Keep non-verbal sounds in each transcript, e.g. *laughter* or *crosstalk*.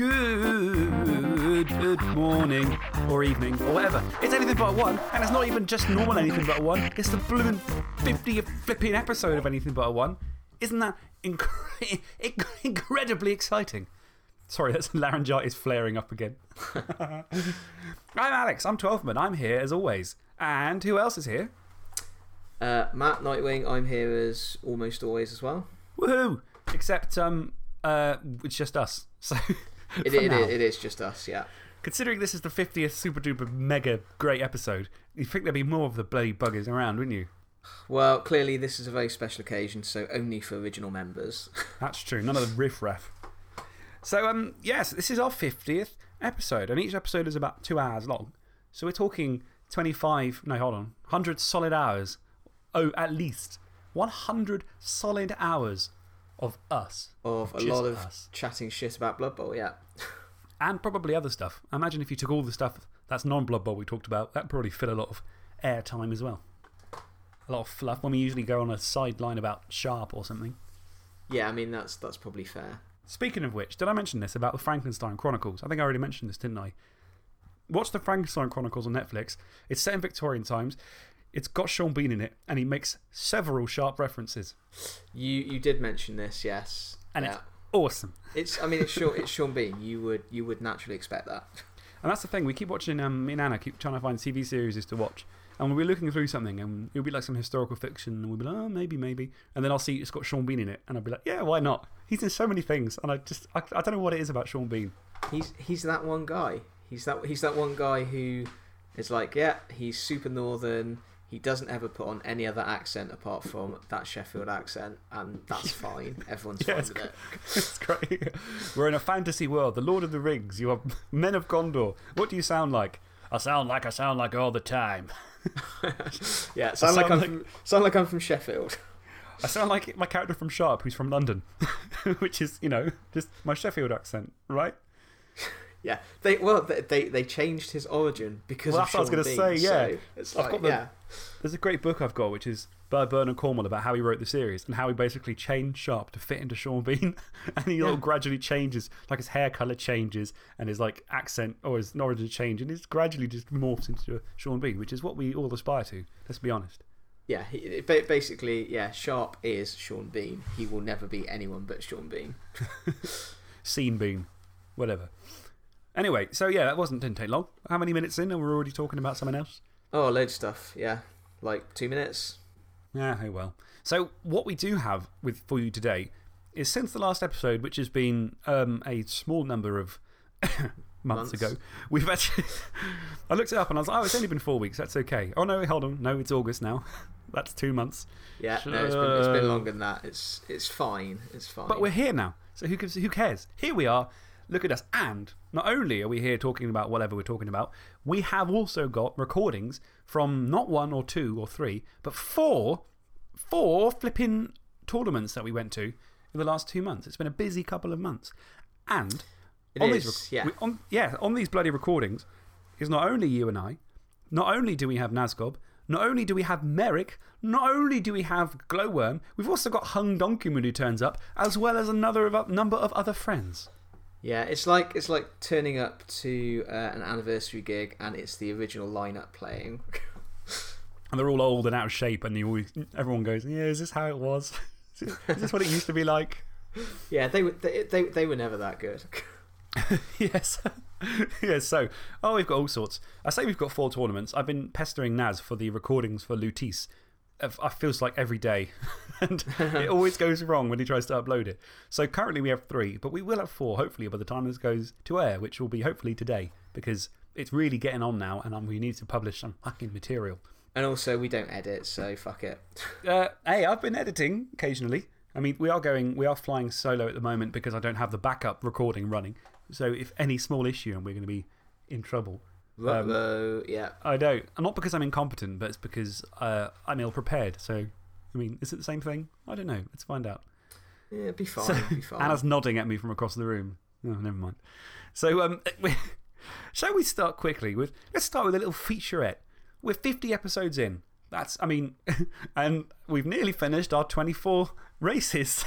Good, good morning or evening or whatever. It's anything but a one, and it's not even just normal anything but a one. It's the blooming 50th flipping episode of anything but a one. Isn't that incre *laughs* incredibly exciting? Sorry, *laughs* that's laryngitis flaring up again. *laughs* I'm Alex, I'm Twelfthman. I'm here as always. And who else is here? Uh, Matt Nightwing, I'm here as almost always as well. Woohoo! Except um, uh, it's just us. So *laughs* it, it, now. it is just us, yeah. Considering this is the 50th super duper mega great episode, you'd think there'd be more of the bloody buggers around, wouldn't you? Well, clearly this is a very special occasion, so only for original members. *laughs* That's true. None of the riff raff. So, um, yes, this is our 50th episode, and each episode is about two hours long. So, we're talking 25, no, hold on, 100 solid hours. Oh, at least 100 solid hours of us. of a lot of us. chatting shit about Blood Bowl, yeah. *laughs* And probably other stuff. I imagine if you took all the stuff that's non Blood Bowl we talked about, that'd probably fill a lot of airtime as well. A lot of fluff when we usually go on a sideline about Sharpe or something. Yeah, I mean, that's, that's probably fair. Speaking of which, did I mention this about the Frankenstein Chronicles? I think I already mentioned this, didn't I? Watch the Frankenstein Chronicles on Netflix. It's set in Victorian times. It's got Sean Bean in it, and he makes several Sharpe references. You, you did mention this, yes. And yeah. it's awesome. it's, I mean, it's, Sean, it's Sean Bean. You would, you would naturally expect that. And that's the thing. We keep watching, um, me and Anna keep trying to find TV series to watch. And we'll be looking through something, and it'll be like some historical fiction, and we'll be like, oh, maybe, maybe. And then I'll see it's got Sean Bean in it, and I'll be like, yeah, why not? He's in so many things. And I just, I, I don't know what it is about Sean Bean. He's, he's that one guy. He's that, he's that one guy who is like, yeah, he's super northern. He doesn't ever put on any other accent apart from that Sheffield accent, and that's *laughs* fine. Everyone's Yeah, fine with it. *laughs* It's great. We're in a fantasy world. The Lord of the Rings. You are *laughs* men of Gondor. What do you sound like? I sound like I sound like all the time. Yeah, sound, like, sound I'm like- From, sound like I'm from Sheffield. I sound like my character from Sharpe, who's from London, which is, you know, just my Sheffield accent, right? Yeah, they well they they, they changed his origin because Well, of that's what I was gonna Bean, say, yeah. so it's I've like the- yeah, There's a great book I've got, which is by Bernard Cornwell about how he wrote the series and how he basically changed Sharpe to fit into Sean Bean. *laughs* and he all gradually changes, like his hair colour changes and his like accent or his origin change. And it gradually just morphs into Sean Bean, which is what we all aspire to, let's be honest. yeah. He, basically, yeah. Sharpe is Sean Bean. He will never be anyone but Sean Bean. *laughs* Scene Bean, whatever. Anyway, so yeah, that wasn't, didn't take long. How many minutes in and we're already talking about something else? Oh, loads of stuff. Yeah, like two minutes. Yeah, oh well. So, what we do have with, for you today is since the last episode, which has been um, a small number of *coughs* months, Months. ago, we've actually. *laughs* I looked it up and I was like, oh, it's only been four weeks. That's okay. Oh, no, hold on. No, it's August now. *laughs* That's two months. Yeah, no, it's been, it's been longer than that. It's it's fine. It's fine. But we're here now. So, who, gives, who cares? Here we are. Look at us. And not only are we here talking about whatever we're talking about, we have also got recordings from not one or two or three, but four, four flipping tournaments that we went to in the last two months. It's been a busy couple of months. And It on is, these, yeah. we- on, yeah, on these bloody recordings is not only you and I, not only do we have Nazgob, not only do we have Merrick, not only do we have Glowworm, we've also got Hung Donkumun who turns up, as well as another of, number of other friends. Yeah, it's like it's like turning up to uh, an anniversary gig and it's the original lineup playing. And they're all old and out of shape, and you always, everyone goes, Yeah, is this how it was? *laughs* Is this what it used to be like? *laughs* yeah, they were they, they they were never that good. *laughs* yes. yes, so, oh, we've got all sorts. I say we've got four tournaments. I've been pestering Naz for the recordings for Lutis. I feels like every day. *laughs* and it *laughs* always goes wrong when he tries to upload it. So currently we have three, but we will have four, hopefully, by the time this goes to air, which will be hopefully today, because it's really getting on now and we need to publish some fucking material. and also, we don't edit, so fuck it. *laughs* Uh, hey, I've been editing occasionally. I mean, we are going, we are flying solo at the moment because I don't have the backup recording running. So if any small issue and we're going to be in trouble. Ruh-roh, yeah. I don't. Not because I'm incompetent, but it's because uh, I'm ill prepared. So, I mean, is it the same thing? I don't know. Let's find out. Yeah, be fine. So, be fine. Anna's nodding at me from across the room. Oh, never mind. So, um, *laughs* shall we start quickly with. Let's start with a little featurette. We're 50 episodes in. That's, I mean, *laughs* and we've nearly finished our 24 races.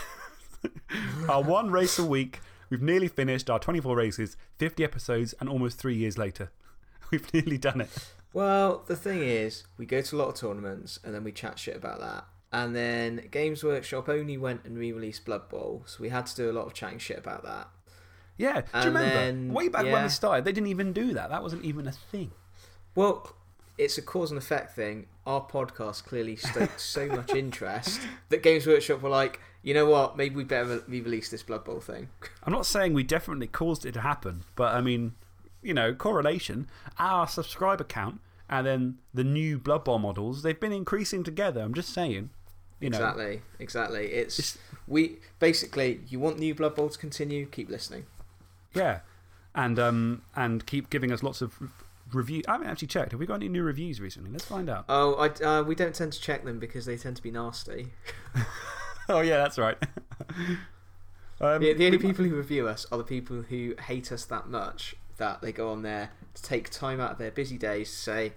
*laughs* our one race a week. We've nearly finished our 24 races, 50 episodes, and almost three years later. *laughs* We've nearly done it. Well, the thing is, we go to a lot of tournaments and then we chat shit about that. And then Games Workshop only went and re released Blood Bowl, so we had to do a lot of chatting shit about that. Yeah. Do And you remember? then- Way back when yeah. we started, they didn't even do that. That wasn't even a thing. Well, it's a cause and effect thing. Our podcast clearly stoked so *laughs* much interest that Games Workshop were like, you know what, maybe we better re release this Blood Bowl thing. I'm not saying we definitely caused it to happen, but I mean, you know, correlation, our subscriber count, and then the new Blood Bowl models, they've been increasing together. I'm just saying. You know, Exactly, exactly. It's, It's- we basically you want new Blood Bowl to continue, keep listening. Yeah. And, um, and keep giving us lots of review. I haven't actually checked. Have we got any new reviews recently? Let's find out. Oh, I, uh, we don't tend to check them because they tend to be nasty. *laughs* oh, yeah, that's right. um, *laughs* The, the only people who review us are the people who hate us that much that they go on there to take time out of their busy days to say,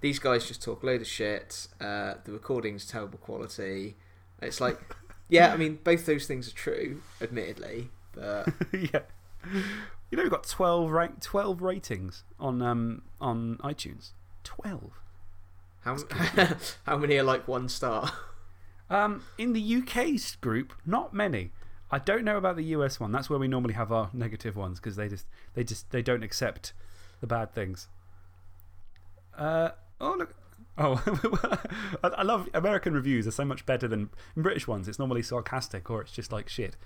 these guys just talk load of shit, uh, the recording's terrible quality. It's like, *laughs* yeah, I mean, both those things are true, admittedly, but *laughs* yeah. You know, we've got 12, rank, 12 ratings on, um, on iTunes. 12. how, *laughs* how many are like one star? Um, in the UK group, not many. I don't know about the US one. That's where we normally have our negative ones because they just, they just they don't accept the bad things. Uh, oh, look. Oh, *laughs* I, love American reviews are so much better than British ones. It's normally sarcastic or it's just like shit.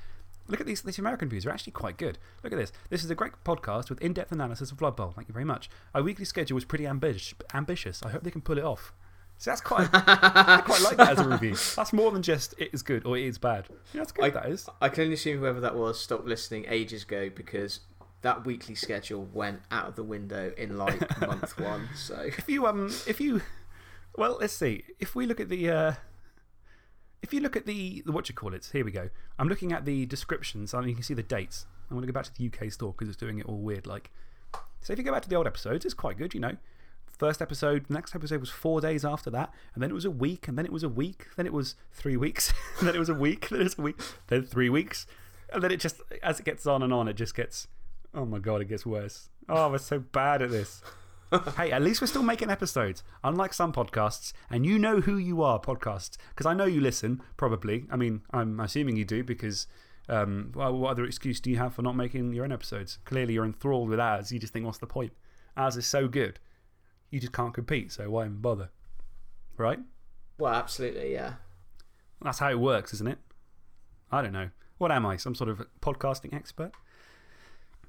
Look at these, these American reviews, are actually quite good. Look at this. This is a great podcast with in depth analysis of Blood Bowl. Thank you very much. Our weekly schedule was pretty ambitious. ambitious. I hope they can pull it off. So that's quite, I quite like *laughs* that as a review. That's more than just it is good or it is bad. Yeah, that's good, I, that is. I can only assume whoever that was stopped listening ages ago because that weekly schedule went out of the window in like *laughs* month one. So If you, um, if you, well, let's see. If we look at the, uh, if you look at the, the what you call it, here we go. I'm looking at the descriptions and you can see the dates. I'm going to go back to the UK store because it's doing it all weird. Like, so if you go back to the old episodes, it's quite good, you know. First episode, the next episode was four days after that, and then it was a week, and then it was a week, then it was three weeks, *laughs* and then it was a week, then it was a week, then three weeks, and then it just, as it gets on and on, it just gets, oh my god, it gets worse. Oh, we're so bad at this. *laughs* hey, at least we're still making episodes, unlike some podcasts, and you know who you are, podcasts, because I know you listen, probably. I mean, I'm assuming you do because. Um, well, what other excuse do you have for not making your own episodes? Clearly, you're enthralled with ours. You just think, what's the point? Ours is so good. You just can't compete, so why even bother? Right? well, absolutely, yeah. That's how it works, isn't it? I don't know. What am I? Some sort of podcasting expert?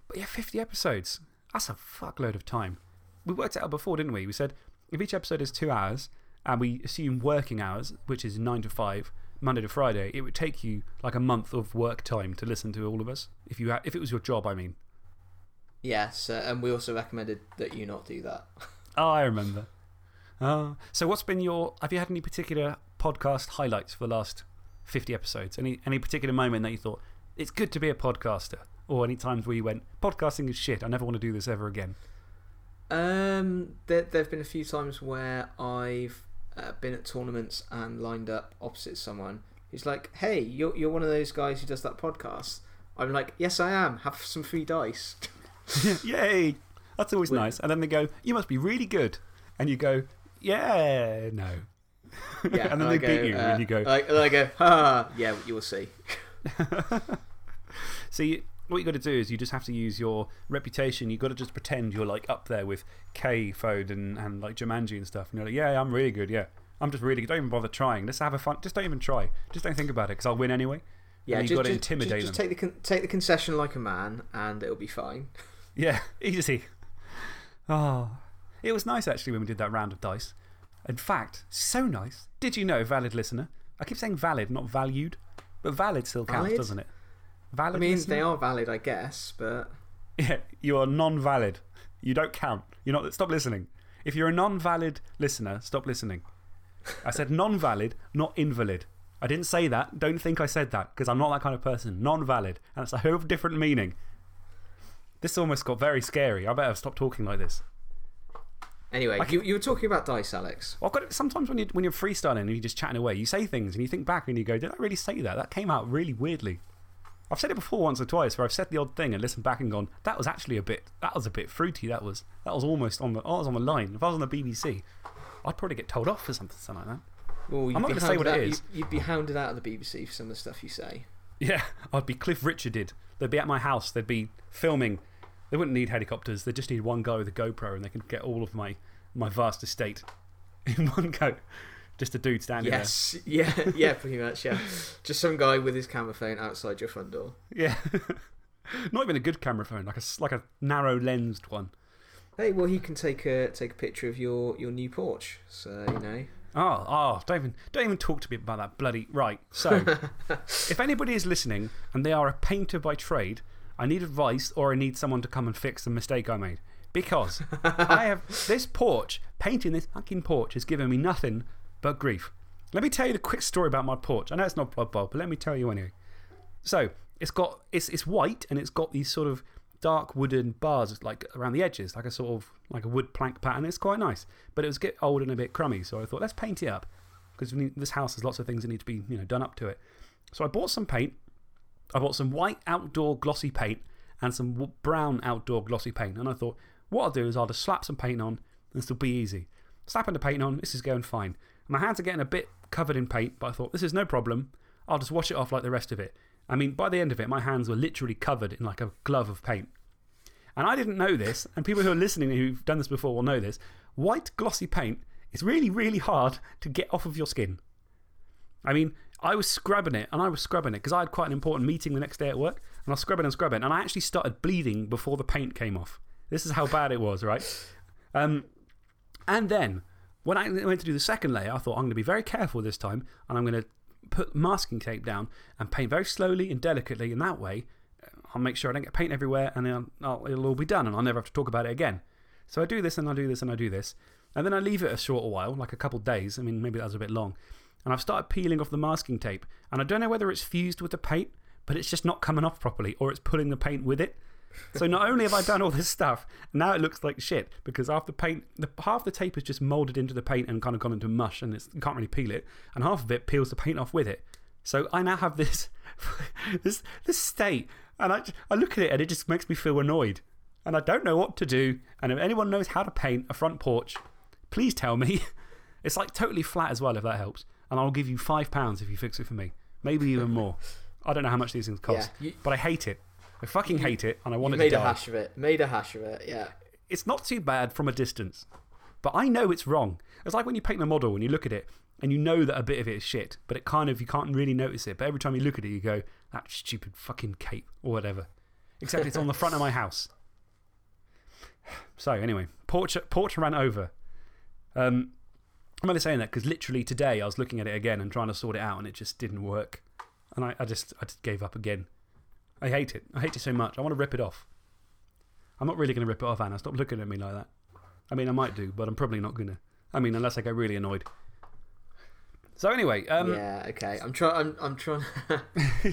But yeah, 50 episodes. That's a fuckload of time. We worked it out before, didn't we? We said if each episode is two hours and we assume working hours, which is nine to five, Monday to Friday, it would take you like a month of work time to listen to all of us. If, you if it was your job, I mean. Yes, uh, and we also recommended that you not do that. *laughs* Oh, I remember. Oh. So, what's been your. Have you had any particular podcast highlights for the last 50 episodes? Any, any particular moment that you thought, it's good to be a podcaster? Or any times where you went, podcasting is shit, I never want to do this ever again? Um, there, there have been a few times where I've uh, been at tournaments and lined up opposite someone who's like, hey, you're, you're one of those guys who does that podcast. I'm like, yes, I am. Have some free dice. *laughs* Yay! That's always nice. And then they go, you must be really good. And you go, yeah, no. Yeah, *laughs* and then they I beat go, you, uh, and you go, Like, and I go, *laughs* ha, yeah, you will see. *laughs* See, what you've got to do is you just have to use your reputation. You've got to just pretend you're like up there with K, Fode, and, and like Jumanji and stuff. And you're like, yeah, I'm really good. Yeah, I'm just really good. Don't even bother trying. Let's have a fun. Just don't even try. Just don't think about it because I'll win anyway. Yeah, and you've got to just, intimidate just, just them. take, the take the concession like a man and it'll be fine. Yeah, easy. Oh, it was nice actually when we did that round of dice. In fact, so nice. Did you know, valid listener? I keep saying valid, not valued. But valid still counts, Valid? doesn't it? Valid I mean, listener? they are valid, I guess, but Yeah, you are non valid. You don't count. You're not, stop listening. If you're a non valid listener, stop listening. I said non valid, not invalid. I didn't say that. Don't think I said that because I'm not that kind of person. Non valid. And it's a whole different meaning. This almost got very scary. I better stop talking like this. anyway, you, you were talking about dice, Alex. Well, I've got it, sometimes when, you, when you're freestyling and you're just chatting away, you say things and you think back and you go, Did I really say that? That came out really weirdly. I've said it before once or twice where I've said the odd thing and listened back and gone, that was actually a bit, that was a bit fruity. That was, that was almost on the, I was on the line. If I was on the BBC, I'd probably get told off for something, something like that. Well, you'd I'm not going to say what out- is. you- You'd be hounded out of the BBC for some of the stuff you say. Yeah, *laughs* I'd be Cliff Richarded. They'd be at my house. They'd be filming. They wouldn't need helicopters. They just need one guy with a GoPro and they can get all of my, my vast estate *laughs* in one go. Just a dude standing Yes, yeah, yeah, pretty much, yeah. Just some guy with his camera phone outside your front door. Yeah. *laughs* Not even a good camera phone, like a, like a narrow lensed one. Hey, well, he can take a take a picture of your, your new porch. So you know, Oh, oh, don't even, don't even talk to me about that bloody. Right. So, *laughs* if anybody is listening and they are a painter by trade, I need advice or I need someone to come and fix the mistake I made. Because I have *laughs* this porch, painting this fucking porch has given me nothing but grief. Let me tell you the quick story about my porch. I know it's not Blood Bowl, but let me tell you anyway. So, it's, got, it's, it's white and it's got these sort of dark wooden bars like around the edges, like a sort of like a wood plank pattern. It's quite nice. But it was get old and a bit crummy, so I thought, let's paint it up. Because this house has lots of things that need to be you know, done up to it. So I bought some paint. I bought some white outdoor glossy paint and some brown outdoor glossy paint. And I thought, what I'll do is I'll just slap some paint on and this will be easy. Slapping the paint on, this is going fine. My hands are getting a bit covered in paint, but I thought, this is no problem. I'll just wash it off like the rest of it. I mean, by the end of it, my hands were literally covered in like a glove of paint. And I didn't know this, and people who are listening who've done this before will know this. White glossy paint is really, really hard to get off of your skin. I mean, I was scrubbing it, and I was scrubbing it because I had quite an important meeting the next day at work, and I was scrubbing and scrubbing, and I actually started bleeding before the paint came off. This is how bad it was, right? Um, and then, when I went to do the second layer, I thought I'm going to be very careful this time, and I'm going to put masking tape down and paint very slowly and delicately, and that way I'll make sure I don't get paint everywhere, and then I'll, it'll all be done, and I'll never have to talk about it again. So I do this, and I do this, and I do this. And then I leave it a short while, like a couple days. I mean, maybe that was a bit long. And I've started peeling off the masking tape. And I don't know whether it's fused with the paint, but it's just not coming off properly, or it's pulling the paint with it. So not only have I done all this stuff, now it looks like shit because half the paint, the, half the tape is just molded into the paint and kind of gone into mush, and it's, you can't really peel it. And half of it peels the paint off with it. So I now have this, *laughs* this, this state, and I, I look at it and it just makes me feel annoyed. And I don't know what to do. And if anyone knows how to paint a front porch, please tell me. *laughs* It's like totally flat as well, if that helps. And I'll give you £5 if you fix it for me. Maybe even more. I don't know how much these things cost. Yeah, you- but I hate it. I fucking hate it, and I want it made to a hash of it. Made a hash of it. Yeah. It's not too bad from a distance, but I know it's wrong. It's like when you paint a model and you look at it and you know that a bit of it is shit, but it kind of, you can't really notice it. But every time you look at it, you go, that stupid fucking cape or whatever. Except it's on the front of my *laughs* house. So, anyway, porch, porch ran over. Um, I'm only saying that because literally today I was looking at it again and trying to sort it out and it just didn't work. And I, I, just, I just gave up again. I hate it. I hate it so much. I want to rip it off. I'm not really going to rip it off, Anna. Stop looking at me like that. I mean, I might do, but I'm probably not going to. I mean, unless I get really annoyed. So, anyway, um, yeah, okay. I'm, try I'm, I'm trying *laughs* yeah,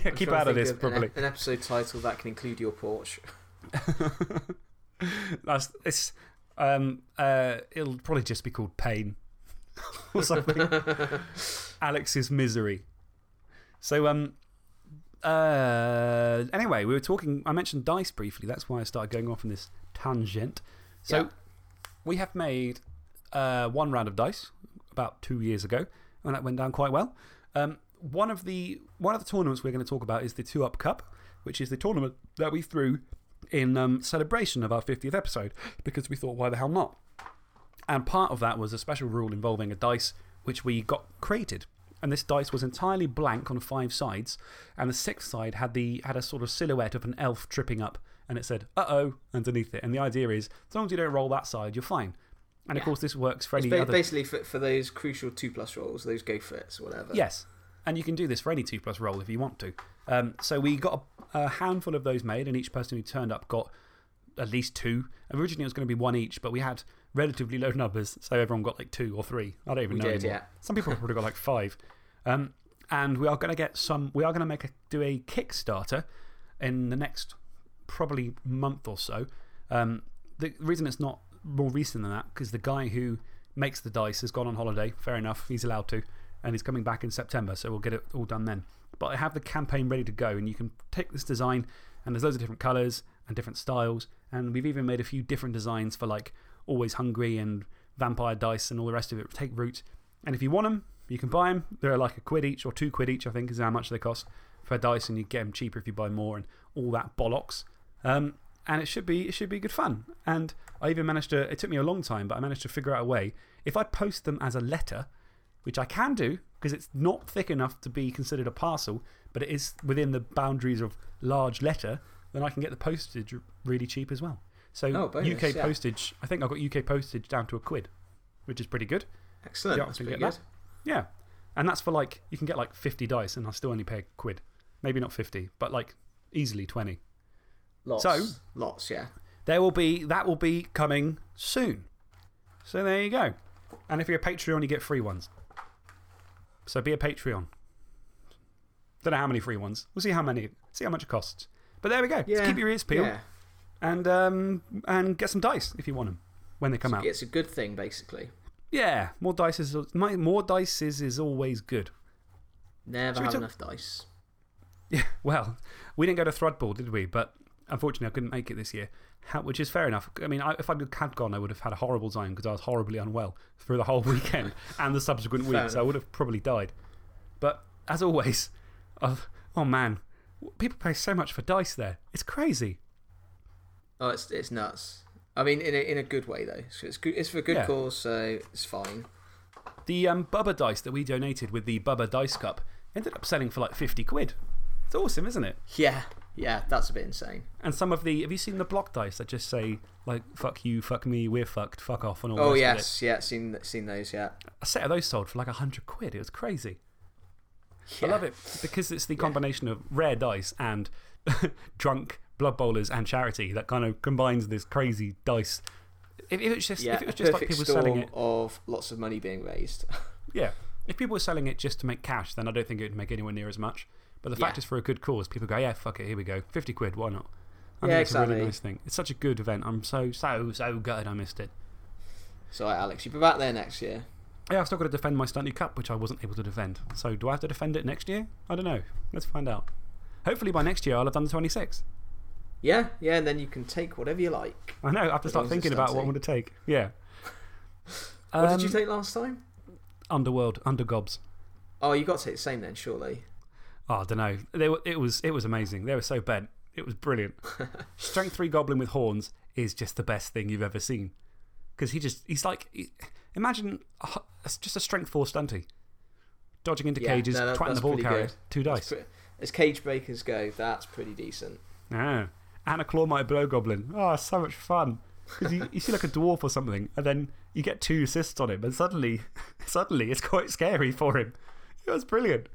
I'm keep trying out of this an, properly. ep- an episode title that can include your porch. *laughs* *laughs* That's, it's, um, uh, it'll probably just be called Pain *laughs* or something. Alex's Misery. So, um, uh, anyway, we were talking, I mentioned dice briefly. That's why I started going off on this tangent. So, Yeah. we have made uh, one round of dice about two years ago, and that went down quite well. Um, one, of the, one of the tournaments we're going to talk about is the Two Up Cup, which is the tournament that we threw in um, celebration of our 50th episode because we thought, why the hell not? And part of that was a special rule involving a dice which we got created. And this dice was entirely blank on five sides, and the sixth side had, the, had a sort of silhouette of an elf tripping up, and it said, uh oh, underneath it. And the idea is, as long as you don't roll that side, you're fine. And of course, this works for any ba- other. basically for, for those crucial 2 plus rolls, those go fits, whatever. Yes. And you can do this for any 2 plus roll if you want to. Um, so we got a, a handful of those made, and each person who turned up got at least two. Originally, it was going to be one each, but we had relatively low numbers, so everyone got like two or three. I don't even We know. did, yeah. Some people probably got like five. Um, and we are going to get some, we are going to make a, do a Kickstarter in the next probably month or so. Um, the reason it's not more recent than that, because the guy who makes the dice has gone on holiday. Fair enough, he's allowed to. And he's coming back in September, so we'll get it all done then. but I have the campaign ready to go. And you can take this design, and there's loads of different colours and different styles. And we've even made a few different designs for like Always Hungry and Vampire Dice and all the rest of it. Take root. And if you want them, you can buy them. They're like a quid each or two quid each, I think, is how much they cost for dice. And you get them cheaper if you buy more and all that bollocks. Um, and it should, be, it should be good fun. And I even managed to, it took me a long time, but I managed to figure out a way. If I post them as a letter, which I can do because it's not thick enough to be considered a parcel, but it is within the boundaries of large letter, then I can get the postage really cheap as well. So, Oh, bonus, UK yeah. postage, I think I've got UK postage down to a quid, which is pretty good. Excellent. Yeah, That's pretty good. that. Yeah. And that's for like, you can get like 50 dice and I still only pay a quid. Maybe not 50, but like easily 20. Lots. So- Lots, yeah. There will be, that will be coming soon. So there you go. And if you're a Patreon, you get free ones. So be a Patreon. Don't know how many free ones. We'll see how many, see how much it costs. But there we go. Yeah. Keep your ears peeled Yeah. And, um, and get some dice if you want them when they come out. It's a good thing, basically. Yeah, more dice is, more dice is, is always good. Never Should have enough dice. *laughs* Yeah, well, we didn't go to Thrudball, did we? But unfortunately, I couldn't make it this year, How, which is fair enough. I mean, I, if I had gone, I would have had a horrible time because I was horribly unwell through the whole *laughs* weekend and the subsequent weeks. I would have probably died. But as always, I've, oh man, people pay so much for dice there. It's crazy. Oh, it's, it's nuts. I mean, in a, in a good way, though. So it's, good, it's for a good Yeah. cause, so it's fine. The um, Bubba dice that we donated with the Bubba Dice Cup ended up selling for like 50 quid. It's awesome, isn't it? Yeah, yeah, that's a bit insane. And some of the. Have you seen the block dice that just say, like, fuck you, fuck me, we're fucked, fuck off, and all Oh, rest of it? yes, yeah, seen, seen those, yeah. A set of those sold for like 100 quid. It was crazy. yeah. I love it because it's the combination of rare dice and *laughs* drunk blood bowlers and charity that kind of combines this crazy dice. If, if it was just, Yeah, if it was just like people storm selling it. of lots of money being raised. *laughs* Yeah. If people were selling it just to make cash, then I don't think it would make anywhere near as much. But the fact is, for a good cause, people go, yeah, fuck it, here we go. 50 quid, why not? I Yeah, think it's a really nice thing. It's such a good event. I'm so, so, so gutted I missed it. so, right, Alex, you'll be back there next year. Yeah, I've still got to defend my Stanley Cup, which I wasn't able to defend. So, do I have to defend it next year? I don't know. Let's find out. Hopefully, by next year, I'll have done the 26. Yeah, yeah, and then you can take whatever you like. I know. I have to start long as it's thinking about what I'm going to take. Yeah. *laughs* What did you Um, take last time? Underworld, Undergobs. Oh, you got to take the same then, surely. Oh, I don't know. They were, it, was, it was amazing. They were so bent. It was brilliant. *laughs* Strength 3 Goblin with horns is just the best thing you've ever seen. Because he just, he's like, he- imagine a just a Strength 4 Stunty. Dodging into Yeah, cages, no, that- twatting the ball carrier, good. two dice. As cage breakers go, that's pretty decent. Ah. And a Claw Might Blow Goblin. Oh, so much fun. Because you, you see like a dwarf or something, and then you get two assists on him, and suddenly, *laughs* suddenly it's quite scary for him. It was brilliant.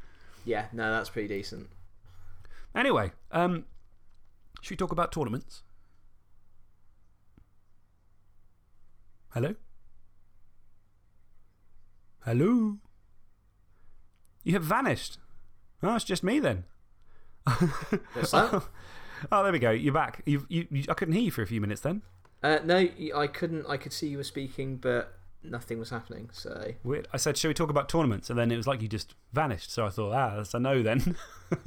Yeah, no, that's pretty decent. Anyway, um, should we talk about tournaments? Hello? Hello? You have vanished. Oh, it's just me then. What's that? *laughs* Oh, there we go. You're back. You, you, you, I couldn't hear you for a few minutes then. uh, no, I couldn't. I could see you were speaking, but nothing was happening. So Weird. I said, shall we talk about tournaments? And then it was like you just vanished. So I thought, ah, that's a no then.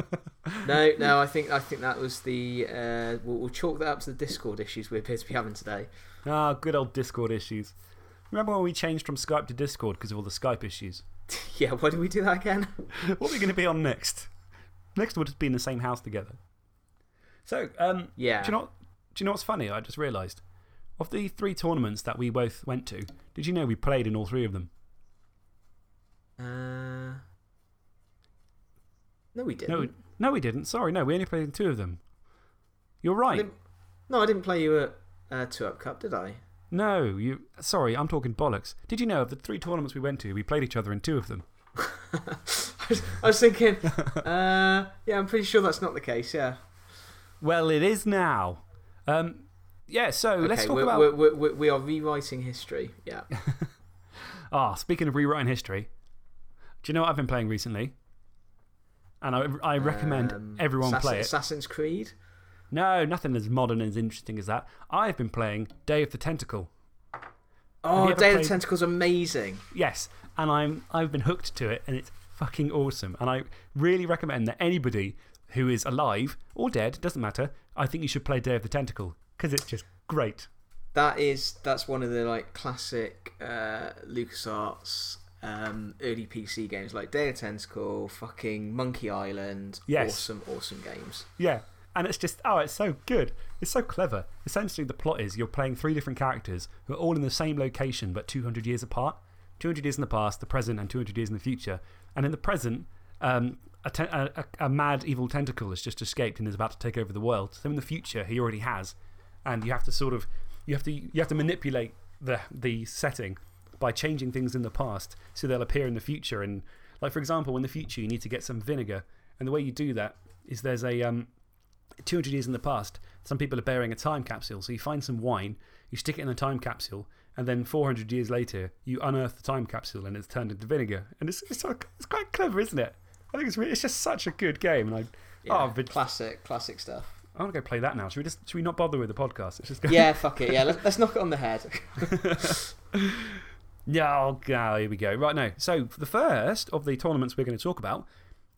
*laughs* no, no. I think I think that was the. Uh, we'll, we'll chalk that up to the Discord issues we appear to be having today. ah, good old Discord issues. Remember when we changed from Skype to Discord because of all the Skype issues? *laughs* yeah, why did we do that again? *laughs* what are we going to be on next? Next would have been in the same house together. So, um, Yeah. do, you know, do you know what's funny? I just realised. Of the three tournaments that we both went to, did you know we played in all three of them? Uh, no, we didn't. No, no, we didn't. Sorry, no, we only played in two of them. You're right. didn't- no, I didn't play you at uh, Two Up Cup, did I? No, you. Sorry, I'm talking bollocks. Did you know of the three tournaments we went to, we played each other in two of them? *laughs* I was thinking. *laughs* uh, yeah, I'm pretty sure that's not the case. Yeah. Well, it is now. Um, yeah, so let's talk we're, about. we're, we're, we're, rewriting history. Yeah. *laughs* Ah, speaking of rewriting history, do you know what I've been playing recently? And I, I recommend Um, everyone Assassin- play it. Assassin's Creed. No, nothing as modern and as interesting as that. I've been playing Day of the Tentacle. Oh, Day of the Tentacle's amazing. Yes, and I'm, I've been hooked to it, and it's fucking awesome. And I really recommend that anybody who is alive or dead, doesn't matter, I think you should play Day of the Tentacle because it's just great. That is, that's one of the like classic uh, LucasArts um, early PC games like Day of the Tentacle, fucking Monkey Island. Yes. Awesome, awesome games. Yeah. And it's just, oh, it's so good. It's so clever. Essentially, the plot is you're playing three different characters who are all in the same location but 200 years apart. 200 years in the past, the present, and 200 years in the future. And in the present, um, a, a, a mad evil tentacle has just escaped and is about to take over the world. So in the future, he already has. And you have to sort of, you have to, you have to manipulate the, the setting by changing things in the past so they'll appear in the future. And, like, for example, in the future, you need to get some vinegar. And the way you do that is there's a, um, 200 years in the past, some people are burying a time capsule. So you find some wine, you stick it in a time capsule, and then 400 years later, you unearth the time capsule and it's turned into vinegar. And it's, it's, it's quite clever, isn't it? I think it's, really, it's just such a good game. And I, yeah, oh, but, classic, classic stuff. I want to go play that now. Should we, just, should we not bother with the podcast? Let's just go. Yeah, fuck it. Yeah, *laughs* let's, let's knock it on the head. *laughs* yeah, oh, here we go. Right now, so the first of the tournaments we're going to talk about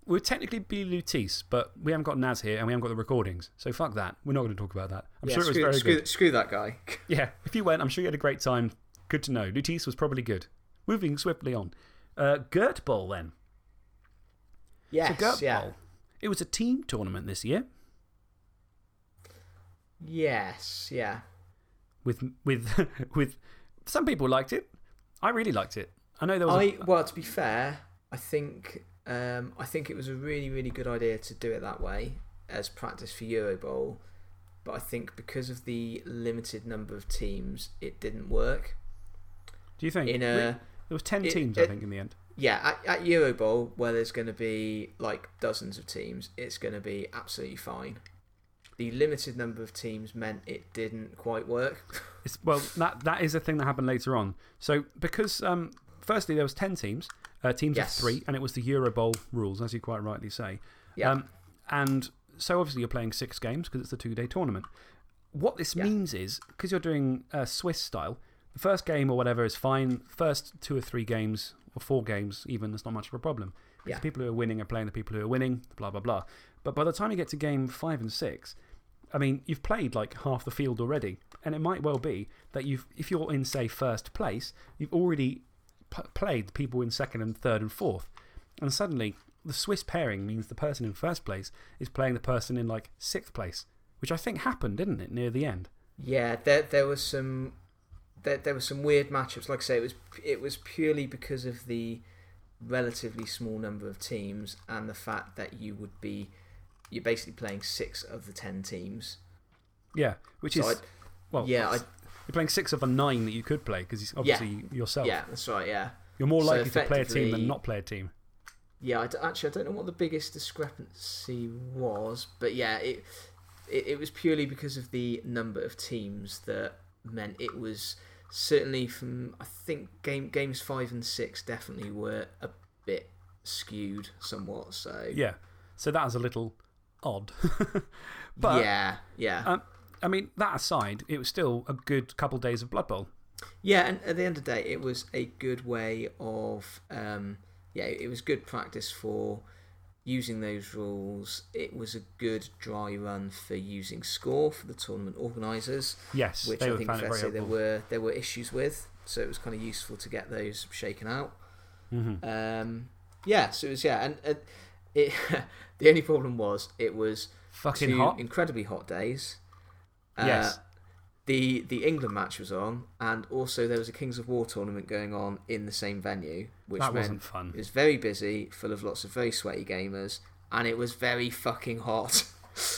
would technically be Lutis, but we haven't got Naz here and we haven't got the recordings. So fuck that. We're not going to talk about that. I'm yeah, sure it was screw, very screw, good. Screw that guy. *laughs* yeah, if you went, I'm sure you had a great time. Good to know. Lutis was probably good. Moving swiftly on. Uh, Gurt Bowl then. Yes, so yeah. Bowl. It was a team tournament this year. Yes, yeah. With, with, *laughs* with some people liked it. I really liked it. I know there was. I, a, well, to be fair, I think um, I think it was a really, really good idea to do it that way as practice for Euro Bowl. But I think because of the limited number of teams, it didn't work. Do you think? In a, there was 10 it, teams, it, I think, in the end. Yeah, at, at Euro Bowl, where there's going to be like dozens of teams, it's going to be absolutely fine. The limited number of teams meant it didn't quite work. *laughs* It's, well, that, that is a thing that happened later on. So, because um, firstly, there was 10 teams, uh, teams Yes. of three, and it was the Euro Bowl rules, as you quite rightly say. Yeah. Um, and so, obviously, you're playing six games because it's a two day tournament. What this Yeah. means is, because you're doing uh, Swiss style, the first game or whatever is fine. First two or three games, or four games even, that's not much of a problem. Because Yeah. The people who are winning are playing the people who are winning, blah, blah, blah. But by the time you get to game five and six, I mean, you've played like half the field already. And it might well be that you've, if you're in, say, first place, you've already played the people in second and third and fourth. And suddenly, the Swiss pairing means the person in first place is playing the person in like sixth place, which I think happened, didn't it, near the end? Yeah, there there was some there, there were some weird matchups. Like I say, it was it was purely because of the relatively small number of teams and the fact that you would be you're basically playing six of the ten teams. Yeah, which So is. I- well, yeah, I, you're playing six of the nine that you could play because obviously yourself. yeah, that's right. Yeah, You're more So likely to play a team than not play a team. yeah. I d- actually I don't know what the biggest discrepancy was, but yeah, it, it it was purely because of the number of teams that meant it was certainly from I think game games five and six definitely were a bit skewed somewhat. So Yeah. So that was a little odd. *laughs* but, yeah, yeah, um, I mean, that aside, it was still a good couple days of Blood Bowl. yeah. And at the end of the day, it was a good way of um, yeah, it was good practice for using those rules. It was a good dry run for using score for the tournament organisers. Yes, which I think fair say there were there were issues with. So it was kind of useful to get those shaken out. Mhm. Um, yeah, so it was yeah, and uh, it *laughs* the only problem was it was Fucking two hot. incredibly hot days. Uh, Yes. The the England match was on, and also there was a Kings of War tournament going on in the same venue, which That wasn't fun. it was very busy, full of lots of very sweaty gamers, and it was very fucking hot.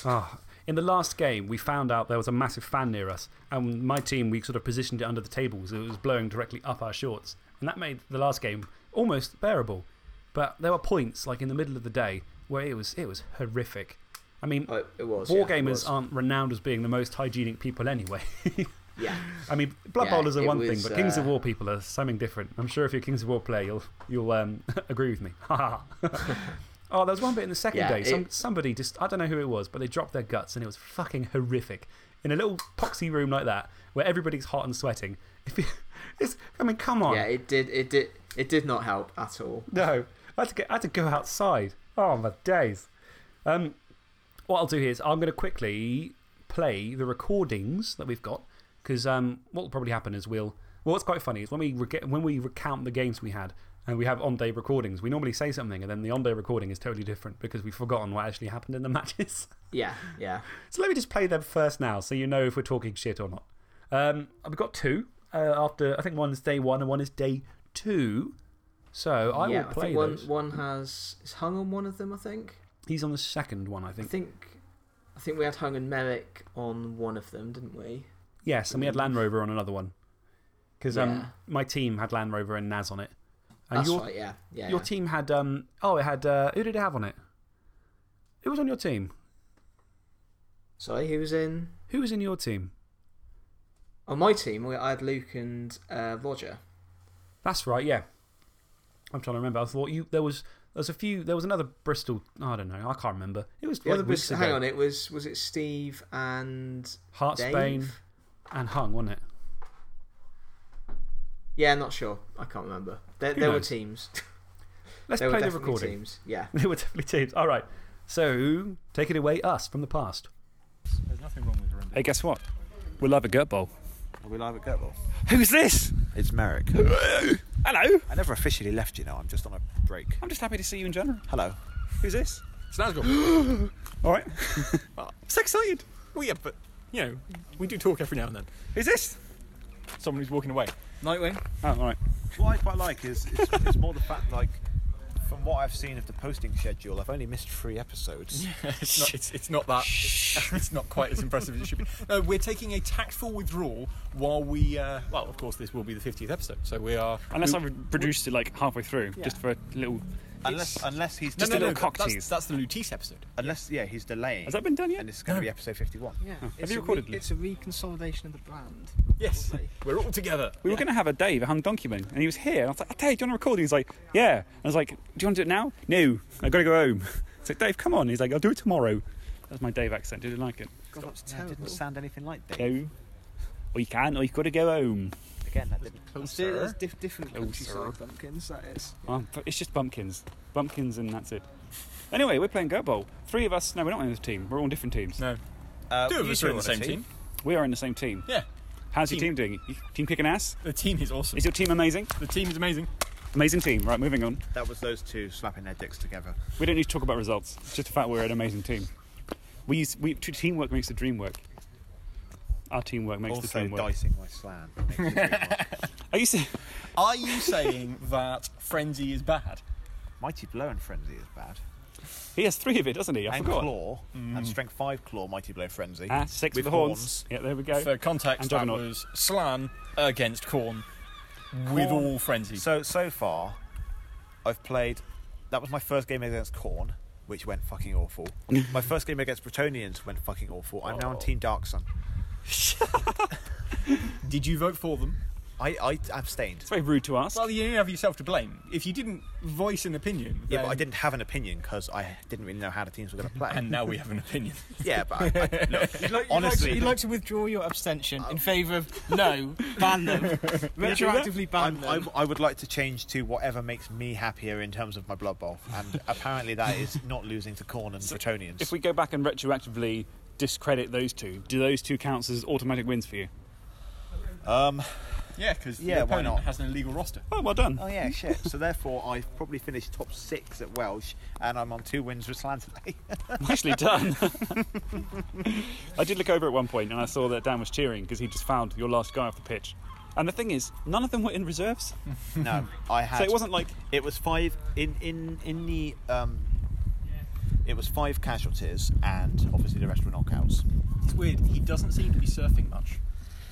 Oh, *laughs* in the last game, we found out there was a massive fan near us, and my team, we sort of positioned it under the tables. It was blowing directly up our shorts, and that made the last game almost bearable. But there were points, like in the middle of the day, where it was, it was horrific. I mean, oh, it was. war yeah, gamers aren't renowned as being the most hygienic people anyway. *laughs* Yeah. *laughs* I mean, Blood Yeah, Bowlers are it one thing, was, but Kings of uh, War people are something different. I'm sure if you're a Kings of War player, you'll, you'll um, *laughs* agree with me. *laughs* oh, there was one bit in the second Yeah, day. Some, it- somebody just, I don't know who it was, but they dropped their guts and it was fucking horrific. In a little poxy room like that, where everybody's hot and sweating. If you, it's, I mean, come on. Yeah, it did. It did. It did not help at all. No. I had to, get, I had to go outside. Oh, my days. Um, what I'll do here is I'm going to quickly play the recordings that we've got. Because um, what will probably happen is we'll. Well, what's quite funny is when we, when we recount the games we had and we have on day recordings, we normally say something and then the on day recording is totally different because we've forgotten what actually happened in the *laughs* matches. Yeah, yeah. So let me just play them first now so you know if we're talking shit or not. Um, we've got two. Uh, after, I think one is day one and one is day two. So I yeah, will play I think one, those. one has. is hung on one of them, I think. He's on the second one, I think. I think. think. I think we had Hung and Merrick on one of them, didn't we? Yes, and we had Land Rover on another one. Because um, my team had Land Rover and Naz on it. And That's your, right, yeah. yeah your yeah. team had. Um, oh, it had. Uh, who did it have on it? Who was on your team? Sorry, who was in. Who was in your team? On my team, I had Luke and uh, Roger. That's right, yeah. I'm trying to remember. I thought you. There was. There was a few. There was another Bristol. I don't know. I can't remember. It was The like other weeks hang on, it was was it Steve and Heartsbane Dave? And Hung, wasn't it? Yeah, I'm not sure. I can't remember. There, there were teams. Let's there play the definitely recording. teams. Yeah. *laughs* They were definitely teams. All right. So, take it away, us from the past. There's nothing wrong with Render. Hey, guess what? We're live at Gurt Bowl. Are we live at Gurt Bowl? Who's this? It's Merrick. *gasps* Hello. I never officially left you know, I'm just on a break. I'm just happy to see you in general. Hello. Who's this? Snazgul. *gasps* All right. *laughs* well, so excited. well, yeah, but, you know, we do talk every now and then. Is this? Someone who's walking away. Nightwing. Oh, all right. What I quite like is it's, it's more the fact, like, from what I've seen of the posting schedule, I've only missed three episodes. it's, *laughs* not, it's, it's not that. It's, it's not quite as impressive as it should be. No, we're taking a tactful withdrawal while we. Uh, well, of course, this will be the 50th episode, so we are. Unless we, I've produced it like halfway through, just for a little. Unless, unless he's Just no, a no, little cock that's, tease. that's the Lutece episode. unless yeah, he's delaying. Has that been done yet? And it's going to be episode 51. Yeah. Hmm. Have it's you a recorded Re- it? it's a reconsolidation of the brand. Yes, we're all together. We were going to have a Dave, a hung donkeyman, and he was here. And I was like, Dave, do you want to record? He's like, yeah. And I was like, do you want to do it now? No, I've got to go home. *laughs* It's like, Dave, come on. He's like, I'll do it tomorrow. That's my Dave accent. Did you like it? God, that's That terrible. didn't sound anything like Dave. No. Or you can, or you've got to go home. Again, that didn't. That's, di- that's diff- different Oh, countryside bumpkins, that is. Oh, but it's just bumpkins. Bumpkins, and that's it. Anyway, we're playing Goat Bowl. Three of us. No, we're not in this team. We're all on different teams. No, Uh, two of you us two are in on the same team. We are in the same team. Yeah, How's your team Team. doing? You- Team kicking ass? the team is awesome. Is your team amazing? The team is amazing. Amazing team. Right, moving on. That was those two slapping their dicks together. We don't need to talk about results. It's just the fact we're an amazing team. We, use, we teamwork makes the dream work. Our teamwork makes the also dream work. dicing my slam. makes it. *laughs* Are you se- Are you saying that Frenzy is bad? Mighty Blow and Frenzy is bad. He has three of it, doesn't he? I and forgot. Claw. And Strength 5 Claw, Mighty Blow Frenzy. Ah, six with with the horns. Yeah, there we go. For context, And that Juggernaut. was Slan against Khorne with Khorne- all Frenzy. So so far, I've played. That was my first game against Khorne, which went fucking awful. *laughs* my first game against Bretonnians went fucking awful. I'm now on Oh. Team Dark Sun. *laughs* Did you vote for them? I, I abstained. It's very rude to ask. Well, you have yourself to blame. If you didn't voice an opinion, Yeah, but then- I didn't have an opinion because I didn't really know how the teams were going *laughs* to play. And now we have an opinion. *laughs* yeah, but I, I, look, You'd like, Honestly- you'd like, to, you'd like to withdraw your abstention in oh. favour of no, ban them, retroactively ban I'm, them. I, I would like to change to whatever makes me happier in terms of my Blood Bowl, and apparently that is not losing to Khorne and Bretonnians. If we go back and retroactively discredit those two, do those two counts as automatic wins for you? um, Yeah, because Yeah, the why opponent not? has an illegal roster. Oh, well done. Oh yeah, shit. So therefore, I've probably finished top six at Welsh, and I'm on two wins with Slan today. *laughs* Nicely done. *laughs* I did look over at one point and I saw that Dan was cheering because he just found your last guy off the pitch. And the thing is, none of them were in reserves. no, I had. So it wasn't like It was five in in in the. Um, it was five casualties, and obviously the rest were knockouts. It's weird. He doesn't seem to be surfing much.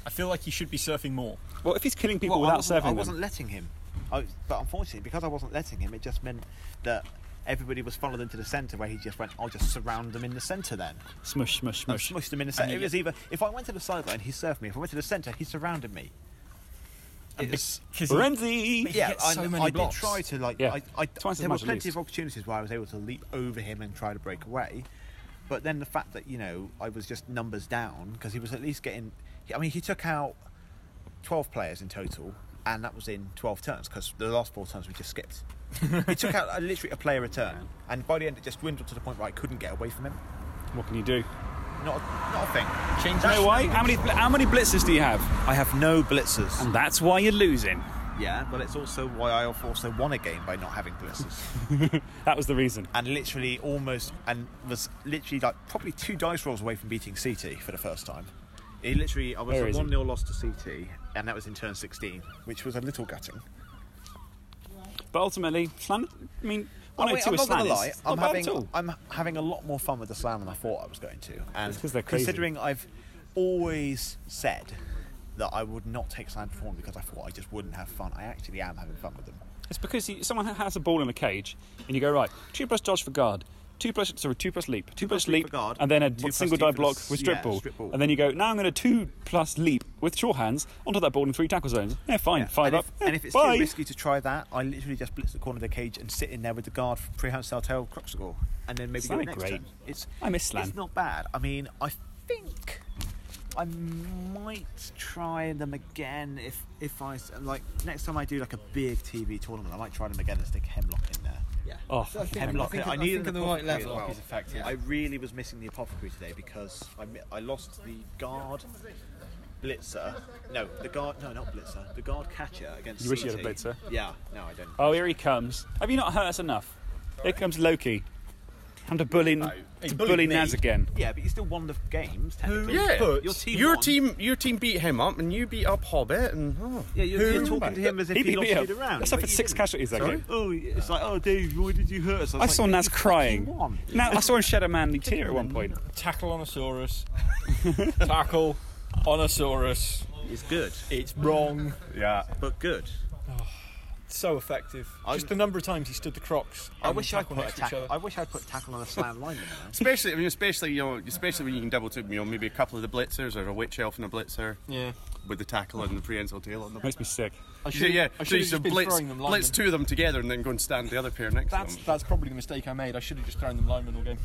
I feel like he should be surfing more. Well, if he's killing people Well, without wasn't, serving I wasn't letting him. I, but unfortunately, because I wasn't letting him, it just meant that everybody was followed into the centre where he just went, I'll just surround them in the centre then. Smush, smush, And smush. smushed them in the centre. you It was either, if I went to the sideline, he served me. If I went to the centre, he surrounded me. It's, Because *laughs* Frenzy! He yeah, gets I, many I blocks. did try to, like, Yeah, I, I, twice there were plenty least. of opportunities where I was able to leap over him and try to break away. But then the fact that, you know, I was just numbers down, because he was at least getting, I mean, he took out 12 players in total, and that was in 12 turns because the last four turns we just skipped. *laughs* he took out uh, literally a player a turn, and by the end it just dwindled to the point where I couldn't get away from him. What can you do? Not a, not a thing. Change know why? How many, how many blitzers do you have? I have no blitzers. And that's why you're losing. Yeah, but it's also why I also won a game by not having blitzers. *laughs* That was the reason. and literally almost and was literally like probably two dice rolls away from beating CT for the first time. He literally, I was Where a one 0 loss to CT, and that was in turn sixteen, which was a little gutting. But ultimately. I mean, one Oh, oh wait, two I'm not gonna lie, I'm having. I'm having a lot more fun with the Slann than I thought I was going to, and they're crazy. considering I've always said that I would not take Slann perform because I thought I just wouldn't have fun. I actually am having fun with them. It's because you, someone has a ball in a cage, and you go right. Two plus dodge for guard. Two plus sorry, two plus leap. Two, plus plus leap guard, and then a single die block with strip, yeah, ball. strip ball. And then you go. Now I'm going to two plus leap with sure hands onto that ball in three tackle zones. Yeah, fine, Yeah. five and up. If, and if it's Bye. too risky to try that, I literally just blitz the corner of the cage and sit in there with the guard style tail Cruxicle, and then maybe it not next great. turn. It's I miss Slann. It's not bad. I mean, I think I might try them again if if I like next time I do like a big TV tournament. I might try them again and stick Hemlock in. Yeah. Oh, I think, Hemlock. I think, I I needed think an at the right level. well. Is effective. Yeah. I really was missing the apothecary today because I I lost the guard. Blitzer, no, the guard, no, not Blitzer, the guard catcher against. You wish you had a Blitzer? Yeah, no, I don't. Oh, here he comes. Have you not hurt us enough? Here comes Loki. Time to bully, to bully me. Naz again. Yeah, but you still won the games. Technically. Yeah, But your team. your won. team, your team beat him up, and you beat up Hobbit, and oh. Yeah, you're, you're talking to him as if He he, beat lost me you up. the round. Let's but you six didn't. casualties that game. Oh, it's like, oh, Dave, why did you hurt us? I was saw like, Naz "You crying. fucking won." Now I saw him shed a manly *laughs* tear at one point. Tackle Tackleonosaurus. *laughs* Tackle. Onosaurus. It's good. It's wrong. Yeah, but good. Oh. So effective. I'm- Just the number of times he stood the crocs. I wish I tackle put a next to each tackle. I wish I put tackle on a Slann lineman. man. especially, I mean, especially you know, especially when you can double tip, you know, maybe a couple of the blitzers or a witch elf and a blitzer Yeah. with the tackle and the prehensile tail on them. Makes me sick. I Yeah, should, yeah. I So should you have just been blitz, throwing them blitz two of them together and then go and stand the other pair next That's to them. that's probably the mistake I made. I should have just thrown them linemen all game.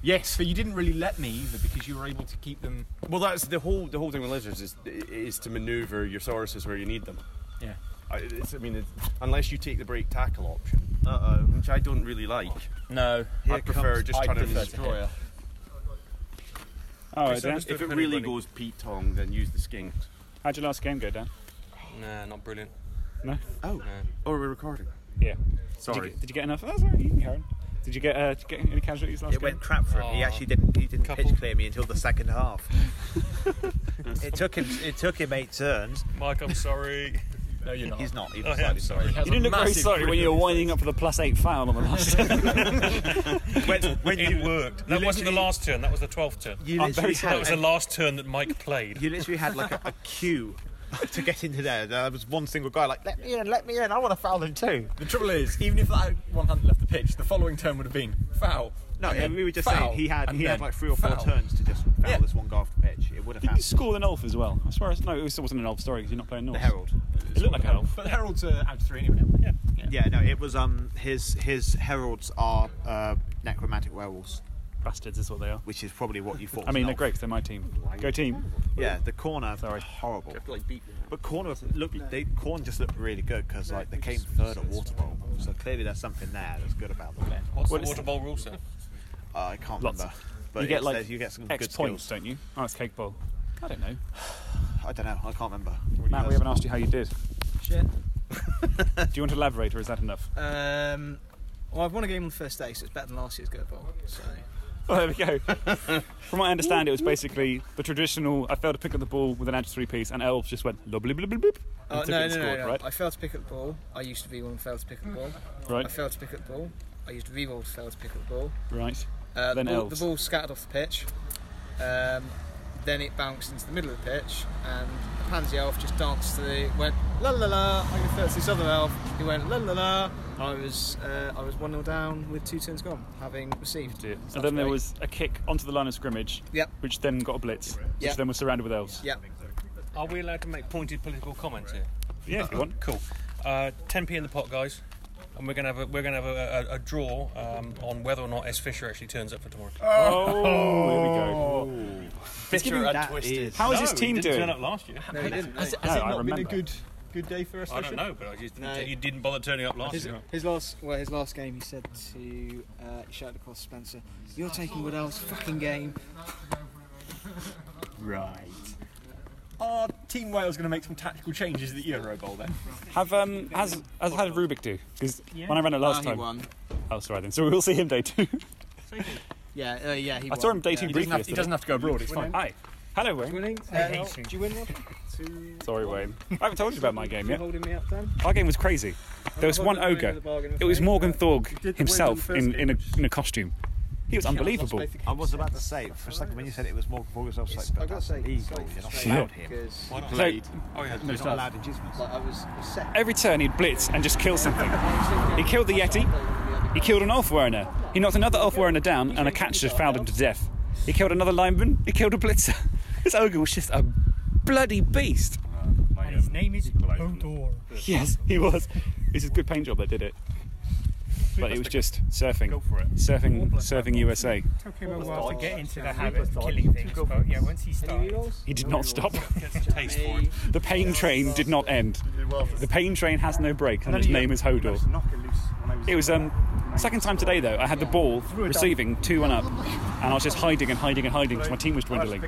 Yes, but you didn't really let me either because you were able to keep them. Well, that's the whole the whole thing with lizards is is to manoeuvre your sauruses where you need them. Yeah. I, it's, I mean, it's, unless you take the break tackle option, Uh oh. which I don't really like. No. I prefer just I trying to prefer destroy. destroyer. All right, Dan. If it really goes Pete Tong, then use the skink. How'd your last game go, Dan? Nah, not brilliant. No. Oh, No. oh, we're recording. Yeah. Did you, Sorry. get- did you get enough? Oh, sorry, you can carry on. Did you get, uh, did you get any casualties last It game? went crap for him. He actually didn't. He didn't Couple. pitch clear me until the second half. *laughs* it took him. It took him eight turns. Mike, I'm sorry. *laughs* No, you're not. He's not. Oh, he's I am slightly sorry. He You didn't look very sorry when you were winding up for the plus eight foul on the last turn. *laughs* when, when you worked. That wasn't the last turn, that was the 12th turn. You I'm literally very That sorry. had. was the last turn that Mike played. You literally had like a, a queue to get into there. There was one single guy like, "Let me in, let me in. I want to foul him too." The trouble is, even if that one hadn't left the pitch, the following turn would have been foul. No, and then we were just foul, saying he had and he had like three or four foul. turns to just foul Yeah. this one guy off the pitch. It would have Did you happened. score an elf as well? I swear, no, it was- wasn't an elf story because you're not playing Norse. The Herald. It looked like an elf. But the Herald's uh, out three anyway. Yeah. Yeah, yeah. no, it was um his his heralds are uh, necromantic werewolves, Bastards is what they are. which is probably what you thought. I mean, they're an great elf. 'cause they're my team. Go team. Yeah, the corner Sorry. horrible. Like beat. But corner look they corn just looked really good because like they came third at water bowl, so clearly there's something there that's good about them. What's What the water bowl rule set? Uh, I can't Lots. remember, but you get like says you get some X good points, skills. don't you? Oh, it's cake bowl. I don't know. *sighs* I don't know. I can't remember. Matt, we haven't asked you how you did. Shit. *laughs* Do you want to elaborate, or is that enough? Um, well, I've won a game on the first day, so it's better than last year's Gurt Bowl. So *laughs* Well, there we go. *laughs* From what I understand, it was basically the traditional. I failed to pick up the ball with an edge three piece, and elves just went blub blub blub blub, blub, and Oh, no, no, and no, no, right? I failed to pick up the ball. I used to be one who failed to pick up the ball. Right, I failed to pick up the ball. I used to reroll to fail to pick up the ball. right. Uh, the, ball, the ball scattered off the pitch. Um, then it bounced into the middle of the pitch, and the pansy elf just danced to the went la la la. I can to this other elf. He went la la la. I was uh, I was one 0 down with two turns gone, having received. Dear. So And then there was a kick onto the line of scrimmage, Yep. which then got a blitz, which Yep. then was surrounded with elves. Yep. Are we allowed to make pointed political comments here? Yeah, if you want. Cool. Uh, 10p in the pot, guys. And we're gonna have a, we're gonna have a, a, a draw um, on whether or not S Fisher actually turns up for tomorrow. Oh, here we go. Bitter and twisted. How is No, his he team didn't doing? turn up last year. No, he didn't. Has, No, has it I not been a good Good day for us. I don't know, but I just didn't, No. you didn't bother turning up last His, year. his last, well, his last game, he said to uh, he shouted across Spencer, "You're taking Waddell's fucking game." Right. Are Team Wales going to make some tactical changes at the Euro Bowl then? Have um has has how did Rubik do? Because when I ran it last Ah, he time, won. oh sorry then. So we'll see him day two. Yeah, uh, yeah, he I won. saw him day yeah. two He doesn't, briefly. have, he doesn't have to go abroad. It's fine. Hi. Hello Wayne. Winning? Hey, Uh, hey. did you win one? Sorry Wayne. I haven't told you about my game You yet. holding me up, Dan? Our game was crazy. There was one got the win ogre. in the bargain It was with Morgan Wayne, Thorg himself in, in, a, in a costume. He was unbelievable. I was about to say for a second when you said it was Morgan Forgas, I was like, I've but to that's say, illegal. slightly You're not allowed here. because Why not? So Oh yeah. You're not allowed in Gismas. like, I was set. every turn he'd blitz and just kill something. He killed the Yeti. He killed an Ulfwerener. He knocked another Ulfwerener down, and a catcher just fouled him to death. He killed another lineman. He killed a blitzer. *laughs* This ogre was just a bloody beast. And his name is Hodor. Yes, he was. It's a good paint job that did it. But it was just surfing, Go for it. surfing, surfing USA. Took him a while to get into the habit of killing things, but yeah, once he started, He did not stop. Gets a taste for it. The pain train did not end. The pain train has no brakes, and its name is Hodor. It was um second time today though. I had the ball receiving two one up, and I was just hiding and hiding and hiding because my team was dwindling.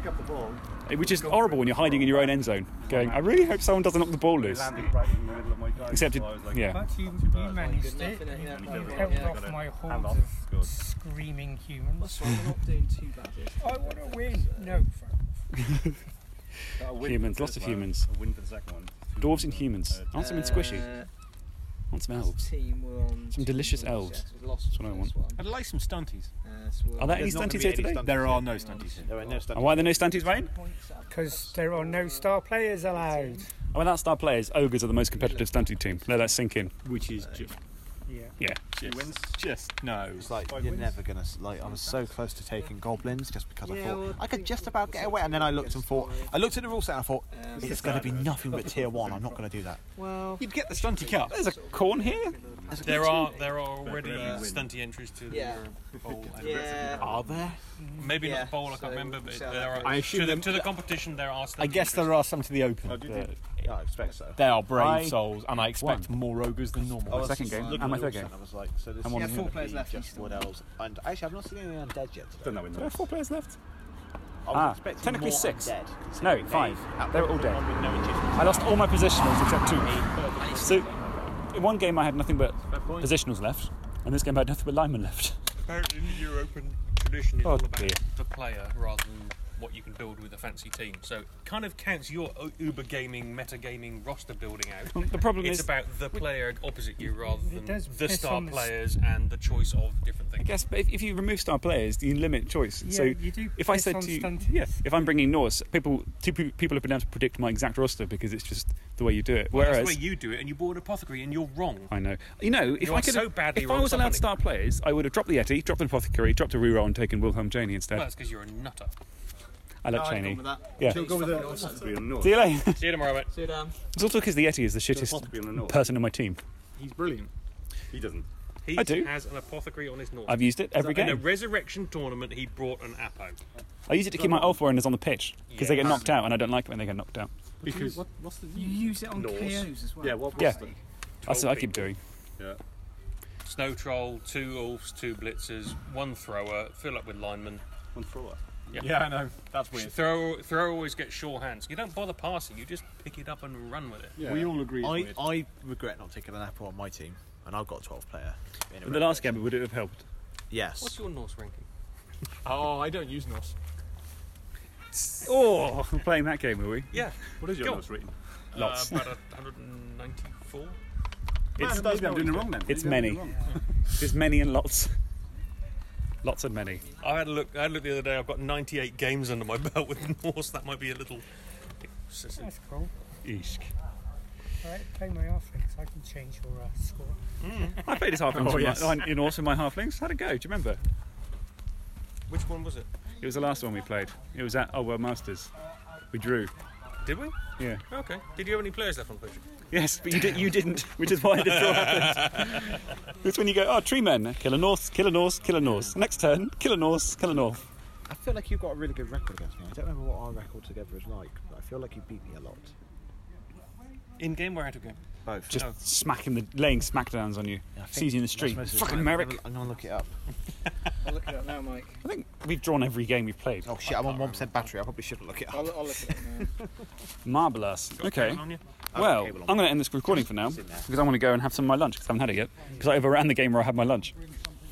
Pick up the ball. It was just horrible when you're hiding in your own end zone, going, I really hope someone doesn't knock the ball loose. Landed right in the middle of my guys. Except it, so I was like, yeah. but you, you managed it. You held off my Hand hordes off. of screaming humans. That's right, we're not doing too bad. I want to win. No, fuck. Got a win Humans, for lots of humans. A win for the second one. Dwarves and humans. Uh, I want something squishy. Uh, I want some elves. a team, we're on Some delicious elves. yeah, so we've lost That's what I want. one. I'd like some stunties. Uh, so we're there any There's not gonna stunties be here any today? stunties. There are no stunties. There are no stunties. And why are there no stunties, Wayne? points out. Because there are no star players allowed. Oh, without star players, ogres are the most competitive stunty team. Let that sink in. Which is just, Yeah. Yeah. just, wins? just no. It's like Five you're wins. never gonna like. I was so close to taking goblins just because I Yeah, thought well, I could just about get away, and then I looked and thought I looked at the rule set and I thought Um, it's going to be nothing but tier one. I'm not going to do that. well, You'd get the stunty cup. There's a corn here. There are there are already stunty entries to the Yeah. Bowl. yeah. Are there? Maybe Yeah, not the bowl, I can't remember, but we'll see how there are. I assume to, the, to the competition, there are. I guess there are some to the open. The- Yeah, I expect so. They are brave I souls, and I expect more ogres than normal. was second game, looking and my third game. I was like, so this I'm is on Yeah, four players left. Just what else? And actually, I've not seen any undead yet. Don't know There are four players left. I was Ah, technically six. undead, No, considering five. they've They were all dead. outnumbered no achievements. I lost all my positionals except two. So, in one game I had nothing but positionals left, and this game I had nothing but linemen left. Apparently, in the European tradition is Oh, all about dear. the player rather than what you can build with a fancy team. So, it kind of counts your Uber gaming, meta gaming roster building out. The problem It's is, about the player opposite you rather than the star on the s- players and the choice of different things. I guess, but if, if you remove star players, you limit choice. Yeah, so you do if I said to you, yeah, if I'm bringing Norse, people, two people have been able to predict my exact roster because it's just the way you do it. Well, that's Whereas, the way you do it, and you bought an apothecary, and you're wrong. I know, you know, if You I could, so badly if I was allowed star players, I would have dropped the Yeti, dropped the apothecary, dropped a reroll, and taken Wilhelm Chaney instead. Well, that's because you're a nutter. I like I'd Chaney. gone with that. Yeah. Go with the See you later. See you tomorrow, mate. See you, Dan. It's also because the Yeti is the shittest person in my team. He's brilliant. He doesn't. He I do. has an apothecary on his north. I've used it every game. In a resurrection tournament, he brought an apo. I use it to keep my Ulfwereners on the pitch because they get knocked out, and I don't like it when they get knocked out. Because what's the You use it on Norse. KOs as well. Yeah, what, Yeah. what's the That's what I keep doing. Yeah. Snow troll, two ulfs, two blitzers, one thrower. Fill up with linemen. one thrower? Yeah. Yeah, I know. That's weird. Throw, throw always gets sure hands. You don't bother passing. You just pick it up and run with it. Yeah. We all agree. I. I regret not taking an apple on my team, and I've got a 12 player. in a In the last game, would it have helped? Yes. What's your Norse ranking? *laughs* Oh, I don't use Norse. *laughs* Oh, we're playing that game, are we? Yeah, What is your Go. Norse rating? Lots. Uh, about 194. It's, maybe I'm doing it wrong then. it's Maybe many. doing it wrong. There's many and lots. Lots and many. I had a look. I had a look the other day. I've got 98 games under my *laughs* belt with Norse. That might be a little. excessive. That's cool. Eesh. Alright, play my halflings. I can change your uh, score. I played his halflings Oh, in, yes. my, in Norse with my halflings. How'd it go? Do you remember? Which one was it? It was the last one we played. It was at Oh World Masters. We drew. Did we? Yeah. Okay. Did you have any players left on the pitch? Yes, but you, did, you didn't, which is why the all happened. *laughs* it's when you go, oh, tree men, kill a Norse, kill a Norse, kill a Norse. Next turn, kill a Norse, kill a North. I feel like you've got a really good record against me. I don't remember what our record together is like, but I feel like you beat me a lot. In game or out of game? Both. Just No. smacking the laying smackdowns on you, I think seizing the street. most of the Fucking. Merrick. I'm gonna look it up. *laughs* I'll look it up now, Mike. I think we've drawn every game we've played. Oh shit! I'm on one percent battery. I probably shouldn't look it up. I'll, I'll look it up now. *laughs* Marvelous. Okay. On? Oh, well, I'm going to end this recording for now because I want to go and have some of my lunch because I haven't had it yet. Because I overran the game where I had my lunch.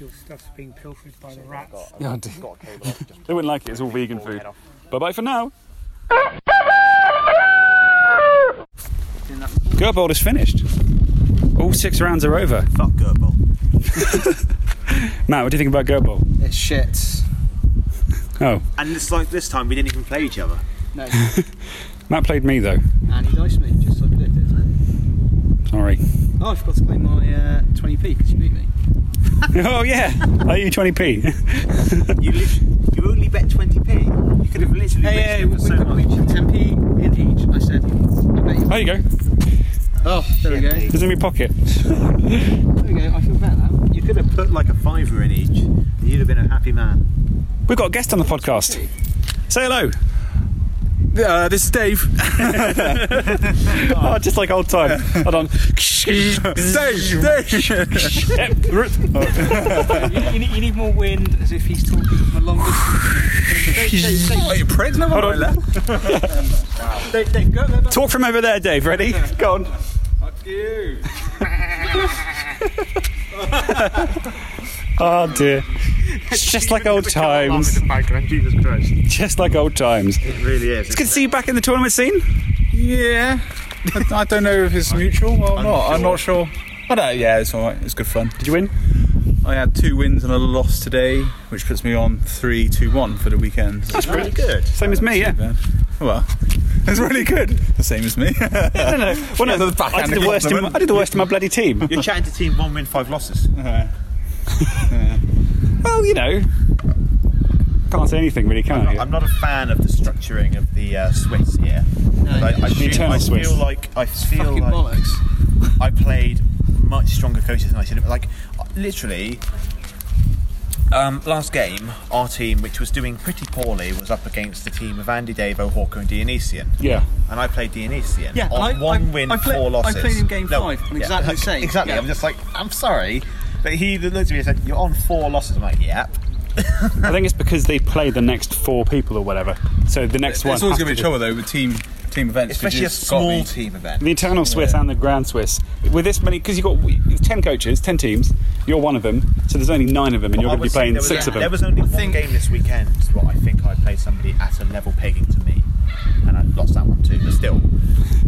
Your stuff's being pilfered by the rats. Yeah, I do. Got a cable off. *laughs* Just They wouldn't like it. It's all vegan food. Bye bye for now. Gurt Bowl is finished. All six rounds are over. Fuck Gerbil. *laughs* Matt, what do you think about Gurt Bowl? It's shit. Oh, And it's like this time we didn't even play each other. No. *laughs* Matt played me though. and he diced me, just like I did, isn't Sorry. Oh, I forgot to claim my uh, 20p because you beat me. *laughs* oh yeah. Are you 20p? *laughs* You literally, you only bet 20p. You could have literally Hey, risked hey, it we, so we, much. we, 10p in each. I said, I bet you. there you go. Oh, there we go. It's in my pocket. There we go. I feel better now. You could have put like a fiver in each. and You'd have been a happy man. We've got a guest on the podcast. Say hello. Uh, this is Dave. Oh, just like old time. Hold on. Dave, Dave. you, you, need, you need more wind as if he's talking from a long distance. Are you pricked? No Hold on. left. *laughs* Dave, Dave, go there. Talk from over there, Dave. Ready? Go on. Fuck you. *laughs* Oh dear. It's just like old times. Jesus Christ. Just like old times. It really is. It's good to see you back in the tournament scene. Yeah. I, I don't know if it's *laughs* mutual or not. I'm not sure. I don't. Yeah, it's alright. It's good fun. Did you win? I had two wins and a loss today, which puts me on 3 2 1 for the weekend. That's really good. Same as me, yeah. Well, *laughs* it's really good. The same as me. *laughs* No, no. Well, no, I did the worst. In. I did the worst in my bloody team. You're chatting to team one win, five losses. *laughs* Well, you know, can't say anything really, can I? I'm not a fan of the structuring of the uh, Swiss here. But I, I, feel, eternal I feel like I feel like bollocks. *laughs* I played much stronger coaches than I should have. Like literally, um, last game, our team, which was doing pretty poorly, was up against the team of Andy Davo, Hawker, and Dionysian. Yeah. And I played Dionysian. Yeah, on I- one I- win, I play- four I played him game No, five, on yeah, exactly the okay, same. Exactly. Yeah. I'm just like, I'm sorry, but he looked at me and said, "You're on four losses." I'm like, "Yep." I think it's because they play the next four people or whatever. So the next one. It's always going to be trouble though with team team events. Especially a because it's gotta small team event. The Eternal Swiss and the Grand Swiss. With this many, because you've got 10 coaches, 10 teams, you're one of them, so there's only nine of them, and you're going to be playing there was- six of them. There was only one game this weekend what I think I played somebody at a level pegging to me, and I lost that one too. But still,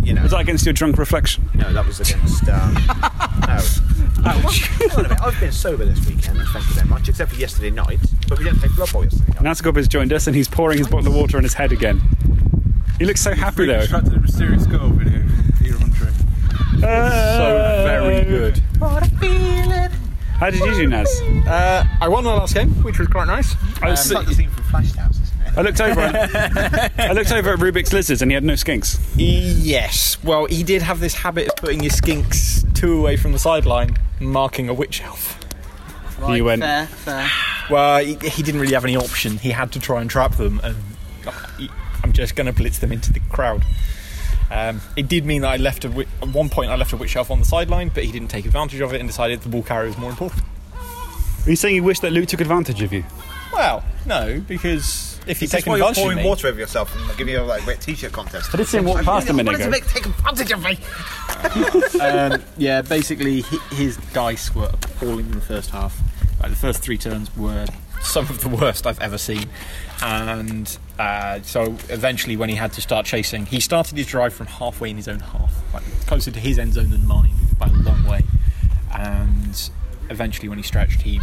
you know. Was that against your drunk reflection? No, that was against. Um, *laughs* no. Ouch. Hang on a minute, I've been sober this weekend, thank you very much, except for yesterday night. But we didn't play Blood Bowl yesterday night. Natsgob has joined us, and he's pouring his bottle of water on his head again. He looks so happy though. Distracted the mysterious girl video. Peter Andre. so very uh, good. What a feeling. How did you do, Naz? Uh, I won my last game, which was quite nice. Oh, um, I, It's like the scene from Flashdance, isn't it? I looked over. *laughs* I looked over at Rubik's lizards, and he had no skinks. Yes. Well, he did have this habit of putting his skinks two away from the sideline, marking a witch elf. Right, You went- fair, fair. Well, he, he didn't really have any option. He had to try and trap them, and uh, he- I'm just going to blitz them into the crowd. Um, it did mean that I left a at one point I left a witch elf on the sideline, but he didn't take advantage of it and decided the ball carrier was more important. Are you saying you wish that Luke took advantage of you? Well, no, because if you Is take this why you're advantage of pouring water over yourself and giving you a like wet t-shirt contest? I did see him walk past a minute wanted ago. to make, take advantage of me. *laughs* um, yeah, basically his dice were appalling in the first half. Like, the first three turns were some of the worst I've ever seen, and uh, so eventually when he had to start chasing, he started his drive from halfway in his own half, like closer to his end zone than mine by a long way, and eventually when he stretched, he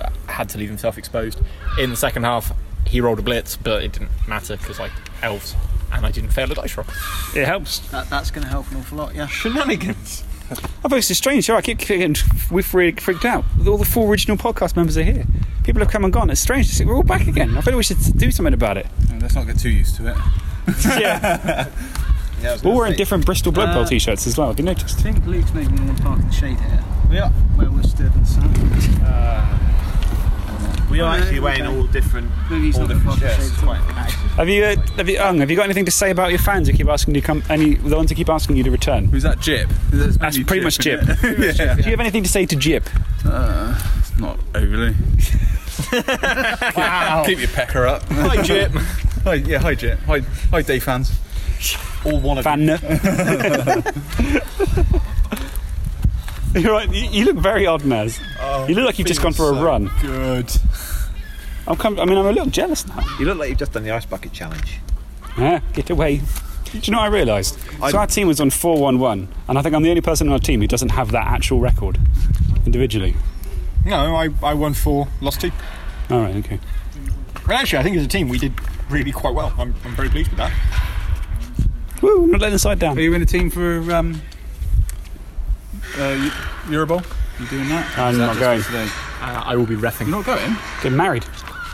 uh, had to leave himself exposed. In the second half, he rolled a blitz, but it didn't matter because like elves, and I didn't fail a dice roll. It helps. That, that's going to help an awful lot, yeah. Shenanigans. I thought it's a strange show. I keep getting we've really freaked out. All the four original podcast members are here. People have come and gone. It's strange we're all back again. I feel we should do something about it. Oh, let's not get too used to it. *laughs* yeah. Yeah, I was wearing say. different Bristol Blood Bowl Uh, t-shirts as well. Have you noticed? I think Luke's making me want to park in the shade here, Yeah. where we're stood and sun. We We are actually wearing all different, all different shirts. It's quite active. Have you, uh, have you, Ung, have you got anything to say about your fans who keep asking you to come? Any the ones who keep asking you to return? Who's that, Jip? That's, That's pretty much Jip. *laughs* yeah. Do you have anything to say to Jip? Uh, not overly. *laughs* Wow. Keep your pecker up. Hi, Jip. *laughs* Hi, yeah, hi, Jip. Hi, hi, Day fans. All one of Fan. *laughs* You're right. You, you look very odd, Naz. you look like you've just gone for a run. Good. *laughs* I'm com- I mean, I'm a little jealous now. You look like you've just done the ice bucket challenge. Yeah, get away. Do you know what I realised? So our team was on 4-1-1, and I think I'm the only person on our team who doesn't have that actual record individually. No, I, I won four, lost two. All right, okay. And actually, I think as a team we did really quite well. I'm, I'm very pleased with that. Woo, not letting the side down. Are you in a team for um, uh, Eu- Eurobowl? You doing that? I'm that not going. for Today? Uh, I will be refing. You're not going? Getting married.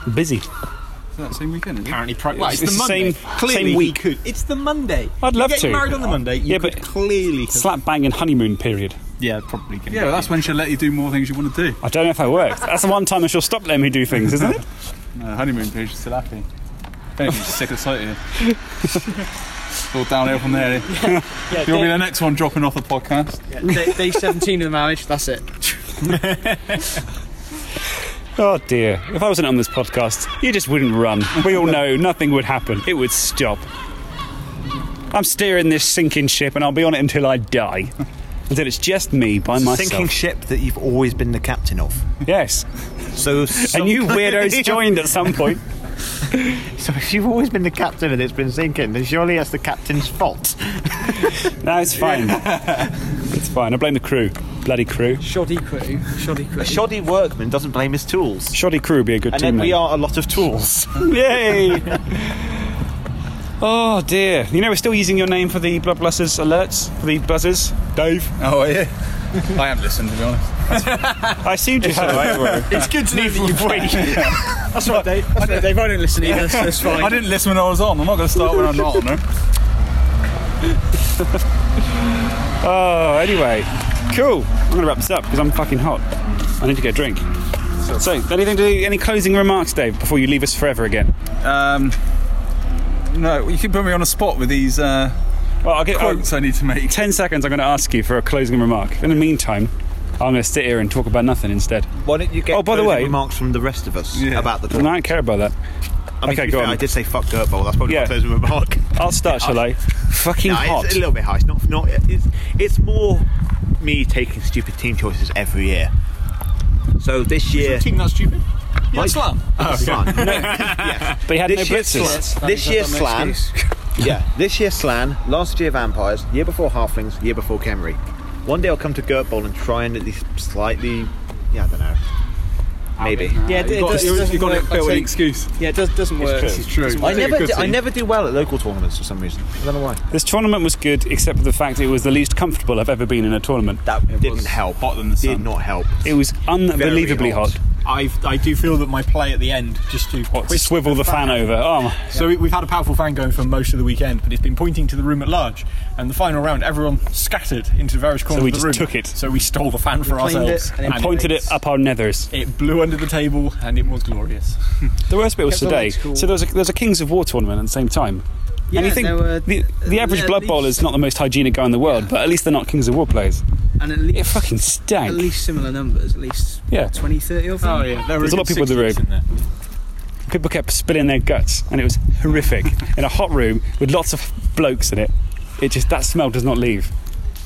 I'm busy. Is that same weekend? Is it? Apparently, pri- well, it's, It's the the Monday. same- clearly, same week. could. It's the Monday. I'd You're love getting to. married on the Monday. You Yeah, could but clearly. Slap banging honeymoon period. Yeah, probably. Gonna Yeah, well, that's when she'll let you do more things you want to do. I don't know if that works. That's the one time that she'll stop letting me do things, isn't it? *laughs* Uh, honeymoon period, she's still happy. If anything, she's sick of sight of you. It's all downhill from there. *laughs* eh? *laughs* Yeah, You'll be the next one dropping off the podcast. yeah, day, day 17 of the marriage, that's it. *laughs* Oh dear. If I wasn't on this podcast, you just wouldn't run. We all know nothing would happen. It would stop. I'm steering this sinking ship and I'll be on it until I die. Until it's just me by It's a myself. sinking ship that you've always been the captain of. yes. So, And you weirdos joined at some point. *laughs* So if you've always been the captain and it's been sinking, then surely that's the captain's fault. *laughs* No, it's fine. *laughs* it's fine. I blame the crew. Bloody crew. Shoddy crew. Shoddy crew. A shoddy workman doesn't blame his tools. Shoddy crew would be a good And team then we are a lot of tools. Yay! Oh dear. You know we're still using your name for the blood buzzers alerts? For the buzzers? Dave? Oh, yeah. I haven't listened, to be honest. I assumed you had. It's good to know that you've waited. *laughs* That's right, Dave. That's right, Dave. I don't listen either, so it's fine. I didn't listen when I was on. I'm not going to start when I'm not on. No? *laughs* Oh, anyway. Cool. I'm going to wrap this up because I'm fucking hot. I need to get a drink. So, anything to do, any closing remarks, Dave, before you leave us forever again? Um, no, you can put me on a spot with these uh, Well, I'll get quotes I need to make. 10 seconds. I'm going to ask you for a closing remark. In the meantime, I'm going to sit here and talk about nothing instead. Why don't you get Oh, by the way- remarks from the rest of us Yeah. about the And tournament? I don't care about that. I mean, okay, go fair, on. I did say fuck Gurt Bowl. That's probably Yeah. my closing remark. *laughs* I'll start, shall I? *laughs* Fucking No, hot. it's a little bit high. It's not. not it's, it's more me taking stupid team choices every year. So this year, Team that's stupid. Yeah, Like- Slann. Oh, Slann. yes. But he had This no year, blitzers. Slann- this year That's no Slann, excuse. yeah, this year Slann, last year Vampires, year before Halflings, year before Khemri. One day I'll come to Gurt Bowl and try and at least slightly, yeah, I don't know, maybe. Yeah, it, You've got, does- you doesn't got work. it built I'd with an excuse. Yeah, it does, doesn't work. true. It's true. I never, do, I never do well at local tournaments for some reason. I don't know why. This tournament was good, except for the fact it was the least comfortable I've ever been in a tournament. That It didn't help. hotter than the sun. Did not help. It was unbelievably hot. hot. I I do feel that my play at the end just to What, swivel the fan over. Oh, my- So we- we've had a powerful fan going for most of the weekend, but it's been pointing to the room at large. And the final round, everyone scattered into various corners we of the just room. took it. So we stole the fan for claimed it ourselves and and pointed it up our nethers. It blew under the table, and it was glorious. The worst bit was today. cool. So there was, a, there was a Kings of War tournament at the same time. Yeah, and you think there were- the, the average at Blood Bowl is not the most hygienic guy in the world, but at least they're not Kings of War players. And at It least, fucking at least similar numbers, at least Yeah. 20, 30 of them. Oh yeah, there There's a lot of people in the room. In. People kept spilling their guts, and it was horrific. *laughs* in a hot room with lots of blokes in it, it just that smell does not leave.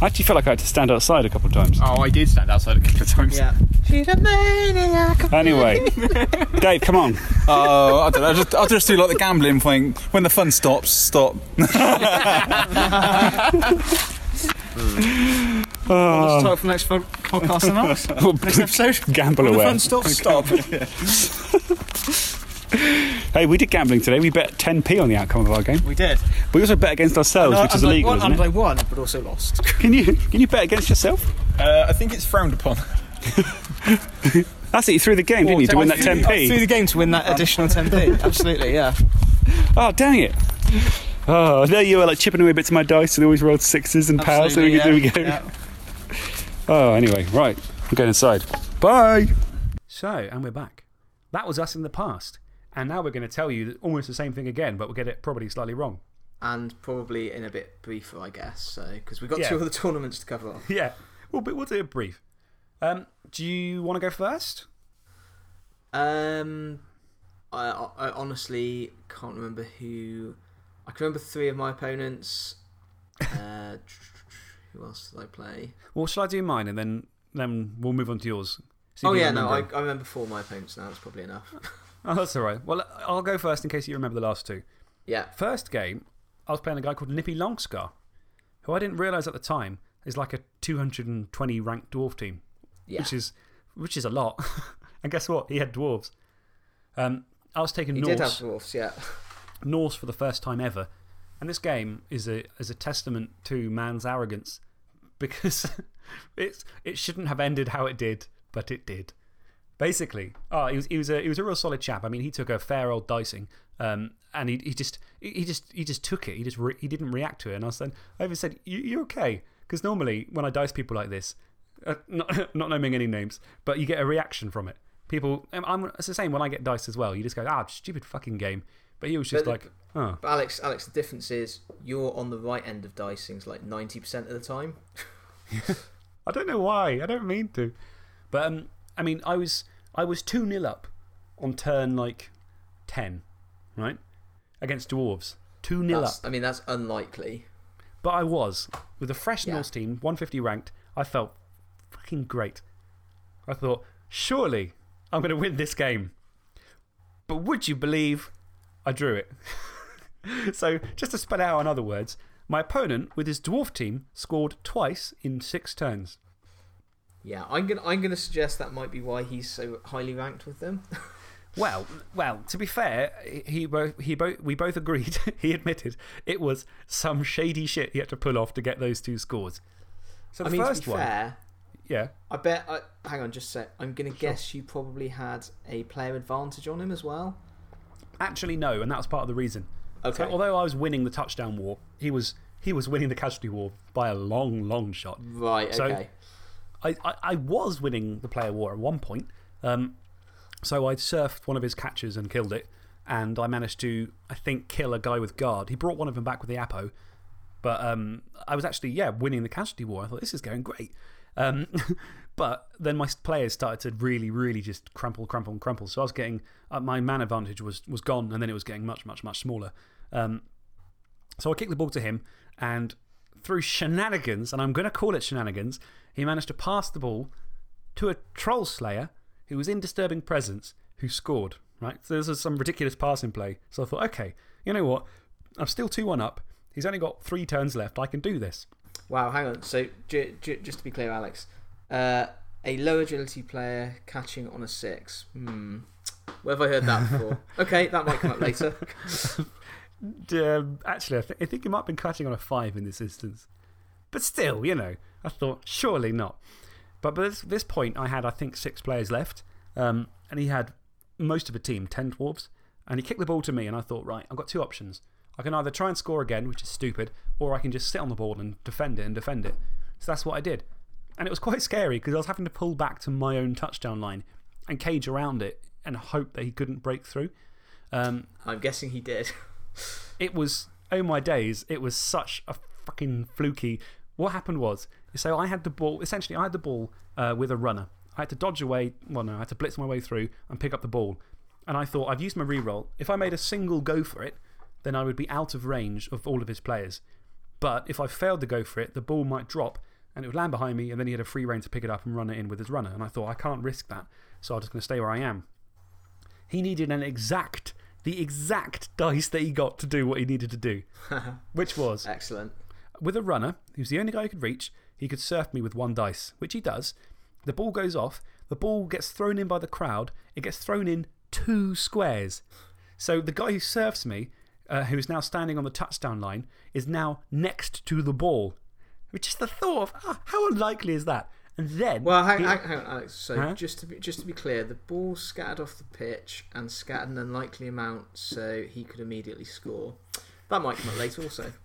I actually felt like I had to stand outside a couple of times. Oh, I did stand outside a couple of times. Yeah. She's a maniac. Anyway, *laughs* Dave, come on. Oh, I don't know. I'll just, I'll just do like the gambling thing. When the fun stops, stop. *laughs* Oh. What's the talk for next fo- podcast announced? *laughs* Next episode? Gamble The away. fun stops, Stop. *laughs* Hey, we did gambling today. We bet 10p on the outcome of our game. we did. We also bet against ourselves, No, which is and I illegal, won, isn't and it? I won, but also lost. *laughs* Can you can you bet against yourself? Uh, I think it's frowned upon. *laughs* That's it. You threw the game, didn't you, to win that I threw 10p? the game to win that additional 10p. Absolutely, yeah. Oh, dang it. Oh, there you are, like chipping away bits of my dice and always rolled sixes and powers. There we, Absolutely, go, there we go. yeah. Oh, anyway, right. I'm going inside. Bye. So, and we're back. that was us in the past. And now we're going to tell you almost the same thing again, but we'll get it probably slightly wrong. And probably in a bit briefer, I guess. So Because we've got Yeah. two other *laughs* tournaments to cover off. *laughs* Yeah, we'll, be- we'll do it brief. Um, do you want to go first? Um, I, I, honestly can't remember who. I can remember three of my opponents. *laughs* uh, *tsk* who else did I play? Well, shall I do mine and then, then we'll move on to yours? Oh, yeah, no, I, remember. I remember four of my opponents now. That's probably enough. *laughs* Oh, that's all right. Well, I'll go first in case you remember the last two. Yeah. First game, I was playing a guy called Nippy Longscar, who I didn't realise at the time is like a 220 ranked dwarf team, Yeah. which, is, which is a lot. *laughs* and guess what? He had dwarves. Um, I was taking He Norse. did have dwarfs, yeah. *laughs* Norse for the first time ever. And this game is a, is a testament to man's arrogance because it's, it shouldn't have ended how it did, but it did. Basically, oh, he was, he, was a, he was a real solid chap. I mean, he took a fair old dicing um, and he, he, just, he, just, he just took it. He, just he didn't react to it. And I, said, I even said, you, are okay? Because normally when I dice people like this, uh, not, *laughs* not naming any names, but you get a reaction from it. People, I'm, I'm, it's the same when I get dice as well. You just go, Ah, stupid fucking game. But he was just But- like, Oh. But Alex, Alex, the difference is you're on the right end of dicings like 90% of the time. *laughs* I don't know why. I don't mean to. But, um, I mean, I was, I was 2 0 up on turn like 10, right? Against Dwarves. 2 0 up. I mean, that's unlikely. But I was. With a fresh Yeah. Norse team, 150 ranked, I felt fucking great. I thought, surely I'm going to win this game. But would you believe I drew it? *laughs* so, just to spell out in other words, my opponent with his dwarf team scored twice in six turns. Yeah, I'm going to I'm gonna suggest that might be why he's so highly ranked with them. *laughs* Well, well, to be fair, he, both, he both, we both agreed, *laughs* he admitted, it was some shady shit he had to pull off to get those two scores. So the I mean, first to be one. fair, Yeah. I bet. I, hang on, just a sec. I'm going to guess you probably had a player advantage on him as well. Actually, no, and that was part of the reason. Okay. So, although I was winning the touchdown war, he was, he was winning the casualty war by a long, long shot. Right, So, okay. I, I, was winning the player war at one point. Um, so I surfed one of his catches and killed it. And I managed to, I think, kill a guy with guard. He brought one of them back with the Apo. But um, I was actually, yeah, winning the casualty war. I thought, this is going great. Um, *laughs* but then my players started to really, really just crumple, crumple, and crumple. So I was getting, uh, my man advantage was, was gone, and then it was getting much, much, much smaller. Um, so I kicked the ball to him, and through shenanigans, and I'm going to call it shenanigans, he managed to pass the ball to a troll slayer who was in disturbing presence who scored. Right? So this is some ridiculous passing play. So I thought, okay, you know what? I'm still 2 1 up. He's only got three turns left. I can do this. Wow, hang on. So, j- j- just to be clear, Alex, uh, a low agility player catching on a six. Hmm. Where have I heard that before? *laughs* okay, that might come up later. *laughs* Um, actually, I, th I think he might have been catching on a 5 in this instance. But still, you know, I thought, surely not. But by this, this point, I had, I think, six players left. Um, and he had most of a team, 10 dwarves. And he kicked the ball to me, and I thought, right, I've got two options. I can either try and score again, which is stupid, or I can just sit on the ball and defend it and defend it. So that's what I did. And it was quite scary because I was having to pull back to my own touchdown line and cage around it and hope that he couldn't break through. Um, I'm guessing he did. *laughs* it was, oh my days, it was such a fucking fluky. What happened was, so I had the ball, essentially, I had the ball uh, with a runner. I had to dodge away, well, no, I had to blitz my way through and pick up the ball. And I thought, I've used my reroll. If I made a single go for it, then I would be out of range of all of his players. But if I failed to go for it, the ball might drop and it would land behind me, and then he had a free rein to pick it up and run it in with his runner. And I thought, I can't risk that. So I'm just going to stay where I am. He needed an exact, the exact dice that he got to do what he needed to do, *laughs* which was Excellent. with a runner, who's the only guy who could reach, he could surf me with one dice, which he does. The ball goes off, the ball gets thrown in by the crowd, it gets thrown in two squares. So the guy who surfs me, uh, who is now standing on the touchdown line, is now next to the ball. Which is the thought of ah, how unlikely is that? And then. Well, hang, he- hang, hang on, Alex. So, Huh? just, to be, just to be clear, the ball scattered off the pitch and scattered an unlikely amount so he could immediately score. That might come up later also. *laughs*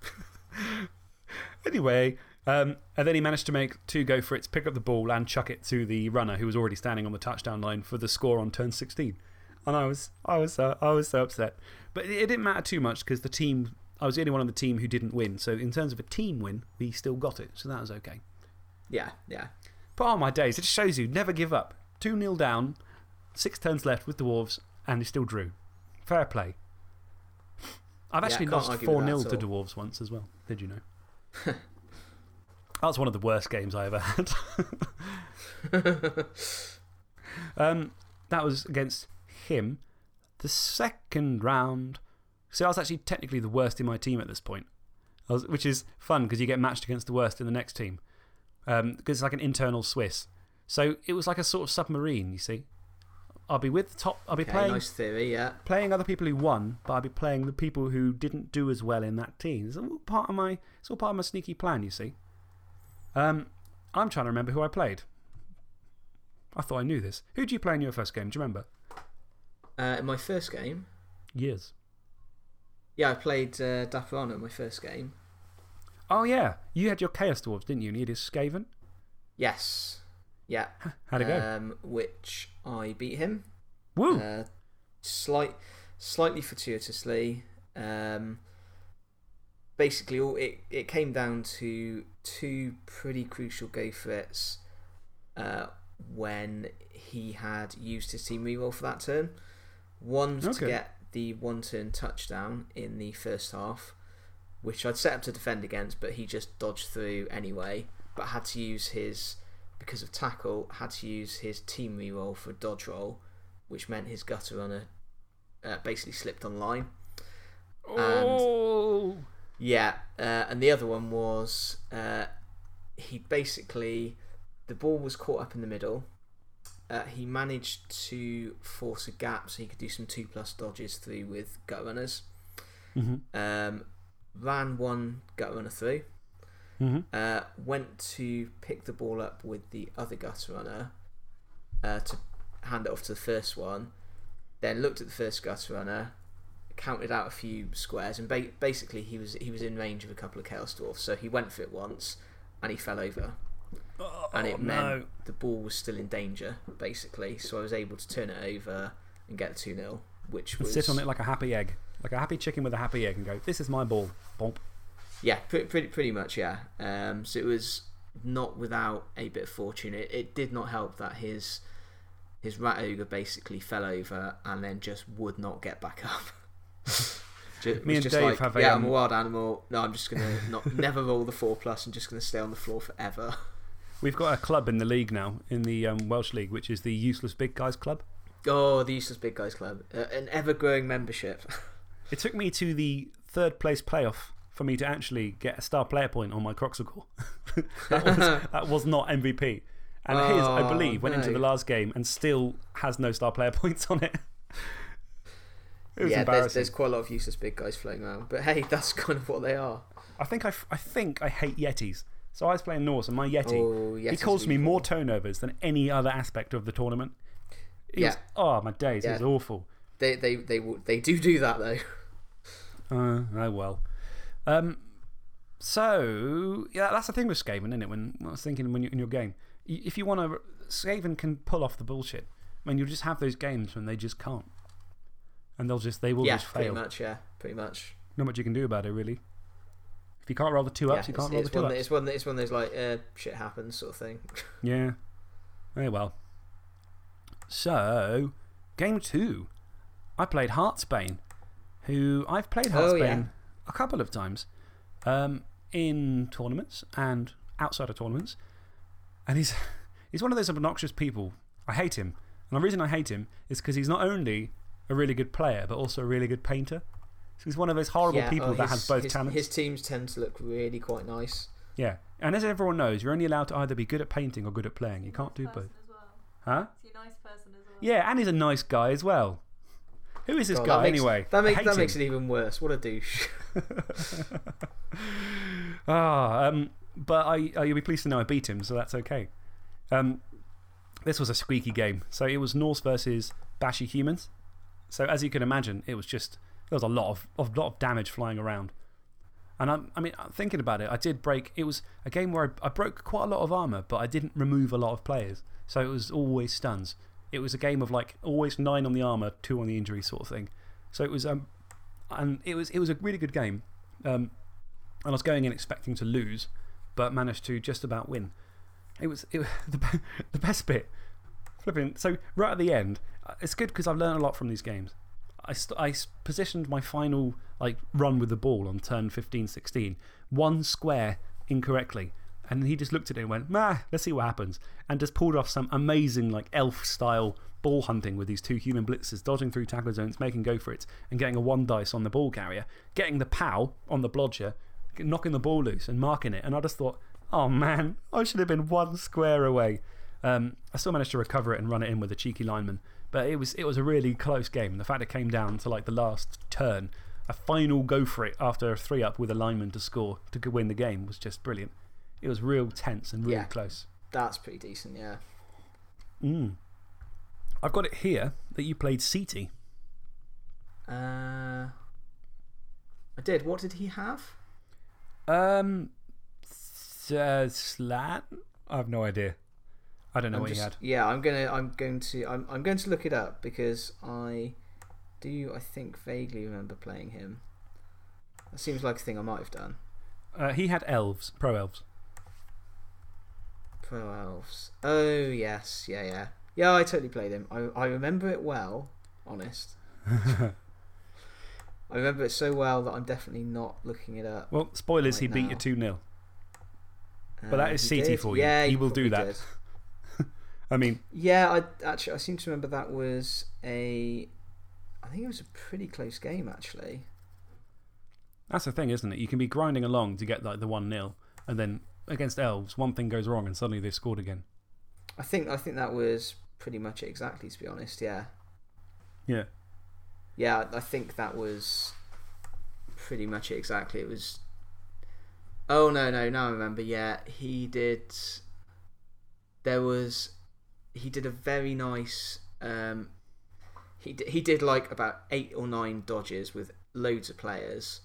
Anyway, um, and then he managed to make two go for it, pick up the ball and chuck it to the runner who was already standing on the touchdown line for the score on turn 16. and I was, I was, so, I was so upset. But it, it didn't matter too much because the team, I was the only one on the team who didn't win. So, in terms of a team win, we still got it. So, that was okay. Yeah, yeah. But oh my days, it just shows you never give up. 2 0 down, six turns left with Dwarves, and he still drew. Fair play. I've actually can't lost 4 with 0 to. Dwarves once as well. Did you know? *laughs* That's one of the worst games I ever had. *laughs* um, that was against him. The second round. See, I was actually technically the worst in my team at this point, was, which is fun because you get matched against the worst in the next team. Because it's like an internal Swiss. So it was like a sort of submarine, you see. I'll be with the top, I'll be Okay, playing nice theory, yeah. playing other people who won, but I'd be playing the people who didn't do as well in that team. It's all part of my, it's all part of my sneaky plan, you see. Um, I'm trying to remember who I played. I thought I knew this. Who did you play in your first game? Do you remember? Uh, in my first game, Years. yeah, I played uh, Daparana in my first game. Oh, yeah. You had your Chaos Dwarves, didn't you? And you his Skaven. Yes. Yeah. *laughs* How'd it go? Um, which I beat him. Woo! Uh, slight, slightly fortuitously. Um, basically, all it, it came down to two pretty crucial go for it's uh, when he had used his team reroll for that turn. One to get the one turn touchdown in the first half, which I'd set up to defend against, but he just dodged through anyway. But had to use his, because of tackle, had to use his team reroll for dodge roll, which meant his gutter runner uh, basically slipped on line. oh! Yeah, uh, and the other one was uh, he basically the ball was caught up in the middle. Uh, he managed to force a gap so he could do some two plus dodges through with gut runners. Mhm. Um, ran one gut runner through. Mhm. Uh, went to pick the ball up with the other gutter runner uh, to hand it off to the first one. Then looked at the first gutter runner, counted out a few squares, and ba- basically he was he was in range of a couple of chaos dwarfs. So he went for it once, and he fell over, and it Oh, meant no. the ball was still in danger. Basically, so I was able to turn it over and get two 0 which was sit on it like a happy egg. Like a happy chicken with a happy egg and go, this is my ball. Bonk. Yeah, pretty, pretty, pretty much, yeah. Um, so it was not without a bit of fortune. It, it did not help that his his rat ogre basically fell over and then just would not get back up. *laughs* Ju- Me and just Dave like, have a, yeah, I'm a wild animal. No, I'm just gonna not *laughs* never roll the four plus. I'm just gonna stay on the floor forever. *laughs* We've got a club in the league now, in the um, Welsh League, which is the Useless Big Guys Club. Oh, the useless big guys club, uh, an ever growing membership. It took me to the third place playoff for me to actually get a star player point on my Croxicle. *laughs* that, was, *laughs* that was not MVP. And his, I Oh, believe, went into the last game and still has no star player *laughs* points on it. It was yeah, there's, there's quite a lot of useless big guys floating around, but hey, that's kind of what they are. I, think I, I think I hate Yetis. So I was playing Norse, and my Yeti, Oh, he caused me more turnovers than any other aspect of the tournament. He was- Yeah. oh, my days. It was awful. They they they they do do that though. Uh, oh well. Um, so, yeah, that's the thing with Skaven, isn't it? When I was thinking when you, in your game, if you want to, Skaven can pull off the bullshit. I mean, you'll just have those games when they just can't. And they'll just, they will yeah, just pretty fail. much. Yeah, pretty much. Not much you can do about it, really. If you can't roll the two ups, yeah, you can't roll the two one, ups. It's one. It's one of those like uh, shit happens sort of thing. *laughs* Yeah. Very well. So, game two. I played Heartsbane, who I've played Oh, Heartsbane yeah. a couple of times um, in tournaments and outside of tournaments. And he's, *laughs* he's one of those obnoxious people. I hate him. And the reason I hate him is because he's not only a really good player, but also a really good painter. So he's one of those horrible yeah, people oh, that his, has both his, talents. His teams tend to look really quite nice. Yeah. And as everyone knows, you're only allowed to either be good at painting or good at playing. You can't do both. Huh? He's a nice person as well. Yeah, and he's a nice guy as well. Who is this God, guy that makes, anyway? That, makes that makes it even worse. What a douche. *laughs* Ah, um, but I, uh, you'll be pleased to know I beat him, so that's okay. Um, this was a squeaky game. So it was Norse versus Bashy humans. So as you can imagine, it was just, there was a lot of, of, lot of damage flying around. And I'm, I mean, thinking about it, I did break, it was a game where I, I broke quite a lot of armour, but I didn't remove a lot of players. So it was always stuns. It was a game of like always nine on the armour, two on the injury sort of thing. So it was, um, and it was, it was a really good game. Um, and I was going in expecting to lose, but managed to just about win. It was, it, *laughs* the, the best bit. Flipping. So, right at the end, uh, it's good because I've learned a lot from these games. I, I positioned my final like, run with the ball on turn 15 16, one square incorrectly. And he just looked at it and went, nah, let's see what happens. And just pulled off some amazing, like, elf style ball hunting with these two human blitzers, dodging through tackle zones, making go for it, and getting a one dice on the ball carrier, getting the pow on the blodger, knocking the ball loose and marking it. And I just thought, oh man, I should have been one square away. Um, I still managed to recover it and run it in with a cheeky lineman. But it was, it was a really close game. The fact it came down to like the last turn, a final go for it after a three up with a lineman to score to win the game was just brilliant. It was real tense and really Yeah. close. That's pretty decent, yeah. Mm. I've got it here that you played CT. Uh, I did. What did he have? Um, uh, Slat? I have no idea. I don't know I'm what just- he had. Yeah, I'm gonna, I'm going to, I'm, I'm going to look it up because I do, I think, vaguely remember playing him. That seems like a thing I might have done. Uh, he had elves, pro elves. Pro elves. Oh yes, yeah, yeah, yeah. I totally played him. I, I remember it well. Honest. *laughs* I remember it so well that I'm definitely not looking it up. Well, spoilers, he beat now. you 2 0. But Uh, that is he CT did. for you. Yeah, He will do that. *laughs* I mean, Yeah, I actually I seem to remember that was a. I think it was a pretty close game actually. that's the thing, isn't it? You can be grinding along to get like the 1 0, and then against elves, one thing goes wrong and suddenly they've scored again. I think I think that was pretty much it exactly. To be honest, yeah, Yeah. yeah. I think that was pretty much it exactly. It was. Oh no no now I remember. Yeah, he did. There was, he did a very nice. Um, he d- he did like about eight or nine dodges with loads of players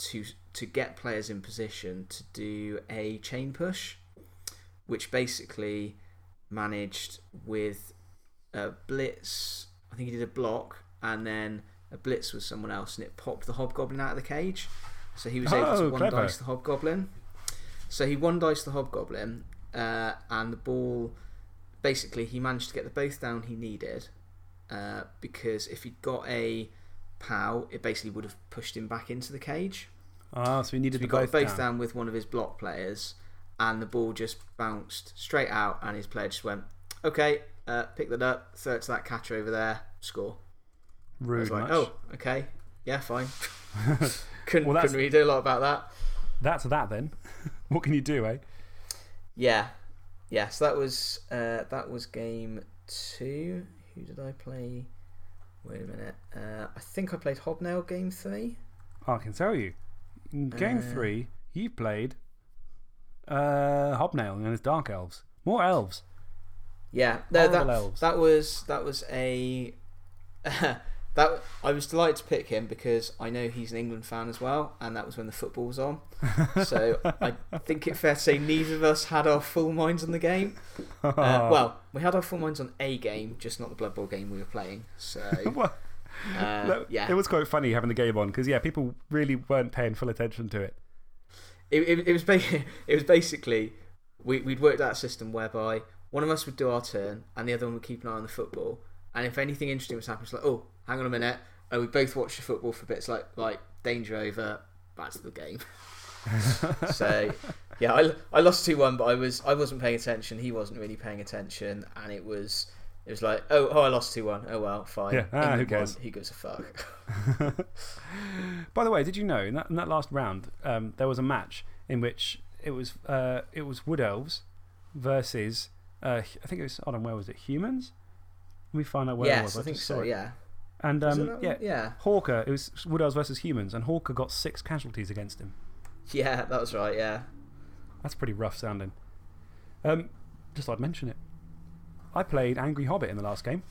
to to get players in position to do a chain push, which basically managed with a blitz. I think he did a block and then a blitz with someone else, and it popped the hobgoblin out of the cage. So he was able Oh, to one clever. dice the hobgoblin. So he one dice the hobgoblin, uh, and the ball. Basically, he managed to get the both down he needed, uh, because if he'd got a pow, it basically would have pushed him back into the cage. Ah, so he needed So he to got both both down. down with one of his block players, and the ball just bounced straight out, and his player just went, "Okay, uh, pick that up, throw it to that catcher over there, score." Rude was like, much. "Oh, okay, yeah, fine." *laughs* couldn't Well, couldn't really do a lot about that. That's that then. *laughs* what can you do, eh? Yeah, yeah. So that was uh, that was game two. Who did I play? Wait a minute. Uh, I think I played Hobnail game three. I can tell you. In game Uh, three, you played uh, Hobnail and his Dark Elves. More elves. Yeah, no, that, elves. that was that was a *laughs* that I was delighted to pick him because I know he's an England fan as well, and that was when the football was on. so *laughs* I think it's fair to say neither of us had our full minds on the game. Uh, *laughs* well, we had our full minds on a game, just not the Blood Bowl game we were playing. So *laughs* uh, yeah, It was quite funny having the game on because, yeah, people really weren't paying full attention to it. it, it, it was ba- it was basically we we'd worked out a system whereby one of us would do our turn and the other one would keep an eye on the football. And if anything interesting was happening, it's like, oh, hang on a minute, and we both watched the football for bits like like danger over, back to the game. *laughs* so yeah, I, I lost two one, but I was I wasn't paying attention. He wasn't really paying attention, and it was. It was like, oh, oh, I lost 2 1. Oh, well, fine. Yeah, ah, who cares? won. Who gives a fuck? *laughs* By the way, did you know in that, in that last round um, there was a match in which it was, uh, it was Wood Elves versus, uh, I think it was, hold on, where was it? Humans? Let me find out where it yes, was. I think so, saw it. yeah. And um, yeah. Yeah. Hawker, it was Wood Elves versus Humans, and Hawker got six casualties against him. Yeah, that was right, yeah. That's pretty rough sounding. Um, just thought I'd mention it. I played Angry Hobbit in the last game,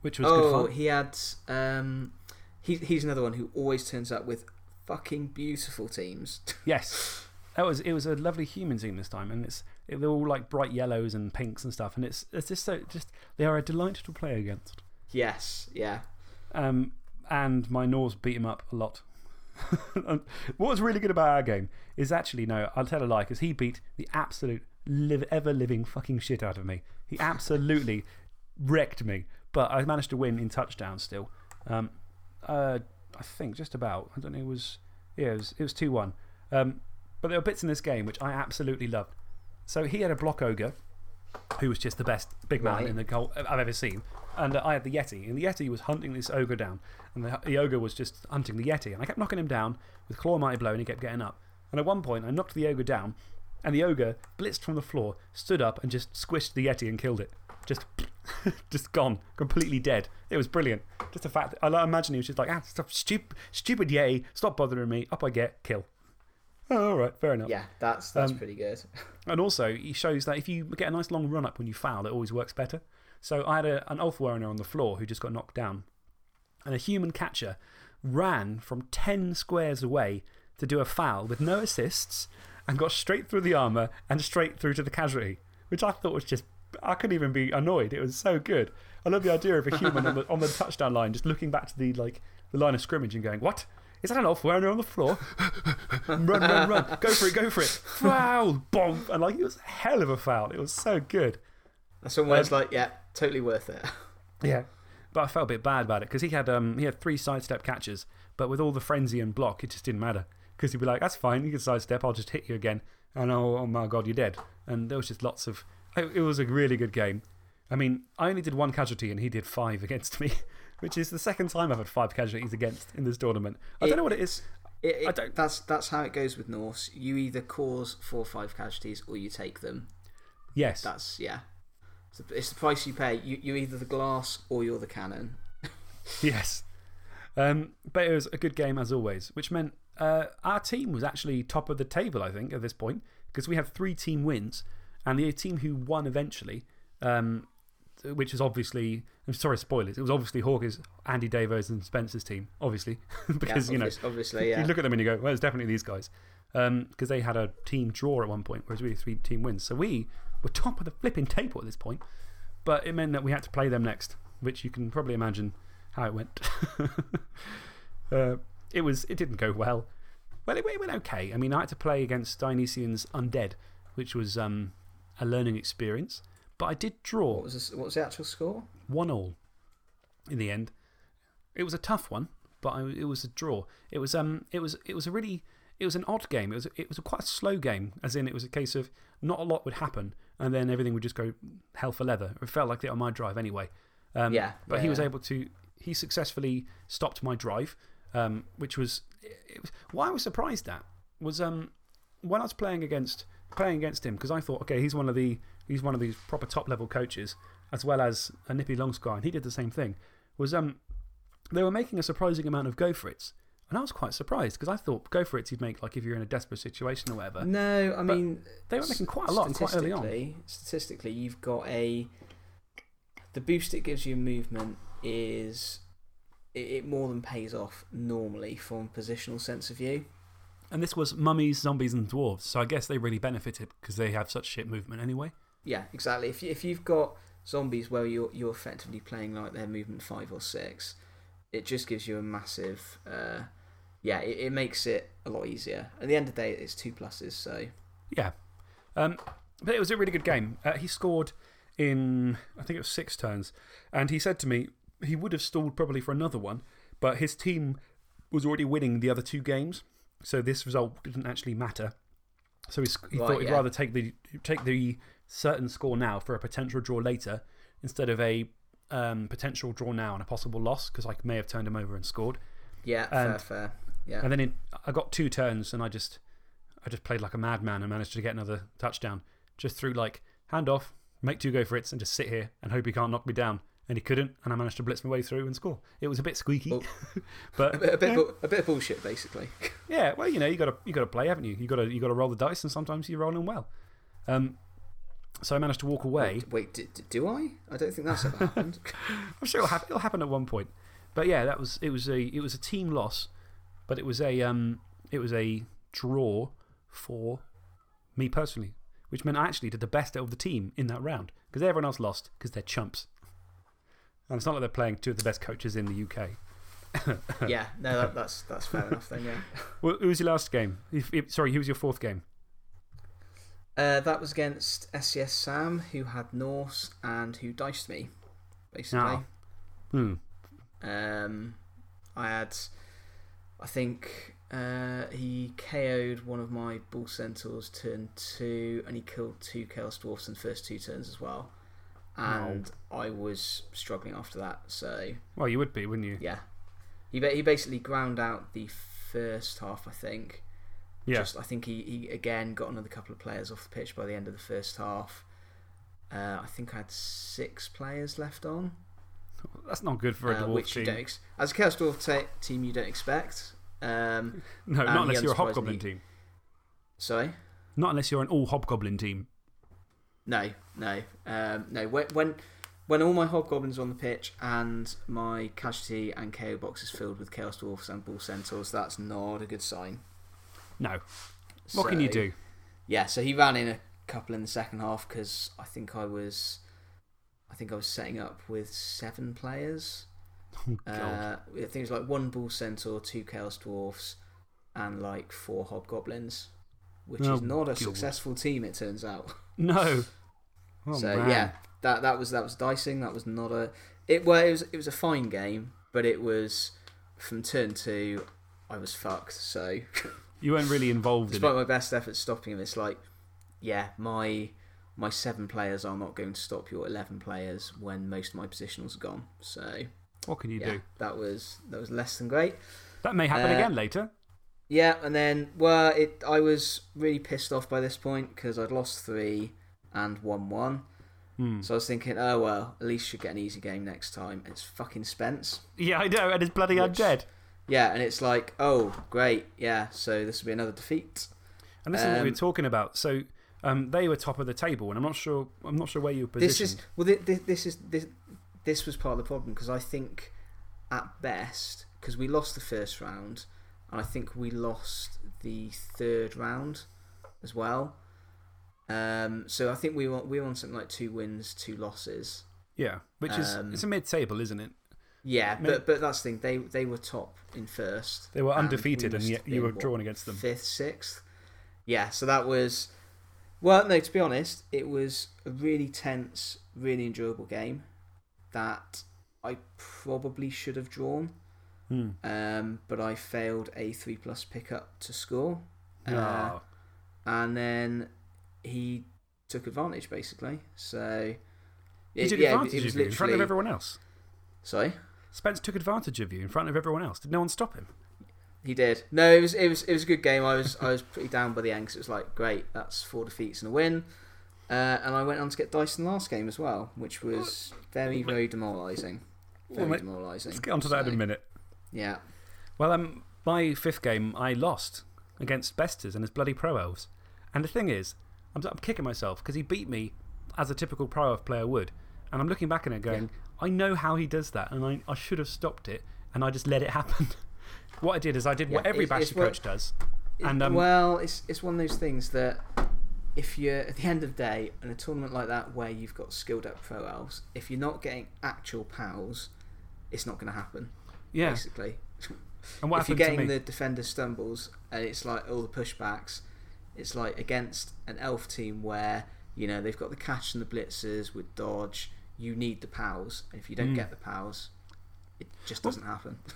which was good oh, he had. Um, he, he's another one who always turns up with fucking beautiful teams. *laughs* Yes. That was, it was a lovely human team this time, and it's, it, they're all like bright yellows and pinks and stuff, and it's, it's just so, just, they are a delight to play against. Yes, yeah. Um, and my Norse beat him up a lot. *laughs* what was really good about our game is actually, no, I'll tell a lie, because he beat the absolute live, ever living fucking shit out of me. He absolutely *laughs* wrecked me, but I managed to win in touchdowns still. Um, uh, I think just about. I don't know, it was, yeah, it was, it was 2 1. Um, but there were bits in this game which I absolutely loved. So he had a block ogre who was just the best big man in the goal I've ever seen. And I had the Yeti, and the Yeti was hunting this ogre down. And the, the ogre was just hunting the Yeti. And I kept knocking him down with Claw Mighty Blow, and he kept getting up. And at one point, I knocked the ogre down, and the ogre blitzed from the floor, stood up, and just squished the Yeti and killed it. Just, *laughs* just gone, completely dead. It was brilliant. Just the fact that I imagine he was just like, ah, stop, stupid, stupid Yeti, stop bothering me. Up I get, kill. Oh, all right, fair enough. Yeah, that's, that's Um, pretty good. And also, he shows that if you get a nice long run up when you foul, it always works better. So I had a, an Ulfwerener on the floor who just got knocked down. And a human catcher ran from 10 squares away to do a foul with no assists and got straight through the armour and straight through to the casualty, which I thought was just. I couldn't even be annoyed. It was so good. I love the idea of a human on, the, on the touchdown line just looking back to the, like, the line of scrimmage and going, What? Is that an Ulfwerener on the floor? run, run, run. Go for it, go for it. Foul! Bomb! And like, it was a hell of a foul. It was so good. That's where Um, like, yeah, totally worth it. *laughs* Yeah. But I felt a bit bad about it because he, had um, he had three sidestep catches, but with all the frenzy and block, it just didn't matter. Because he'd be like, that's fine, you can sidestep, I'll just hit you again. And oh, oh my god, you're dead. And there was just lots of. It, it was a really good game. I mean, I only did one casualty and he did five *laughs* against me, which is the second time I've had five casualties against in this tournament. I don't know what it is. It, it, That's, that's how it goes with Norse. You either cause four or five casualties or you take them. Yes. That's, yeah. It's the, price you pay. You, you're either the glass or you're the cannon. *laughs* yes. Um, but it was a good game as always, which meant uh, our team was actually top of the table, I think, at this point, because we had three team wins. And the team who won eventually, um, which is obviously, I'm sorry, spoilers, it was obviously Hawkins, Andy Davos, and Spencer's team, obviously. *laughs* because, you know, obvious- obviously, yeah. you look at them and you go, well, it's definitely these guys. Because they had a team draw at one point, whereas we had three team wins. So we were top of the flipping table at this point. But it meant that we had to play them next, which you can probably imagine how it went. *laughs* uh, it, was, it didn't go well. Well, it, it went okay. I mean, I had to play against Dionysian's Undead, which was um, a learning experience. But I did draw. What was, this, what was the actual score? One all in the end. It was a tough one, but I, it was a draw. It was, um, it, was, it was a really. It was an odd game. It was, it was a quite a slow game, as in it was a case of not a lot would happen, and then everything would just go hell for leather. It felt like it on my drive anyway. Um, Yeah, But yeah, he was yeah. able to. He successfully stopped my drive, um, which was, it was. What I was surprised at was um, when I was playing against, playing against him, because I thought, okay, he's one, of the, he's one of these proper top level coaches, as well as a nippy long scar, and he did the same thing. Was um, they were making a surprising amount of go for it's. And I was quite surprised because I thought go for it you'd make like if you're in a desperate situation or whatever. No, I But mean. they were making quite a lot quite early on. statistically- you've got a. The boost it gives you in movement is. It, it more than pays off normally from positional sense of view. And this was mummies, zombies, and dwarves. So I guess they really benefited because they have such shit movement anyway. Yeah, exactly. If, you, if you've got zombies where you're, you're effectively playing like their movement 5 or 6, it just gives you a massive. Uh, yeah, it, it makes it a lot easier. At the end of the day, it's two pluses, so. Yeah. Um, but it was a really good game. Uh, he scored in, I think it was six turns. And he said to me he would have stalled probably for another one, but his team was already winning the other two games. So this result didn't actually matter. So he, he Right, thought he'd yeah. rather take the, take the certain score now for a potential draw later instead of a um, potential draw now and a possible loss because I may have turned him over and scored. Yeah, fair, fair. Yeah. And then it, I got two turns and I just, I just played like a madman and managed to get another touchdown. Just through like hand off, make two go for it, and just sit here and hope he can't knock me down. And he couldn't, and I managed to blitz my way through and score. It was a bit squeaky. *laughs* but a bit, a, bit, a bit of bullshit, basically. *laughs* Yeah, well, you know, you got to you got to play, haven't you? You got to you got to roll the dice, and sometimes you're rolling well. Um, so I managed to walk away. Wait, d- d- do I? I don't think that's ever *laughs* happened. I'm sure it'll happen, it'll happen at one point. But yeah, that was it. Was a it was a team loss, but it was a um it was a draw for me personally, which meant I actually did the best out of the team in that round because everyone else lost because they're chumps. And it's not like they're playing two of the best coaches in the UK. *laughs* yeah, no, that, that's, that's fair enough then, yeah. Well, who was your last game? Sorry, who was your fourth game? Uh, that was against SCS Sam, who had Norse and who diced me, basically. Ah. Hmm. Um, I had, I think uh, he KO'd one of my Bull Centaurs turn two, and he killed two Chaos Dwarfs in the first two turns as well. And I was struggling after that, so. Well, you would be, wouldn't you? Yeah. He, ba- he basically ground out the first half, I think. Yeah. Just, I think he, he again got another couple of players off the pitch by the end of the first half. Uh, I think I had six players left on. That's not good for a uh, dwarf which team. You don't as a Chaos Dwarf team, you don't expect. Um, *laughs* no, not unless you're a hobgoblin team. Sorry? Not unless you're an all hobgoblin team. No, no, um, no. When, when when all my hobgoblins are on the pitch and my casualty and KO box is filled with Chaos Dwarfs and Bull Centaurs, that's not a good sign. No. What can you do? Yeah, so he ran in a couple in the second half because I think I was, I think I was setting up with seven players. uh, I think it was like one Bull Centaur, two Chaos Dwarfs, and like four Hobgoblins, which Oh, is not a God. successful team, it turns out. *laughs* No. Oh, so man. yeah, that that was that was dicing. That was not a it. Well, it was it was a fine game, but it was from turn two, I was fucked. So *laughs* You weren't really involved in despite it. my best efforts stopping him, it's like, yeah, my my seven players are not going to stop your eleven players when most of my positionals are gone. So What can you yeah, do? That was that was less than great. That may happen Uh, again later. Yeah, and then well, it I was really pissed off by this point because I'd lost three and won one. Hmm. So I was thinking, oh well, at least should get an easy game next time. And it's fucking Spence. Yeah, I know, and it's bloody Which- undead. Yeah, and it's like, oh great, yeah. So this will be another defeat. And this is what we Um, were talking about. So um, they were top of the table, and I'm not sure. I'm not sure where you were positioned. This is well, thi- thi- this is this this was part of the problem because I think at best because we lost the first round, and I think we lost the third round as well. Um, so I think we were we were on something like two wins, two losses. yeah, which is um, it's a mid-table, isn't it? Yeah, Maybe- but but that's the thing. They they were top in first. They were and undefeated, we and yet you were what, drawn against them. Fifth, sixth. Yeah, so that was. Well, no, to be honest, it was a really tense, really enjoyable game that I probably should have drawn, Hmm. um, but I failed a three plus pickup to score. Uh, Ah. and then he took advantage basically. So. He took yeah, advantage it was of you in front of everyone else. Sorry? Spence took advantage of you in front of everyone else. Did no one stop him? He did. No, it was it was it was a good game. I was I was pretty down by the end because it was like great. That's four defeats and a win. Uh, and I went on to get dice in the last game as well, which was very very demoralising. Very mate, demoralising. Let's get onto that in a minute. Yeah. Well, um, my fifth game, I lost against Besters and his bloody Pro Elves. And the thing is, I'm, I'm kicking myself because he beat me as a typical Pro Elf player would. And I'm looking back at it going, I know how he does that, and I, I should have stopped it, and I just let it happen. *laughs* what I did is I did what every Bashy coach does. And, um, well, it's it's one of those things that if you're at the end of the day in a tournament like that where you've got skilled up pro elves, if you're not getting actual pals, it's not going to happen. Yeah. Basically. And what if you're getting me? the defender stumbles and it's like all the pushbacks, it's like against an elf team where you know they've got the catch and the blitzers with dodge. You need the pals, and if you don't Mm. get the pals, it just doesn't happen. *laughs*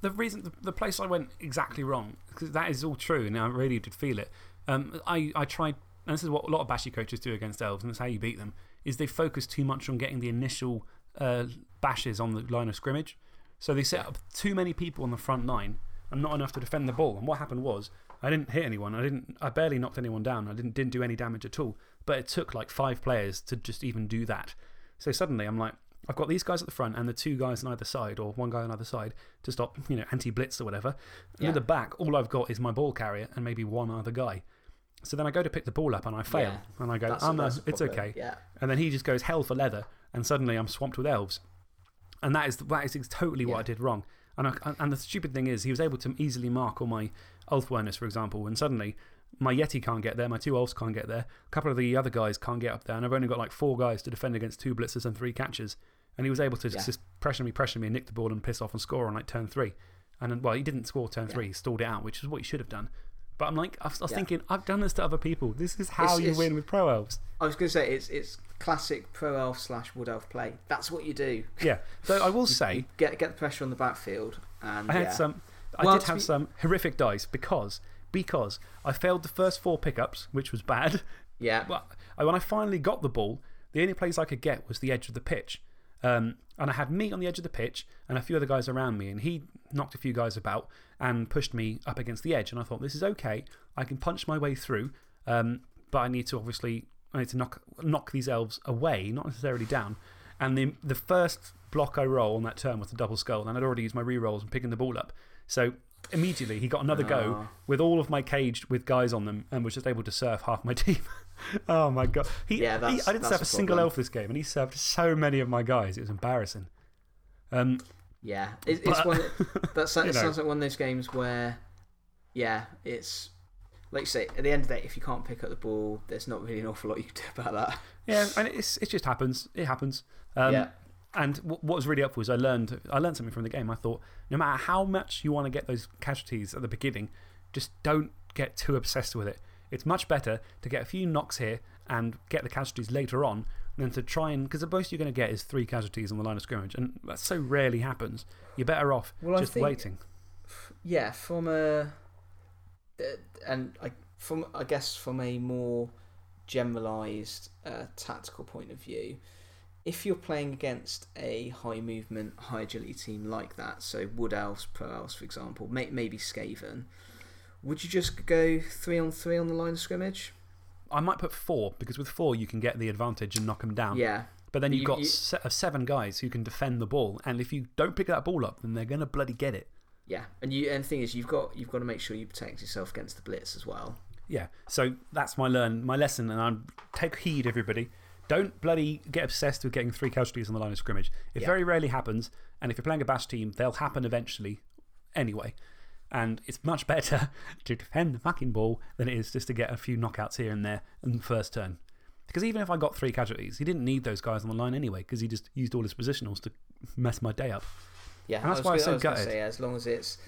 the reason the, place I went exactly wrong because that is all true and I really did feel it. Um, I, I tried, and this is what a lot of Bashy coaches do against elves, and that's how you beat them, is they focus too much on getting the initial uh, bashes on the line of scrimmage. So they set up too many people on the front line and not enough to defend the ball. And what happened was, I didn't hit anyone. I, didn't, I barely knocked anyone down. I didn't, didn't do any damage at all. But it took like five players to just even do that. So suddenly I'm like, I've got these guys at the front and the two guys on either side, or one guy on either side, to stop, you know, anti blitz or whatever. And Yeah. at the back, all I've got is my ball carrier and maybe one other guy. So then I go to pick the ball up and I fail. Yeah. And I go, That's- oh no, it's okay. yeah. And then he just goes hell for leather, and suddenly I'm swamped with elves. And that is, that is totally what I did wrong. And, I, and the stupid thing is, he was able to easily mark all my Ulfwereners, for example, and suddenly my Yeti can't get there, my two Ulfs can't get there, a couple of the other guys can't get up there, and I've only got like four guys to defend against two blitzers and three catches. And he was able to Yeah. just pressure me, pressure me, and nick the ball and piss off and score on like turn three. And then, well, he didn't score turn three, he stalled it out, which is what he should have done. But I'm like, I was, I was Yeah. thinking, I've done this to other people. This is how It's- you it's- win with Pro Elves. I was going to say, it's, it's classic pro elf slash wood elf play. That's what you do. *laughs* Yeah. So I will say, You get, get the pressure on the backfield. And I had some. I Well, did have some horrific dice because because I failed the first four pickups, which was bad. Yeah. Well, I- when I finally got the ball, the only place I could get was the edge of the pitch. Um, and I had me on the edge of the pitch and a few other guys around me, and he knocked a few guys about and pushed me up against the edge. And I thought, this is okay. I can punch my way through, um, but I need to obviously I need to knock, knock these elves away, not necessarily down. And the, the first block I roll on that turn was a double skull, and I'd already used my re rolls and picking the ball up. So immediately he got another go Ah. with all of my caged with guys on them and was just able to serve half my *laughs* team. *laughs* oh my god. He, Yeah, he- I didn't serve a a single elf this game, and he served so many of my guys. It was embarrassing. Um, Yeah, it, it's But- one. *laughs* That sounds, know. like one of those games where, yeah, it's like you say. At the end of the day, if you can't pick up the ball, there's not really an awful lot you can do about that. yeah, *laughs* and it's, it just happens. It happens. Um, Yeah. And what was really helpful was I learned, I learned something from the game. I thought, no matter how much you want to get those casualties at the beginning, just don't get too obsessed with it. It's much better to get a few knocks here and get the casualties later on than to try and. Because the most you're going to get is three casualties on the line of scrimmage, and that so rarely happens. You're better off Well, just think- waiting. Yeah, from a, uh, and I from I guess from a more generalised uh, tactical point of view, if you're playing against a high movement, high agility team like that, so Wood Elves, Pro Elves, for example, may, maybe Skaven, would you just go three on three on the line of scrimmage? I might put four, because with four you can get the advantage and knock them down. Yeah. But then you've You- got you- se uh, seven guys who can defend the ball, and if you don't pick that ball up, then they're going to bloody get it. Yeah, and you and the thing is, you've got you've got to make sure you protect yourself against the blitz as well. Yeah, so that's my learn, my lesson, and I'm take heed, everybody. Don't bloody get obsessed with getting three casualties on the line of scrimmage. It Yeah. very rarely happens, and if you're playing a bash team, they'll happen eventually anyway. And it's much better *laughs* to defend the fucking ball than it is just to get a few knockouts here and there in the first turn. Because even if I got three casualties, he didn't need those guys on the line anyway, because he just used all his positionals to mess my day up. Yeah, and that's I was why I was so was gonna gutted. say, as long as it's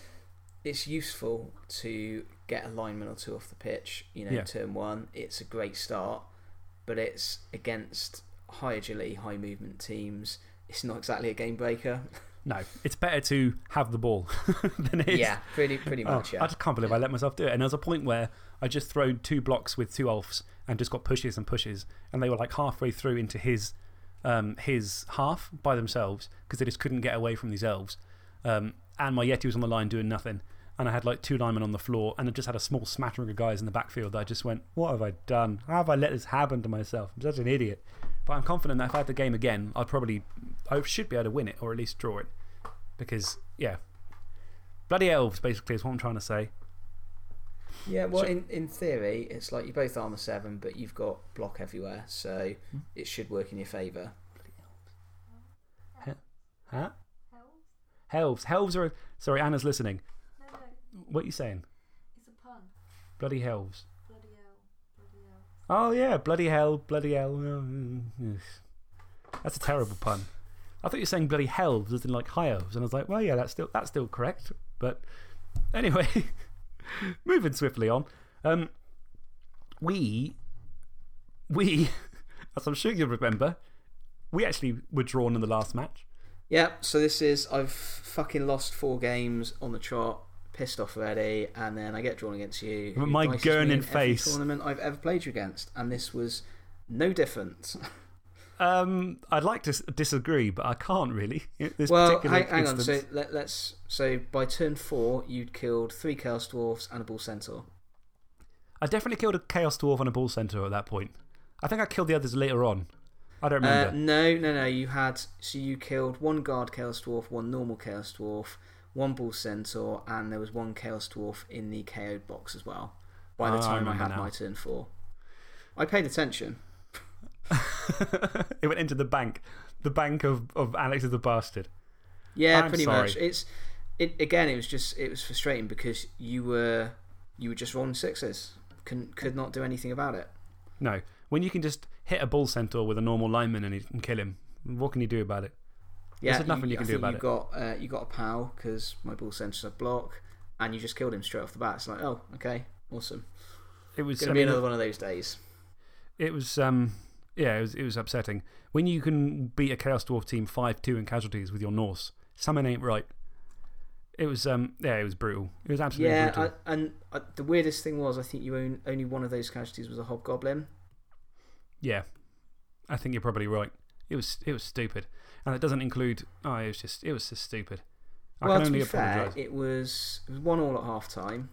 it's useful to get a lineman or two off the pitch, you know, Yeah. turn one, it's a great start. But it's against high agility, high movement teams. It's not exactly a game breaker. *laughs* No, it's better to have the ball *laughs* than it is. Yeah, pretty pretty Oh, much. yeah. I just can't believe I let myself do it. And there was a point where I just thrown two blocks with two Ulfs and just got pushes and pushes. And they were like halfway through into his, um, his half by themselves because they just couldn't get away from these elves. Um, and my Yeti was on the line doing nothing. And I had like two linemen on the floor and I just had a small smattering of guys in the backfield that I just went, What have I done? How have I let this happen to myself? I'm such an idiot. But I'm confident that if I had the game again, I'd probably, I should be able to win it or at least draw it. Because, yeah. Bloody elves, basically, is what I'm trying to say. Yeah, well, So- in, in theory, it's like you're both armor seven, but you've got block everywhere, so Hmm. it should work in your favour. Huh? Helves. Helves are. Sorry, Anna's listening. No, no, What are you saying? it's a pun. Bloody helves. Bloody hell. Bloody hell. Oh, yeah. Bloody hell. Bloody hell. Mm, yes. That's a terrible pun. I thought you were saying bloody helves as in like high elves. And I was like, well, yeah, that's still, that's still correct. But *laughs* anyway, *laughs* moving swiftly on. Um, we, we, *laughs* as I'm sure you'll remember, we actually were drawn in the last match. Yeah, so this is I've fucking lost four games on the chart, pissed off already, and then I get drawn against you. My gurning me in every face. tournament I've ever played you against, and this was no different. Um, I'd like to disagree, but I can't really. *laughs* This well, hang, hang on. So let, let's so by turn four, you'd killed three chaos dwarfs and a bull centaur. I definitely killed a Chaos Dwarf and a Bull Centaur at that point. I think I killed the others later on. I don't Uh, remember. no, no, no. You had so you killed one guard chaos dwarf, one normal chaos dwarf, one bull centaur, and there was one chaos dwarf in the KO box as well. By the I time I, remember had now. my turn four, I paid attention. *laughs* it went into the bank. The bank of, of Alex is the bastard. Yeah, I'm pretty sorry. much. It's it again, it was just it was frustrating because you were you were just rolling sixes, could could not do anything about it. No. When you can just hit a bull centaur with a normal lineman and, he, and kill him, what can you do about it? Yeah, There's nothing you, I can do about you it. Got, uh, you got a pow because my bull centaur's a block, and you just killed him straight off the bat. It's like, oh, okay, awesome. It was Going to be another one of those days. It was, um, yeah, it was, it was upsetting. When you can beat a Chaos Dwarf team 5 2 in casualties with your Norse, something ain't right. It was, um, yeah, it was brutal. It was absolutely Yeah, brutal. I, and uh, the weirdest thing was, I think you own, only one of those casualties was a hobgoblin. Yeah, I think you're probably right. It was, it was stupid. And it doesn't include, oh, it was just, it was just stupid. I well, can to only be fair, it was, it was one all at half time.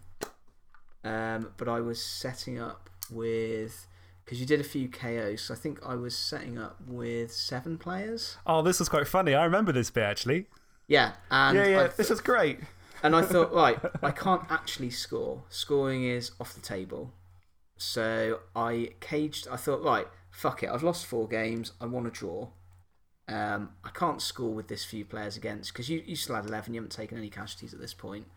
Um, but I was setting up with. Because you did a few KOs, I think I was setting up with seven players. Oh, this was quite funny. I remember this bit actually. Yeah, and yeah, yeah, I this was great. And I thought, *laughs* right, I can't actually score. Scoring is off the table. So I caged. I thought, right, fuck it. I've lost four games. I want to draw. Um, I can't score with this few players against because you, you still had 11. You haven't taken any casualties at this point.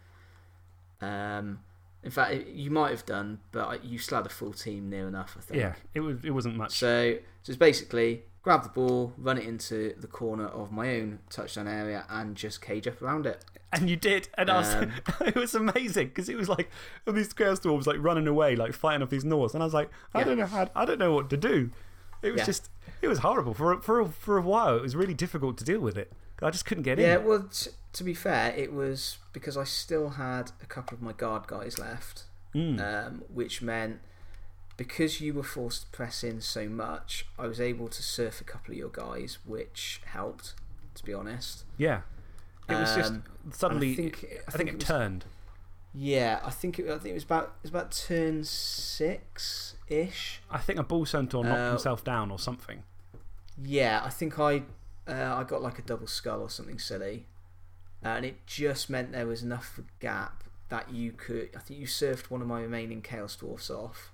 Um, in fact, it- you might have done, but you still had a full team near enough, I think. Yeah, it, was, it wasn't much. So, so it's basically grab the ball, run it into the corner of my own touchdown area, and just cage up around it. And you did. And I was, Um, *laughs* it was amazing because it was like all these Chaos Dwarves like running away, like fighting off these Norse. And I was like, I Yeah. don't know how, I don't know what to do. It was Yeah. just, it was horrible. For, a- for, a- for a while, it was really difficult to deal with it. I just couldn't get Yeah, in. well, t- to be fair, it was because I still had a couple of my guard guys left, Mm. um, which meant because you were forced to press in so much, I was able to surf a couple of your guys, which helped, to be honest. Yeah. It was just Um, suddenly, I think, I think, it, was- turned. Yeah, I think it, I think it was about it was about turn six ish. I think a bull centaur knocked Uh, himself down or something. Yeah, I think I uh, I got like a double skull or something silly, and it just meant there was enough gap that you could. I think you surfed one of my remaining chaos dwarfs off.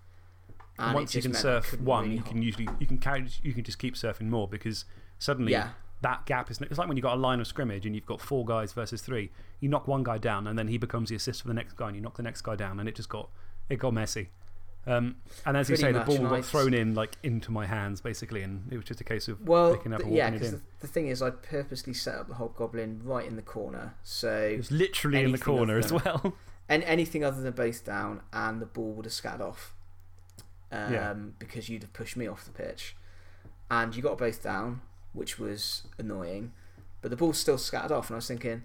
And once you can surf one, really you can usually you can carry, you can just keep surfing more because suddenly Yeah. that gap is. It's like when you've got a line of scrimmage and you've got four guys versus three. You knock one guy down and then he becomes the assist for the next guy, and you knock the next guy down, and it just got it got messy. Um, and as you say, the ball got thrown in like into my hands basically, and it was just a case of Well, picking up and yeah, because the, the thing is, I purposely set up the hobgoblin right in the corner, so It was literally in the corner other as well. *laughs* And anything other than both down, and the ball would have scattered off. Um, Yeah. Because you'd have pushed me off the pitch. And you got both down, which was annoying. But the ball still scattered off, and I was thinking,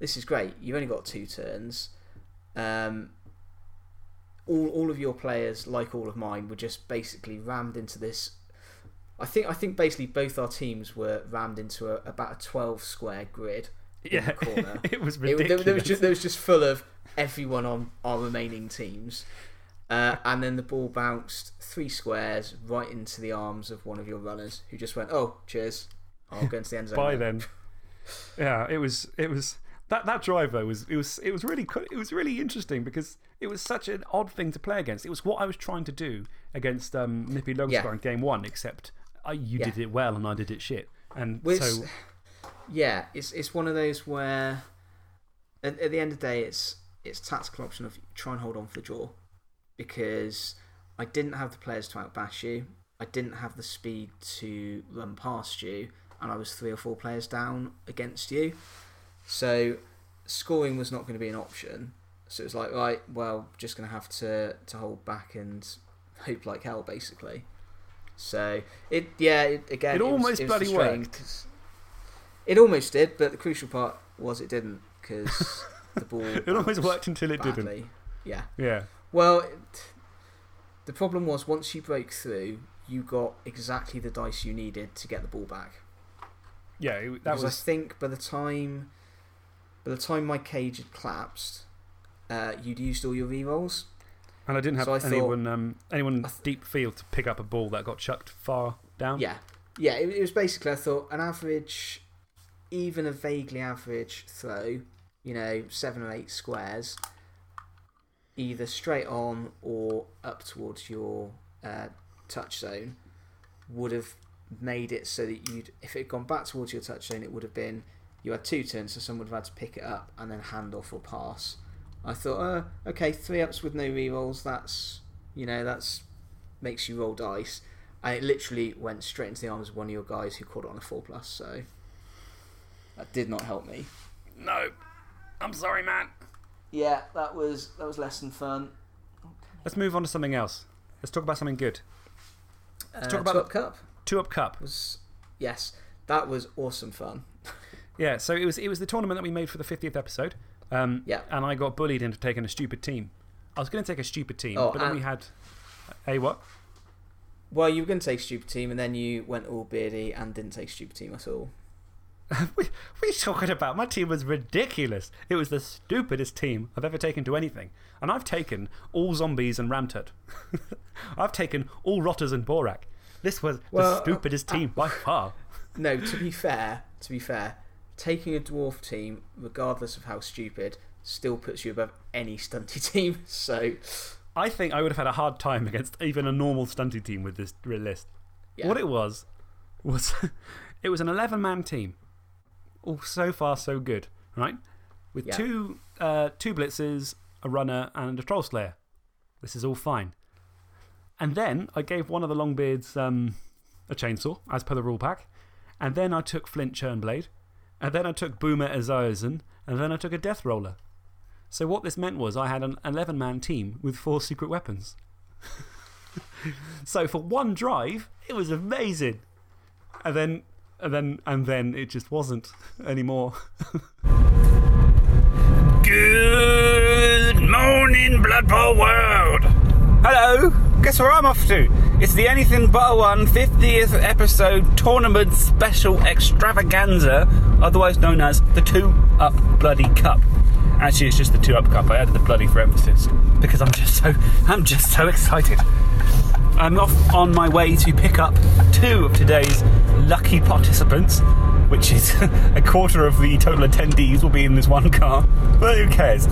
this is great. You've only got two turns. Um, all, all of your players, like all of mine, were just basically rammed into this. I think I think basically both our teams were rammed into a, about a twelve square grid in Yeah, the *laughs* corner. it was It, there- ridiculous. was just, there was just full of everyone on our remaining teams. Uh, and then the ball bounced three squares right into the arms of one of your runners, who just went, "Oh, cheers! I'll go into the end zone." *laughs* By then, *laughs* yeah, it was it was that that drive though was it was it was really co- it was really interesting because it was such an odd thing to play against. It was what I was trying to do against um, Nippy Longstar Yeah. in game one, except I, you Yeah. did it well and I did it shit. And Which, so yeah, it's it's one of those where, at, at the end of the day, it's it's tactical option of try and hold on for the draw, because I didn't have the players to outbash you. I didn't have the speed to run past you, and I was three or four players down against you. So scoring was not going to be an option. So it was like, right, well, just going to have to to hold back and hope like hell, basically. So it, yeah, it, again, It was- almost was bloody frustrating worked. It almost did, but the crucial part was it didn't because *laughs* the ball. it almost worked until it didn't. Yeah. Yeah. Well, it, the problem was once you broke through, you got exactly the dice you needed to get the ball back. Yeah, it, that Because was I think by the time, by the time my cage had collapsed, uh, you'd used all your rerolls. and I didn't have so I thought- anyone um, anyone deep field to pick up a ball that got chucked far down. Yeah, yeah. It, it was basically I thought an average, even a vaguely average throw, you know, seven or eight squares, either straight on or up towards your uh, touch zone, would have made it so that you'd, if it had gone back towards your touch zone, it would have been you had two turns, so someone would have had to pick it up and then hand off or pass. I thought, uh, okay, three ups with no rerolls. That's you know that's makes you roll dice, and it literally went straight into the arms of one of your guys who caught it on a four plus. So that did not help me. No, I'm sorry, man. Yeah, that was that was less than fun. Let's move on to something else. Let's talk about something good. Let's talk about two up cup. Two Up Cup. Was yes, that was awesome fun. Yeah, so it was, it was the tournament that we made for the 50th episode. Um, Yeah. And I got bullied into taking a stupid team. I was going to take a stupid team, Oh, but then we had. Hey, what? Well, you were going to take stupid team, and then you went all beardy and didn't take stupid team at all. *laughs* what are you talking about? My team was ridiculous. It was the stupidest team I've ever taken to anything. And I've taken all zombies and Ramtut. *laughs* I've taken all Rotters and Borak. This was Well, the stupidest team by far. *laughs* No, to be fair, to be fair, taking a dwarf team, regardless of how stupid, still puts you above any stunty *laughs* team. So I think I would have had a hard time against even a normal stunty team with this list. Yeah. What it was, was *laughs* it was an 11 man team. All so far, so good, right? With Yeah. two, uh, two blitzers, a runner, and a troll slayer. This is all fine. And then I gave one of the Longbeards um, a chainsaw, as per the rule pack. And then I took Flint Churnblade. And then I took Boomer Eziazen. And then I took a Death Roller. So, what this meant was I had an 11 man team with four secret weapons. *laughs* so, for one drive, it was amazing. And then, and then, and then it just wasn't *laughs* anymore. Good morning, Blood Bowl world. Hello. Guess where I'm off to? It's the Anything But One 50th episode tournament special extravaganza, otherwise known as the Two Up Bloody Cup. Actually, it's just the Two Up Cup. I added the bloody for emphasis because I'm just so I'm just so excited. I'm off on my way to pick up two of today's lucky participants, which is *laughs* a quarter of the total attendees will be in this one car. But who cares?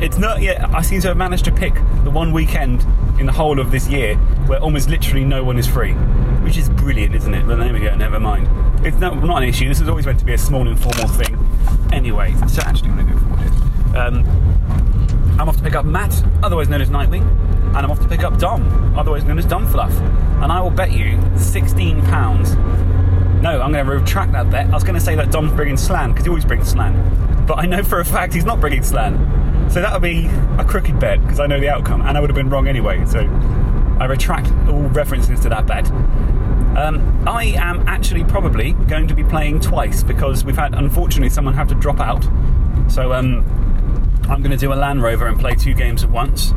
It's not yet. I seem to have managed to pick the one weekend in the whole of this year where almost literally no one is free, which is brilliant, isn't it? But there we go. Never mind. It's not, not an issue. This is always meant to be a small informal thing. Anyway, so actually, I'm going to go forward. Um, I'm off to pick up Matt, otherwise known as Nightwing, and I'm off to pick up Dom, otherwise known as Dom Fluff. And I will bet you £16. No, I'm going to retract that bet. I was going to say that Dom's bringing Slann, because he always brings Slann. But I know for a fact he's not bringing Slann. So that would be a crooked bet, because I know the outcome, and I would have been wrong anyway. So I retract all references to that bet. Um, I am actually probably going to be playing twice, because we've had, unfortunately, someone have to drop out. So um, I'm going to do a Land Rover and play two games at once.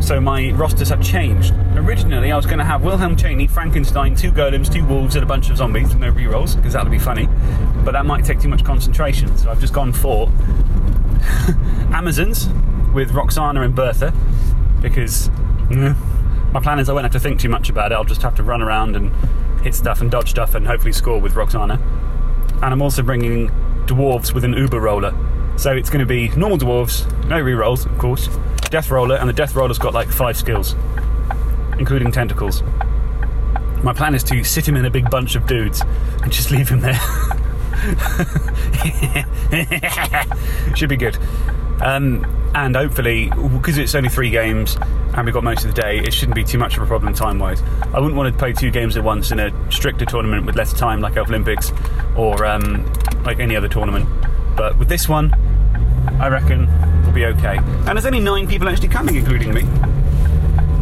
So my rosters have changed. Originally, I was going to have Wilhelm Chaney, Frankenstein, two golems, two wolves, and a bunch of zombies with no rerolls, because that would be funny. But that might take too much concentration, so I've just gone for *laughs* Amazons with Roxanna and Bertha, because my plan is I won't have to think too much about it. I'll just have to run around and hit stuff and dodge stuff and hopefully score with Roxanna. And I'm also bringing dwarves with an Uber roller. So it's going to be normal dwarves, no rerolls, of course, death roller, and the death roller's got like five skills, including tentacles. My plan is to sit him in a big bunch of dudes and just leave him there. *laughs* Should be good. Um, and hopefully, because it's only three games and we've got most of the day, it shouldn't be too much of a problem time wise. I wouldn't want to play two games at once in a stricter tournament with less time, like Olympics or um, like any other tournament. But with this one, I reckon we'll be okay. And there's only nine people actually coming, including me.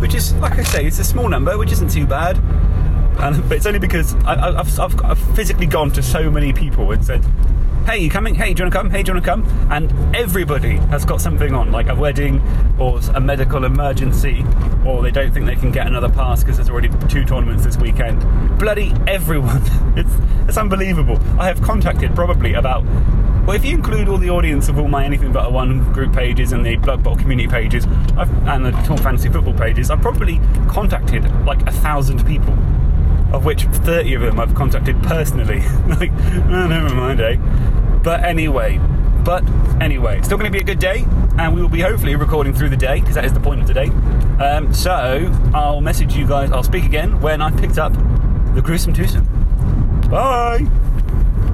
Which is, like I say, it's a small number, which isn't too bad. And, but it's only because I, I've physically gone to so many people and said, hey, you coming? Hey, do you want to come? Hey, do you want to come? And everybody has got something on, like a wedding or a medical emergency, or they don't think they can get another pass because there's already two tournaments this weekend. Bloody everyone. *laughs* It's, it's unbelievable. I have contacted probably about, well, if you include all the audience of all my Anything But a One group pages and the Blood Bowl community pages I've, and the Talk Fantasy Football pages, I've probably contacted like a thousand people of which 30 of them I've contacted personally. *laughs* like, oh, never mind, eh? But anyway, but anyway, it's still going to be a good day, and we will be hopefully recording through the day because that is the point of today. Um, so I'll message you guys. I'll speak again when I picked up the gruesome twosome. Bye.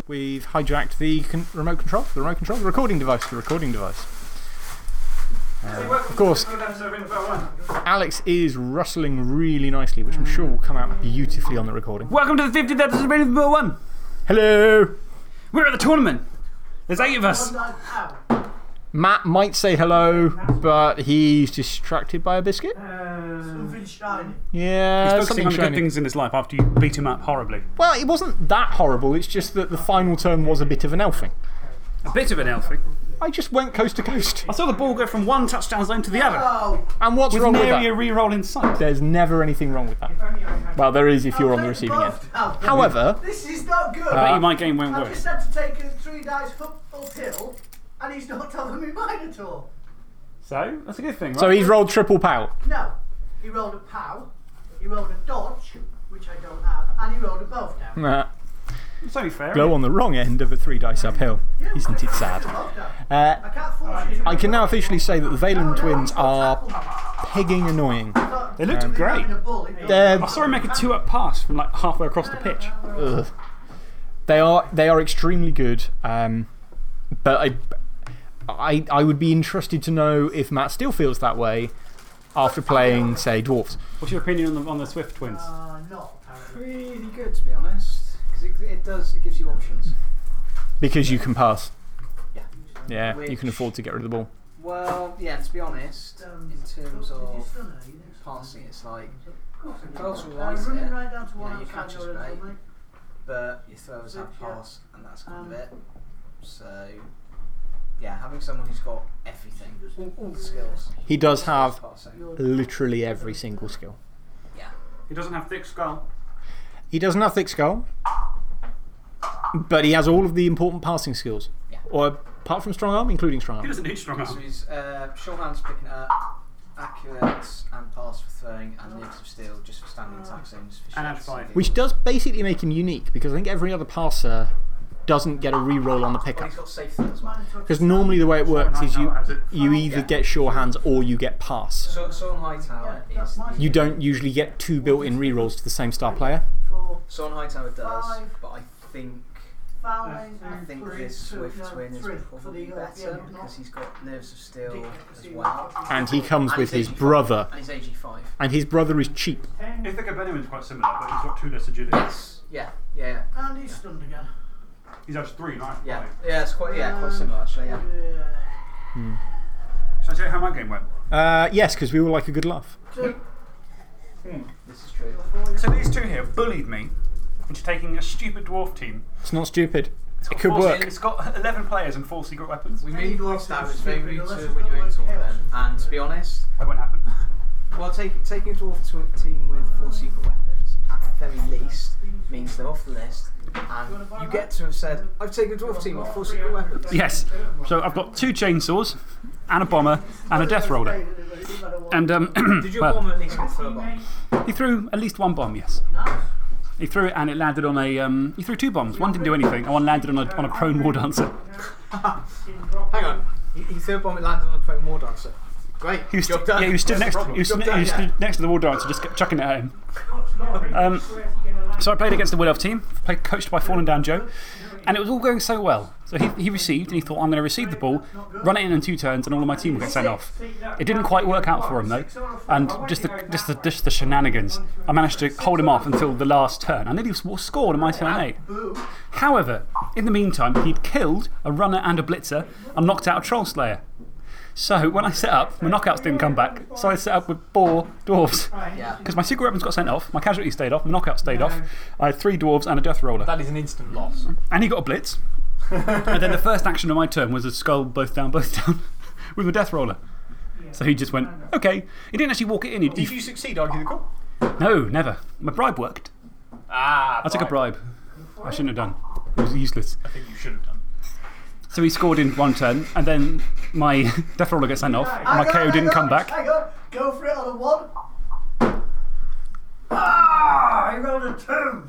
We've hijacked the con remote control, the remote control, the recording device, the recording device. Uh, of course, Alex is rustling really nicely, which I'm sure will come out beautifully on the recording. Welcome to the 50th episode of Raven Number 1. Hello! We're at the tournament. There's eight of us. Matt might say hello, but he's distracted by a biscuit. Uh, something shiny. Yeah, He's focusing something on the good things in his life after you beat him up horribly. Well, it wasn't that horrible, it's just that the final turn was a bit of an elfing. A bit of an elfing. I just went coast to coast. I saw the ball go from one touchdown zone to the other. Oh. And what's with wrong with nary that? a re-roll in sight. There's never anything wrong with that. Well, there is if you're on the receiving end. Oh. However, This is not good. I bet you my game won't I've just had to take a three dice up, uphill, and he's not telling me mine at all. So, that's a good thing, right? so he's rolled triple pout. No, he rolled a pow, he rolled a dodge, which I don't have, and he rolled a both down. Nah. It's only fair. Glow on the wrong end of a three dice uphill. Isn't it sad? Uh, I can't force you to I can now officially say that the Valen twins are pegging annoying. They looked Um, great. They're- I saw him make a two up pass from like halfway across the pitch. Ugh. They are, they are extremely good. Um, but I, I, I would be interested to know if Matt still feels that way after playing, say, Dwarfs. What's your opinion on the, on the Swift twins? Uh, not Really good, to be honest. Because it, it does, it gives you options. Because you can pass. Yeah. Yeah, you can afford to get rid of the ball. Well, yeah, to be honest, in terms of passing, it's like. Close will right running it, right down to you one know, your outside catch is your great, end but your throwers have Yeah. pass, and that's kind Um, of it. So, yeah, having someone who's got everything, all, all the skills. He does have literally every single skill. Yeah. He doesn't have thick skull. He doesn't have thick skull, but he has all of the important passing skills. Yeah. Or apart from strong arm, including strong arm. He doesn't need strong arm. So arm. he's uh, short hands picking up, accurate and pass for throwing, and nerves of steel just for standing attack zones. And shots. add five. Which does basically make him unique because I think every other passer doesn't get a re-roll on the pickup. he's got safe throw as well. Because normally the way it works is you, you either get sure hands or you get pass. So, Soaren Hightower is. The, You don't usually get two built in re-rolls to the same star player. For Soaren Hightower does, Five. but I think. I think this Swift no, twin is three for probably better because he's got nerves of steel as well. And he comes And with his brother. And he's AG5. And his brother is cheap. Ithaca Benoin's quite similar, but he's got two less agility. Yes. Yeah. Yeah. Yeah. And he's stunned again. He's has three, right? Yeah. Yeah. It's quite. Yeah. Quite similar actually. Yeah. Yeah. Shall I tell you how my game went? Uh, yes, because we all like a good laugh. Two. This is true. So these two here bullied me into taking a stupid dwarf team. It's not stupid. It's It got could four- work. It's got 11 players and four secret weapons. We Any moved dwarf off that is was very rude to unless when you got went like tournament. chaos. And to be honest, That won't happen. well, take, taking a dwarf to team with four secret weapons at the very least means they're off the list. And you get to have said, "I've taken a dwarf team with four secret weapons." Yes. So I've got two chainsaws, and a bomber, and a death roller. And um, *clears throat* Did your well, bomber at least get through a bomb? he threw at least one bomb, yes. He threw it and it landed on a. Um, he threw two bombs. One didn't do anything, and one landed on a, on a prone war dancer. *laughs* Hang on. He, he threw a bomb. It landed on a prone war dancer. Great. He was, Job done. yeah, he was stood Where's next, he was, stood- Job he was done, stood next to the war dancer, just chucking it at him. Um, so I played against the Wood Elf team, played, coached by Fallen Down Joe, and it was all going so well. So he, he received, and he thought, I'm going to receive the ball, run it in in two turns, and all of my team will get sent off. It didn't quite work out for him, though. And just the, just the, just the shenanigans, I managed to hold him off until the last turn. I nearly scored on my turn eight. However, in the meantime, he'd killed a runner and a blitzer and knocked out a Troll Slayer. So when I set up, my knockouts didn't come back, so I set up with four dwarves. Yeah. Because my secret weapons got sent off, my casualties stayed off, my knockout stayed off. I had three dwarves and a death roller. That is an instant loss. And he got a blitz. and then the first action of my turn was a skull both down, both down *laughs* with a death roller. So he just went, okay. He didn't actually walk it in. He, Did you succeed, argue the call? No, never. My bribe worked. Ah, I took a bribe. I shouldn't have done. It was useless. I think you should have done. So he scored in one turn, and then my *laughs* death roller got sent off. and My KO didn't come back. Hang on. Go for it on a one. Ah! He rolled a two.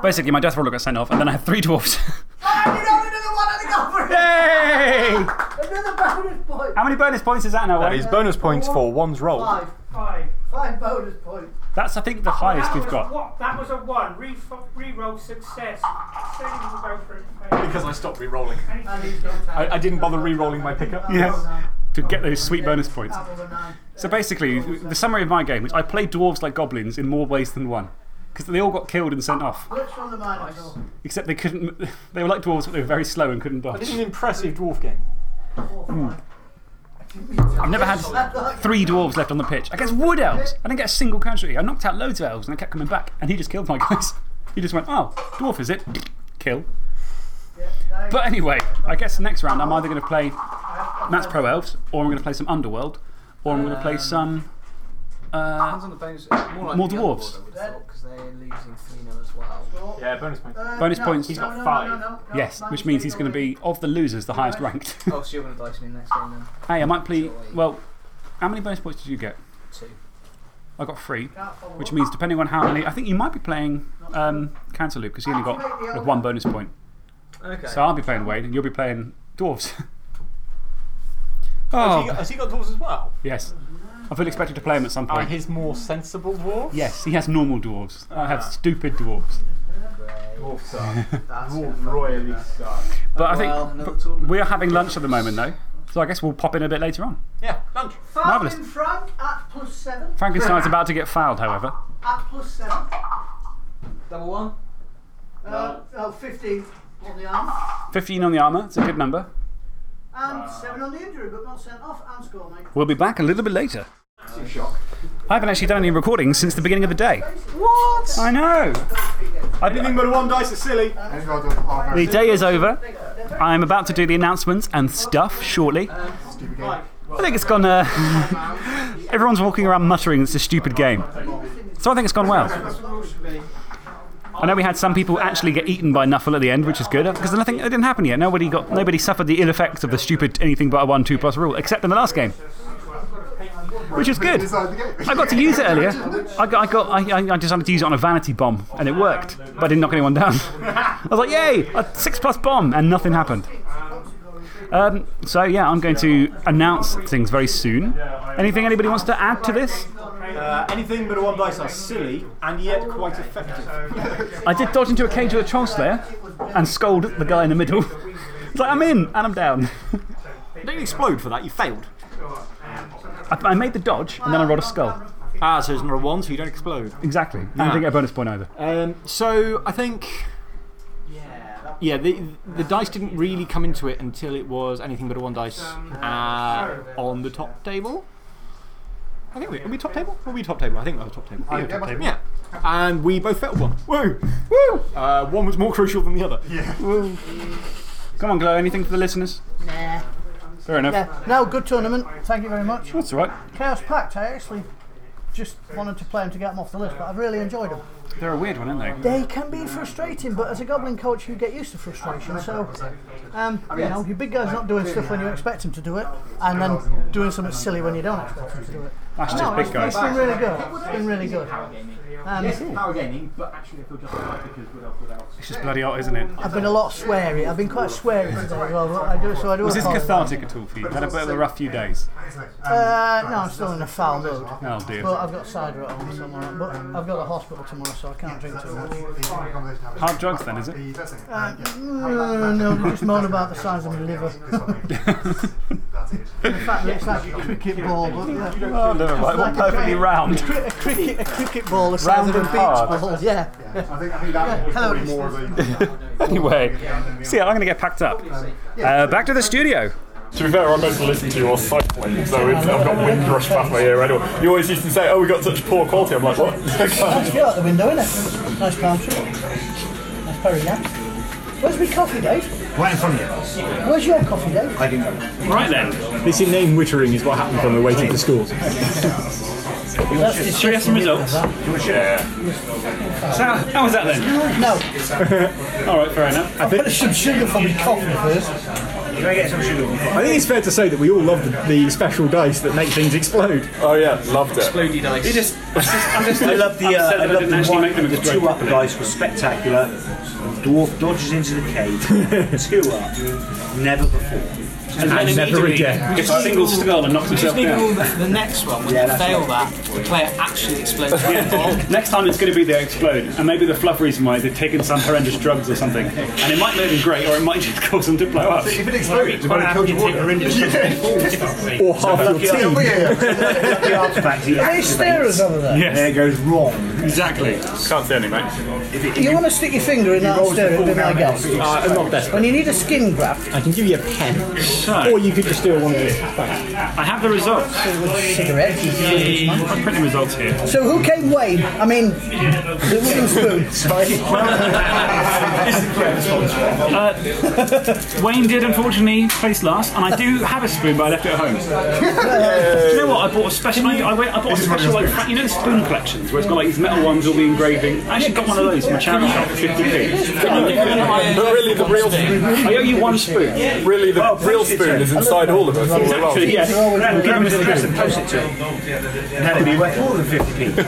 Basically, my death roller got sent off, and then I had three dwarfs. *laughs* Ah, you know, another one and go for it. Yay! Another bonus point. How many bonus points is that now? That Wayne? bonus points for one's roll. Five. Five. Five bonus points. That's, I think, the oh, highest we've got. What? That was a one. Re- re-roll success. Said he will go for it. Because I stopped re-rolling. And he's got I, I didn't bother re-rolling my pickup. Yes. To get those sweet bonus points. So basically, the summary of my game is I played dwarves like goblins in more ways than one. Because they all got killed and sent off. Which one the mine Except they couldn't. *laughs* They were like dwarves, but they were very slow and couldn't I dodge. did an impressive dwarf game. I've never had three dwarves left on the pitch against wood elves. I didn't get a single casualty. I knocked out loads of elves and they kept coming back. And he just killed my *laughs* guys. He just went, oh, dwarf is it? Kill. But anyway, I guess the next round I'm either going to play Matt's Pro Elves, or I'm going to play some Underworld, or I'm going to play some. Uh, Depends on the bonus. More, like more dwarves. Because they're losing 3 0 as well. Yeah, bonus points. bonus points. He's got five. Yes, which means he's going to be, of the losers, the highest ranked. oh, so you're going to dice me next game then? hey, I might play. Well, how many bonus points did you get? Two. I got three, which means depending on how many. I think you might be playing um, Cantaloupe because he only got like, one bonus point. Okay. So I'll be playing Wade and you'll be playing Dwarves. *laughs* Oh, has, oh, he got, has he got dwarves as well? yes. I fully expected to play him at some Are point. his more sensible dwarves? Yes, he has normal dwarves. I have stupid dwarves. *laughs* Dwarf suck. Dwarf royally suck. But I think another but tournament. we're having lunch at the moment though. So I guess we'll pop in a bit later on. Yeah, lunch. Marvellous. Falcon Frank at plus seven. Frankenstein's *laughs* about to get fouled, however. At plus seven. Double one? Uh, oh, 15 on the arm. 15 on the armour, it's a good number. And 7 on the injury, but not sent off. And score, mate. We'll be back a little bit later. I haven't actually done any recording since the beginning of the day. What? I know. I Anything but a one dice is silly. The day is over. I'm about to do the announcements and stuff shortly. I think it's gone. Uh, *laughs* everyone's walking around muttering it's a stupid game. So I think it's gone well. I know we had some people actually get eaten by Nuffle at the end, which is good because nothing it didn't happen yet. Nobody, got, nobody suffered the ill effects of the stupid anything but a 1 2 plus rule, except in the last game. Which is good. I got to use it earlier. I, got, I, got, I, I- decided to use it on a vanity bomb and it worked, but I didn't knock anyone down. *laughs* I was like, yay, a 6 plus bomb, and nothing happened. Um, so, yeah, I'm going to announce things very soon. Anything anybody wants to add to this? Uh, anything but a one dice are silly and yet quite effective. I did dodge into a cage with a troll slayer and scold the guy in the middle. It's like, I'm in and I'm down. Don't explode for that, you failed. I, I made the dodge and then I rolled a skull. Ah, so it's not a one, so you don't explode. Exactly. And I didn't get a bonus point either. Um, so I think. Yeah, the, the dice didn't really come into it until it was anything but a one dice uh, on the top table. I think we, are we top table? Were we top table? I think we were top table. Yeah, top table. Yeah. And we both failed one. Woo! Woo! Uh, one was more *laughs* crucial than the other. Yeah. Woo. Come on, Glow, anything for the listeners? Nah. Fair enough. Yeah. No, good tournament. Thank you very much. That's all right. Chaos Pact, I actually just wanted to play them to get them off the list, but I've really enjoyed them. They're a weird one, aren't they? They can be frustrating, but as a goblin coach, you get used to frustration. So, um, you know, your big guy's not doing stuff when you expect him to do it, and then doing something silly when you don't expect him to do it. That's No, just big guys. It's been really good. It's been really good. Um, Yes, it's power gaming, but actually I feel justified because without, without. It's just bloody hot, isn't it? I've been a lot sweary. I've been quite sweary today as well. I do, so I do Was this cathartic at all for you? Had a bit of a rough few days? Uh, no, I'm still in a foul mood. Oh, dear. But I've got cider at home somewhere. But I've got a hospital tomorrow, so I can't drink too much. Hard drugs then, is it? Uh, mm, no, they just moan about the size of my liver. *laughs* In fact, it's like a cricket ball. But, yeah. Never mind. Like perfectly cri- round. A, cri- a cricket, a cricket ball the size Round of a and beach hard. ball. Yeah. I think, I think that was Hello, more of a. *laughs* Anyway, so yeah, I'm going to get packed up. Uh, back to the studio. To be fair, I meant to listen to your cycling, so it's, I've got Windrush back my ear anyway. You always used to say, oh, we got such poor quality. I'm like, what? Nice view out the window, isn't it? Nice palm tree. Nice Perry lamp. Where's my coffee, Dave? Right in front of you. Where's your coffee, Dave? I can go. Right then. This inane wittering is what happened on the way to the school. Should we have some results? Yeah. So, how was that then? No. *laughs* All right, fair enough. I put some sugar for my coffee first. Can I get some sugar? I think it's fair to say that we all love the, the special dice that make things explode. Oh yeah, loved it. Explodey dice. You just, *laughs* I'm just, I'm just I love the, uh, upset I that love didn't the, actually one, make them the explode. two upper dice were spectacular. Dwarf dodges into the cave. *laughs* two up. Never before. And then immediately gets a single skull and knocks We just himself down. the, the next one, when Yeah, you fail right. that, the player actually explodes the Yeah. ball. *laughs* Next time it's going to be they explode, and maybe the fluff reason why is they've taken some horrendous drugs or something, and it might make them great, or it might just *laughs* cause them to blow up. If it explodes, you've got to kill your water. Or half your team. *laughs* Lucky artifacts, you Are they stirrers over there? Yes. There goes wrong. Exactly. Can't see any, mate. You want to stick your finger in that stirrer, it'd guess. Uh, I'm not desperate. When you need a skin graft, I can give you a pen. Or you could just do one of these. I have the results. cigarettes. I'm printing results here. So who came Wayne? I mean, the wooden spoon. *laughs* Sorry. Uh, Wayne did unfortunately place last, and I do have a spoon, but I left it at home. *laughs* do you know what? I bought a special. I, I, went- I bought a special, like, you know, the spoon collections where it's got like these metal ones, all the engraving. I actually got one of those from a charity shop for 50p. But really, the real spoon. I owe you one spoon. Really, the real spoon is inside all of us. all along. Exactly, yes. We'll give him Give the him address and post it to him. That'll be worth more than 50p.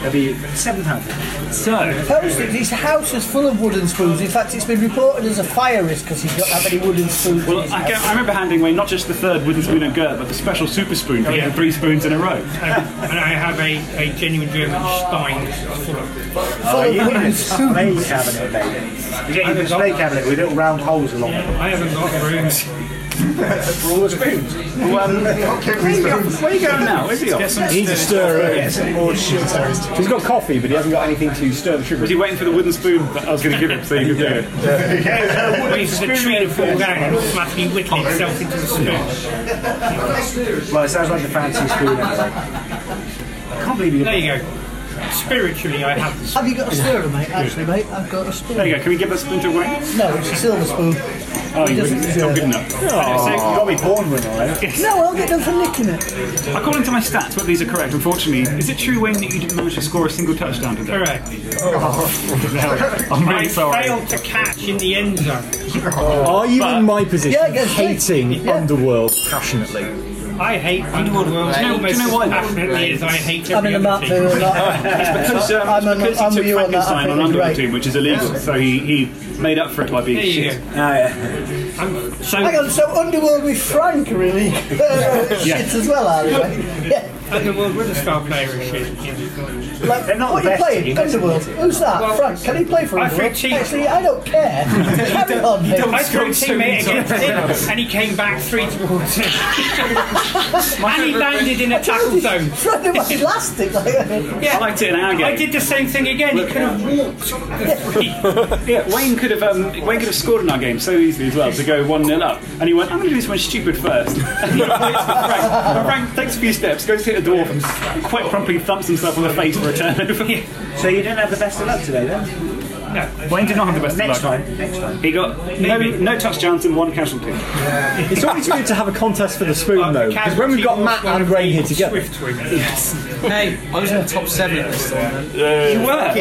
It'll be £7. So, Posted, his house is full of wooden spoons. In fact, it's been reported as a fire risk because he's got that many wooden spoons. in well, his I, house. get, I remember handing Wayne not just the third wooden spoon of Gurt, but the special super spoon for Yeah. getting three spoons in a row. and I have a, a genuine German Stein full of Oh, you get a display cabinet, baby. You get a display cabinet with little round holes along it. I haven't got rooms. For all the spoons. Well, um, where, are you going, where you going now? Where's he off? He's a stirrer. Yeah, some more sugar. He's got coffee, but he hasn't got anything to stir the sugar. Was he waiting for the wooden spoon that I was going to give him so he could do it? Waiting for the tree to fall down and automatically whittle itself into the spoon. Well, it sounds like the fancy spoon anyway. I can't believe you. There you go. Spiritually, I have this. Have you got a stirrer, mate? Actually, mate, I've got a spoon. There you go. Can we give that spoon to Wayne? No, it's a silver spoon. Oh, He you doesn't wouldn't? It's not good it. enough. You've got to be born with it. No, I'll get them for nicking it. According to my stats, but these are correct. Unfortunately, is it true, Wayne, that you didn't manage to score a single touchdown today? Correct. Oh, I'm I really sorry. failed to catch in the end zone. Oh. Are you in my position, Yeah, against me. hating Underworld passionately? I hate Do you know- do you know why? passionately as I hate I'm in the other map team. too. Not, It's because, um, I'm, on- because I'm he took you on that. I Frankenstein on it's Underworld team, which is illegal. So he, he made up for it by being There you shit. go. Oh, yeah. So, Hang on, so Underworld with Frank really *laughs* uh, *laughs* shit as well, are they? mate? Yeah. Underworld with a star player is shit. Like, They're not what the are you best playing? team, that's Underworld. Who's that? Well, Frank. Can he play for I Underworld? threw cheat. Actually, I don't care. *laughs* Carry on, mate. I threw a teammate against him, and he came back three towards him. and he landed in a tackle zone. Trying to make elastic. Like, Yeah. I liked it in our game. I did the same thing again. He could have walked the three. Yeah, Wayne could have um, Wayne could have scored in our game so easily as well to go one 0 up, and he went, "I'm going to do something stupid first. *laughs* And he for Frank. Frank takes a few steps, goes to hit a dwarf, and quite promptly thumps himself on the face for a turnover. *laughs* So you didn't have the best of luck today then? No. Wayne did not have the best Next of luck. time. Next time. He got no, no touchdowns and one casualty. It's always good to have a contest for the spoon, though, because when we've got Matt and Ray here together. Swift wing. Hey, I was in the top seven at this tournament. You were.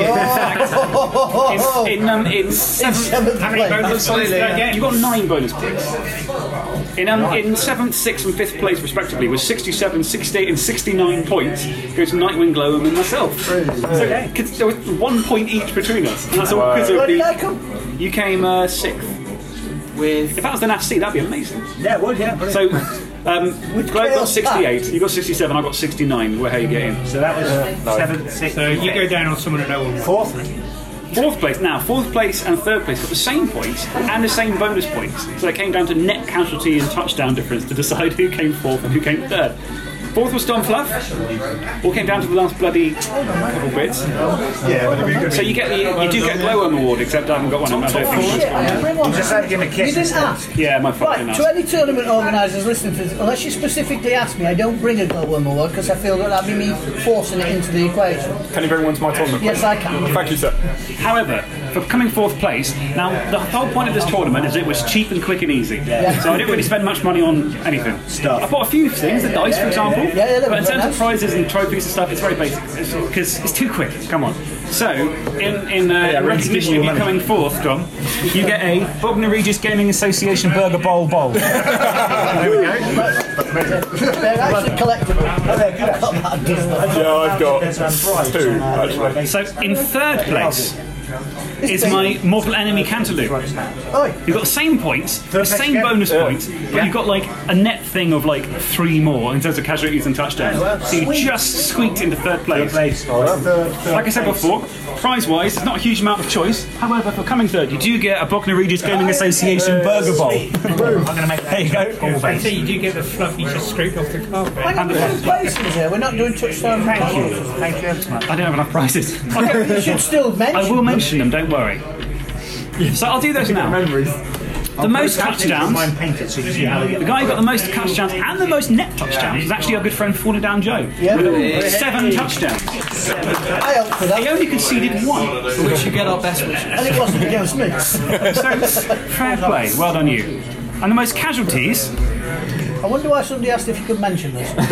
Oh, In, in, um, in seventh, seventh How many place. bonus points did I get? you got nine bonus points. In, um, in seventh, sixth, and fifth place, respectively, with 67, 68, and 69 points, goes to Nightwing, Glowworm, and myself. So, 'cause there was one point each between us. And that's all because Where of did the. You came uh, sixth. With If that was the NASC, that'd be amazing. Yeah, it would, yeah. brilliant. So, um, *laughs* Glow got 68, you got 67, I got 69. Where how you getting? So that was uh, seventh, sixth, So you go down on someone that no one fourth. Fourth place. Now, fourth place and third place got the same points and the same bonus points. So it came down to net casualty and touchdown difference to decide who came fourth and who came third. Fourth was Don Fluff. All came down to the last bloody couple bits. Yeah, but it'd be good. So you get the you do get a Glowworm award, except I haven't got one. I don't think. Shit, I didn't one. Just had to give him a You kiss. didn't ask. Yeah, my fault. Right, to any tournament organisers listening to this, unless you specifically ask me, I don't bring a Glowworm Award because I feel that that'd be me forcing it into the equation. Can you bring one to my tournament? Yes, I can. Thank you, sir. However, for coming fourth place, now the whole point of this tournament is it was cheap and quick and easy. So I didn't really spend much money on anything. Stuff. I bought a few things, the dice, for example. Yeah, yeah, they but in terms of prizes and trophies and stuff, it's very basic because it's too quick. Come on. So, in, in uh, recognition of you coming fourth, John, you get a Bognor Regis Gaming Association Burger Bowl bowl. *laughs* There we go. They're actually collectible. I've got that. Yeah, I've got two, actually. So, in third place, is my mortal enemy Cantaloupe. You've got the same points, the same bonus points, but you've got like a net thing of like three more in terms of casualties and touchdowns. So you just squeaked into third place. Like I said before, prize wise, there's not a huge amount of choice. However, for coming third, you do get a Bognor Regis Gaming Association Burger Bowl. I'm going to make There you go. I see you do get the fluffy just scraped off the carpet. Hang on, we're in places here. We're not doing touchdown. Thank you. Thank you ever so much. I don't have enough prizes. You should still mention. *laughs* I will mention them, don't worry. So I'll do those now. Memories. The most touchdowns. Mine painted so you can see how they get The guy who got the most touchdowns and the most net touchdowns was actually our good friend Falling Down Joe. Yeah. With seven touchdowns. I helped for He that. only conceded one. For which you get our best wishes. And it wasn't against me. So, fair *laughs* play. Well done, you. And the most casualties. I wonder why somebody asked if you could mention this. Hold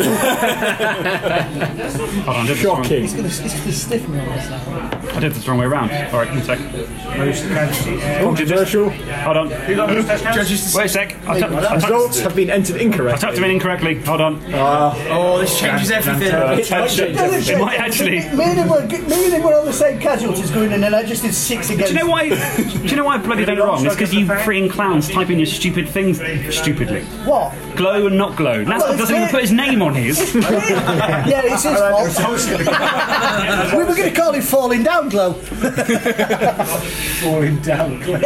on, I did this wrong. He's going to, he's going to stiffen me on this now. I did this the wrong way around. Alright, one sec. Oh, most casualties. Controversial. Hold on. Who got most touchdowns? Wait a sec. I, tu- I, tucked, Results have been entered I incorrectly. tucked them in incorrectly. Hold on. Ah. Oh, this changes everything. Uh, it might change everything. It might actually. Me and, him were, me and him were on the same casualties going in, and I just did six Do you know why? Do you know why I bloody done it wrong? It's because you freeing clowns type in your stupid things stupidly. What? Glow and not glow. Nasco it's doesn't even put his name on his. *laughs* yeah, it's his fault. *laughs* we were going to call him Falling Down Glow. *laughs* Falling down. Glow.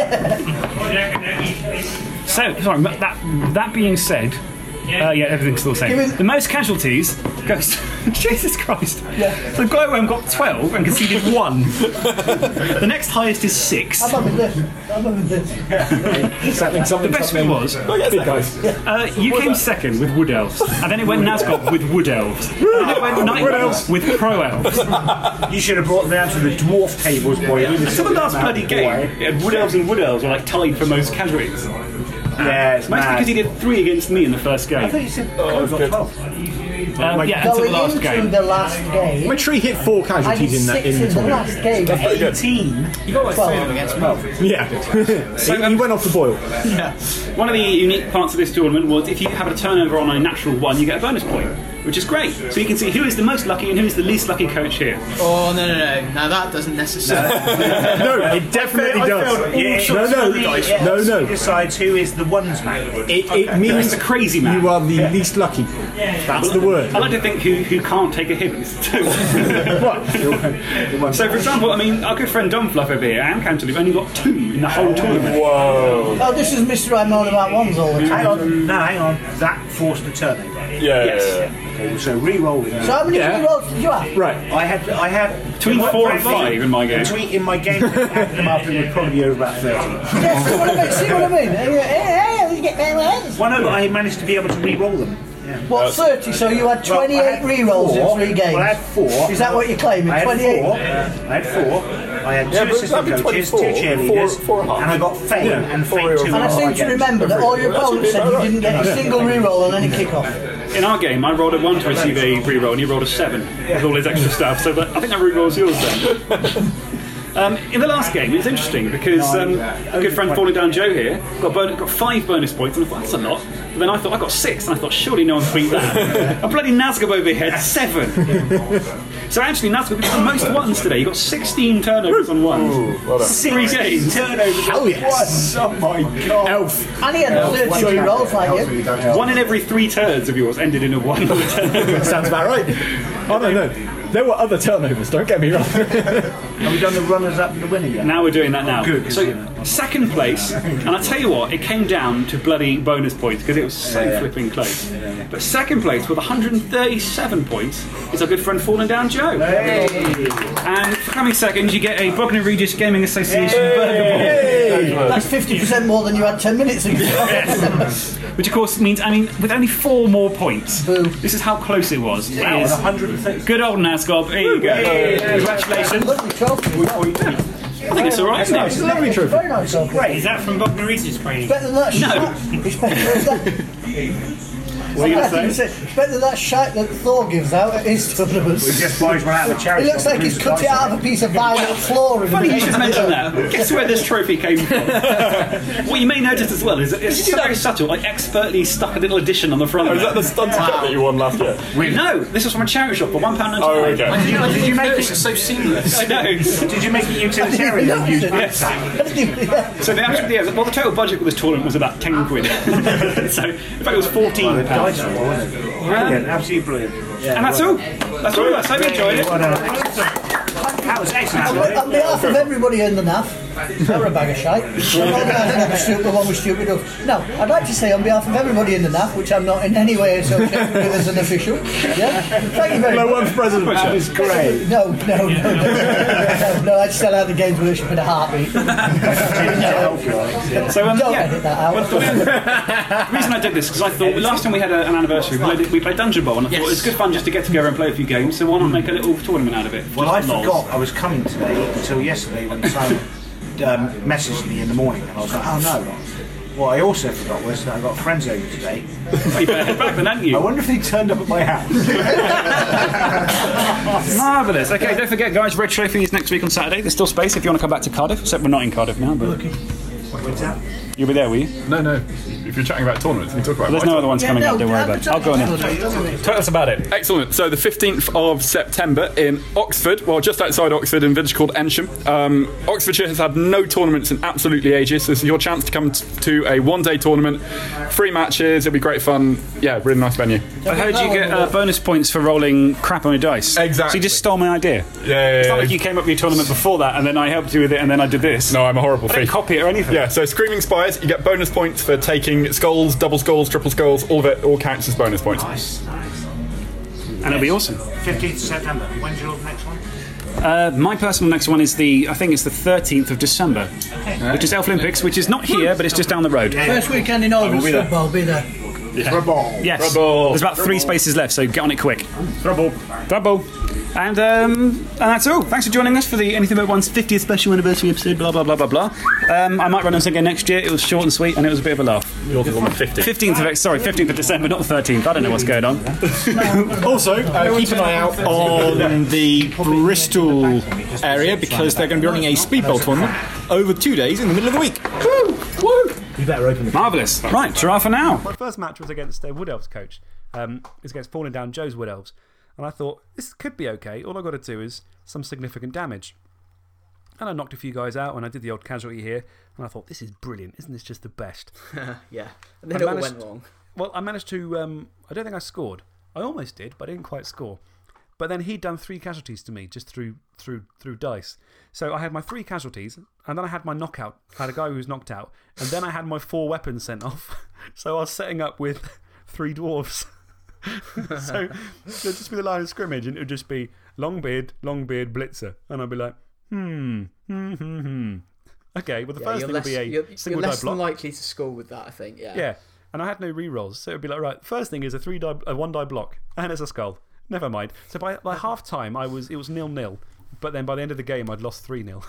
so, sorry, that, that being said, uh, yeah, everything's still the same. me- The most casualties goes. *laughs* Jesus Christ. The guy who got 12 and conceded 1. the next highest is 6. I'm having this. I'm having this. Something, The something, best something. bit was, Big guys. uh, you came second with Wood Elves, and then it went Nazgob with Wood Elves, and then it went Night Elves with Pro Elves. You should have brought them down to the dwarf tables, boy. And so the last bloody game, yeah, Wood Elves and Wood Elves were like tied for most casualties. Yeah, it's Mostly because he did 3 against me in the first game. I thought you said oh, got 12. Um, yeah, until the Going last into game. the last game, My tree hit four casualties in that six in the in the last game. Eighteen. You got like three of Twelve. against me. Yeah. *laughs* he, he went off the boil. Yeah. One of the unique parts of this tournament was if you have a turnover on a natural one, you get a bonus point, which is great. So you can see who is the most lucky and who is the least lucky coach here. Oh, no, no, no. Now that doesn't necessarily. No, *laughs* *laughs* it definitely I does. failed all No, sorts no, of dice no, rolls. no. Who decides who is the ones man? It, it means It's a crazy man. you are the least lucky. That's the word. I like to think who, who can't take a hint. *laughs* so, for example, I mean, our good friend Don Fluff over here and Cantaloupe only got two in the whole tournament. Whoa. Oh, this is Mr. I moan about ones all the Hang time. on, no, hang on. That forced the turnover. Yeah, Yes. yeah, yeah. Okay, so re-rolling. So how many Yeah. rolls did you have? Right. I had, I had Between four and five in my game. Between in my game, adding them up, it would probably be over about thirty. Yes, see what I mean? See what I mean? Hey, hey, hey, you get better ones. Well, no, but I managed to be able to re-roll them. Yeah. What, 30? So you had Well, I 28 had re-rolls in four. three games? Well, I had four. Is that what you're claiming? I had 28? four. I had four. I had two Yeah, but assistant that'd be coaches, two 24. cheerleaders, Four- four and a half. and I got Fame Yeah, and four Fame two. And I seem to remember that all your opponents said you didn't get a single re-roll on any kick-off. In our game, I rolled a one to receive a re-roll, and he rolled a seven with all his extra stuff. So, but I think that re-roll's yours then. *laughs* Um, in the last game, it was interesting because um, a good friend Falling Down Joe here got, bonus, got five bonus points, and I thought that's a lot. But then I thought I got six, and I thought surely no one beat that. *laughs* a bloody Nazgub over here seven. *laughs* so actually, Nazgub got the most ones today. You got 16 turnovers on ones. Well done. Three games. Turnovers. Hell yes. Oh my god. Elf. And he had 30 re-rolls like you. One in every three turns of yours ended in a one. *laughs* Sounds about right. Oh no, no. There were other turnovers. Don't get me wrong. Have we done the runners up and the winner yet? Now we're doing that oh, now. Good, 'cause, So you know. Second place, and I tell you what, it came down to bloody bonus points because it was so Yeah, yeah. flipping close. But second place with 137 points is our good friend Fallen Down Joe. And for coming second, you get a Bognor Regis Gaming Association Burger Bowl. That's 50% more than you had 10 minutes ago. *laughs* Which of course means, I mean, with only four more points, Boo. this is how close it was. It Wow, is good old Nasgob. Here you go. Congratulations. Lovely trophy. I think it's alright, isn't It's a it? lovely trophy. Very nice trophy. Is that from Bob Maurice's training? Better than that. No. *laughs* It's better than that. What are you going to say? Better that shite that Thor gives out at his tournaments. We just buys one out of a charity shop. It looks like and he's cut it out of a piece of vinyl flooring. Funny you should mention that. Guess where this trophy came from? *laughs* what you may notice as well is that it's very subtle. I expertly stuck a little addition on the front. Oh, of is it. that the stunt kit that you won last year? *laughs* No, this was from a charity shop for one pound ninety Oh, nine. okay. Did you, did you make it? so seamless. *laughs* I know. Did you make it utilitarian and Yes. So the actual, yeah, well, the total budget for this tournament was about ten quid. so in fact, it was fourteen Dice pounds. roll, wasn't it? Brilliant, absolutely brilliant. Yeah, And that's all. That's all. I hope you enjoyed it. That was excellent. On, on behalf of everybody in the NAF, they're a bag of shite. *laughs* I'm the stupid one with stupid stuff. No, I'd like to say on behalf of everybody in the NAF, which I'm not in any way associated with as an official. Yeah, thank you very No much. one's president. That was great. No, no, no, no, no, no. I'd sell out the games workshop in a heartbeat. *laughs* So um, Don't yeah. edit that out. Well, the, the reason I did this because I thought last time we had a, an anniversary, we played, we played Dungeon Bowl, and I thought it was good fun just to get together and play a few games. So why not make a little tournament out of it? Well, I Just lols. Forgot I was coming today until yesterday when Simon um, messaged me in the morning, and I was like, oh no. What I also forgot was that I got friends over today. *laughs* You better head back then, hadn't I wonder if they turned up at my house. *laughs* Marvellous. Okay, don't forget, guys, Red Trophy is next week on Saturday. There's still space if you want to come back to Cardiff, except we're not in Cardiff now, but What's that? You'll be there, will you? No, no. If you're chatting about tournaments, you can talk about it. There's no other ones Yeah, coming no, up, don't worry about it. I'll go on in. Tell us about it. Excellent. So the 15th of September in Oxford, well, just outside Oxford in a village called Eynsham. Um, Oxfordshire has had no tournaments in absolutely ages. This is your chance to come t- to a one-day tournament, free matches. It'll be great fun. Yeah, really nice venue. I heard you get uh, bonus points for rolling crap on your dice. Exactly. So you just stole my idea. Yeah, yeah, It's not yeah. like you came up with your tournament before that, and then I helped you with it, and then I did this. No, I'm a horrible I thief. copy it or anything. Yeah, so Screaming Spires, you get bonus points for taking skulls, double skulls, triple skulls, all of it all counts as bonus points. Nice, nice. And it'll be awesome. 15th of September. When's your next one? Uh, my personal next one is the, I think it's the 13th of December, which is Elf Olympics, which is not here, but it's just down the road. First weekend in August, I'll be there. There. Trouble. Yes. Trouble. There's about three spaces left, so get on it quick. Trouble. Trouble. And, um, and that's all. Thanks for joining us for the Anything But One's 50th special anniversary episode, blah, blah, blah, blah, blah. Um, I might run this again next year. It was short and sweet, and it was a bit of a laugh. Yours is on the 15th. 15th of, sorry, 15th of December, not the 13th. I don't know what's going on. *laughs* Also, uh, keep an eye out on the Bristol area because they're going to be running a speedball tournament over two days in the middle of the week. Woo! Woo! You better open the Marvellous. Right, Giraffe for now. My first match was against a Wood Elves coach. Um, it was against Falling Down Joe's Wood Elves. And I thought, this could be okay. All I've got to do is some significant damage. And I knocked a few guys out and I did the old casualty here. And I thought, this is brilliant. Isn't this just the best? *laughs* yeah. And then I it all managed- went wrong. Well, I managed to. Um, I don't think I scored. I almost did, but I didn't quite score. But then he'd done three casualties to me just through, through, through dice. So I had my three casualties, and then I had my knockout. I had a guy who was knocked out, and then I had my four weapons sent off. *laughs* So I was setting up with *laughs* three dwarves. *laughs* so there'd just be the line of scrimmage, and it would just be Longbeard, Longbeard, Blitzer. And I'd be like, hmm, hmm, hmm, hmm. Okay, well, the Yeah, first thing less, would be a you're, you're single die less block. than likely to score with that, I think. Yeah. Yeah. And I had no re-rolls, so it'd be like, right, first thing is a three die, a one die block, and it's a skull. Never mind. So by, by half time, I was, it was nil nil. But then by the end of the game, I'd lost 3 0.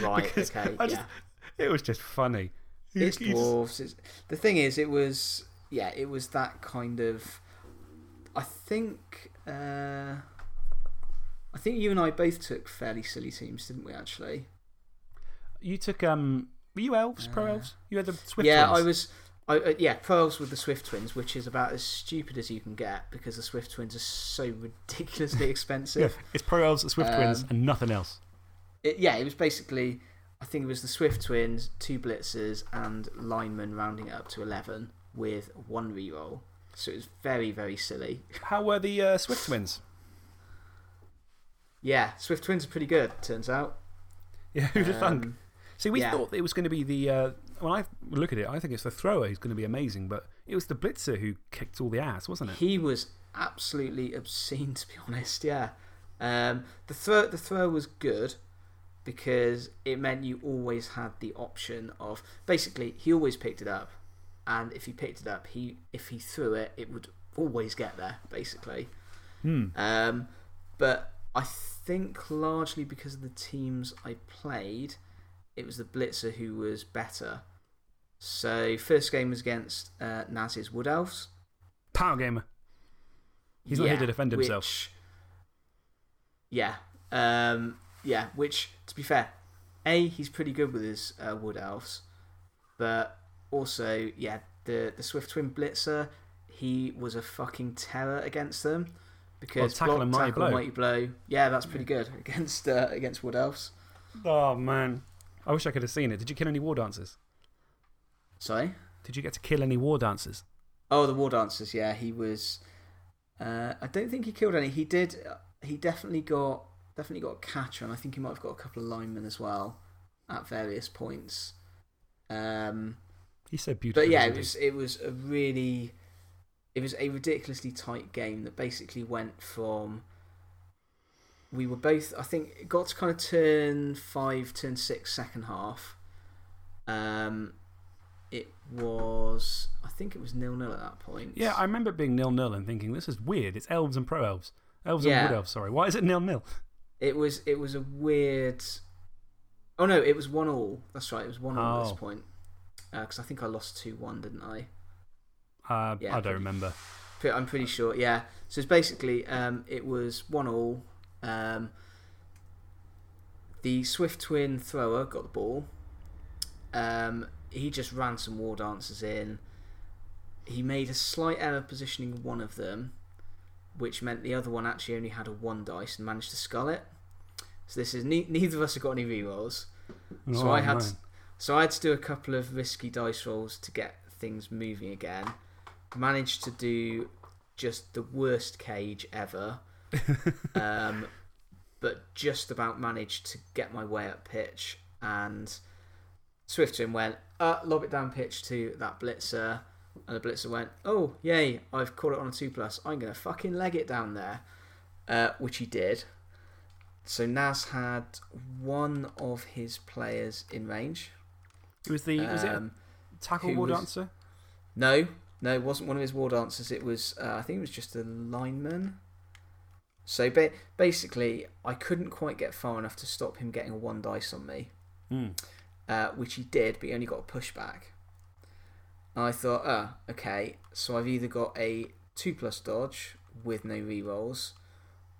Right, *laughs* okay, I just, yeah. It was just funny. It's dwarves. It's, the thing is, it was yeah, it was that kind of. I think. Uh, I think you and I both took fairly silly teams, didn't we? Actually. You took, um, were you elves, pro elves? You had the Swift yeah, twins. I was. I, uh, yeah, pearls with the Swift twins, which is about as stupid as you can get because the Swift twins are so *laughs* ridiculously expensive. Yeah, it's pro elves, Swift twins, Um, and nothing else. It, yeah, it was basically. I think it was the Swift twins, two blitzers, and linemen rounding it up to eleven with one reroll. So it was very, very silly. How were the uh, Swift twins? Yeah, Swift twins are pretty good. Turns out. *laughs* Yeah, who'd have thunk? Um, See, we yeah. thought it was going to be the. Uh, when I look at it, I think it's the thrower who's going to be amazing, but it was the blitzer who kicked all the ass, wasn't it? He was absolutely obscene, *laughs* to be honest. Yeah, um, the throw the throw was good because it meant you always had the option of basically he always picked it up, and if he picked it up, he if he threw it, it would always get there. Basically, Hmm. um, but I think largely because of the teams I played, it was the blitzer who was better. So first game was against uh, Naz's Wood Elves. Power gamer. He's not here to defend himself. which- yeah. Um, yeah, which, to be fair, A, he's pretty good with his uh, Wood Elves, but also, yeah, the, the Swift Twin Blitzer, he was a fucking terror against them. Because tackle block, and mighty blow. mighty blow. Yeah, that's pretty good *laughs* against, uh, against Wood Elves. Oh, man. I wish I could have seen it. Did you kill any war dancers? Sorry? Did you get to kill any war dancers? Oh, the War Dancers, yeah, he was. Uh, I don't think he killed any. He did. He definitely got definitely got a catcher, and I think he might have got a couple of linemen as well at various points. Um, He said beautiful. but yeah, it was it was a really it was a ridiculously tight game that basically went from we were both I think it got to kind of turn five, turn six, second half. Um, it was I think it was nil nil at that point. Yeah, I remember it being nil nil and thinking, this is weird. It's elves and pro elves. Elves and wood elves, sorry. Why is it nil nil? It was it was a weird. Oh no, it was one all. That's right, it was one all at Oh. this point. Because I think I lost two one, didn't I? Uh, Yeah, I don't remember. Pre- I'm pretty sure. Yeah. So it's basically um, it was one all. Um, the Swift Twin thrower got the ball. Um, he just ran some war dancers in. He made a slight error positioning one of them, which meant the other one actually only had a one dice and managed to skull it. So this is ne- neither of us have got any rerolls. So Oh, I had man. so I had to do a couple of risky dice rolls to get things moving again. Managed to do just the worst cage ever. *laughs* um, but just about managed to get my way up pitch and Swifton went, uh, lob it down pitch to that blitzer. And the blitzer went, oh, yay, I've caught it on a 2 plus. I'm going to fucking leg it down there. Uh, which he did. So Nas had one of his players in range. It was the. was it a Um, tackle war was- dancer? No, no, it wasn't one of his war dancers. It was, uh, I think it was just a lineman. So ba- basically, I couldn't quite get far enough to stop him getting a one dice on me, Hmm. uh, which he did, but he only got a pushback. And I thought, ah, okay, so I've either got a two plus dodge with no rerolls,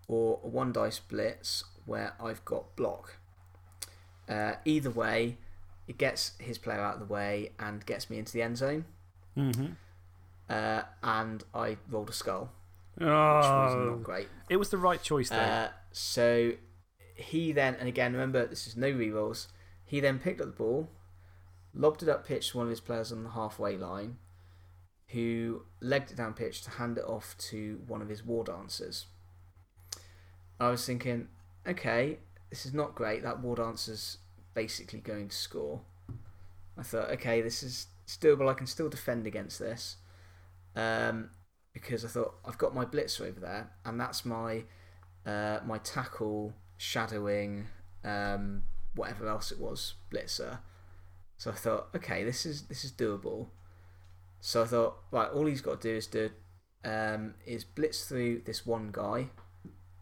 or a one dice blitz where I've got block. Uh, either way, it gets his player out of the way and gets me into the end zone. Mm-hmm. Uh, and I rolled a skull, which Oh, was not great. It was the right choice, though. Uh, so he then, and again, remember this is no rerolls. He then picked up the ball, lobbed it up pitch to one of his players on the halfway line, who legged it down pitch to hand it off to one of his war dancers. I was thinking, okay, this is not great. That war dancer's basically going to score. I thought, okay, this is doable. I can still defend against this. Um, because I thought I've got my blitzer over there, and that's my uh, my tackle shadowing um, whatever else it was blitzer. So I thought, okay, this is this is doable. So I thought, right, all he's got to do is do um, is blitz through this one guy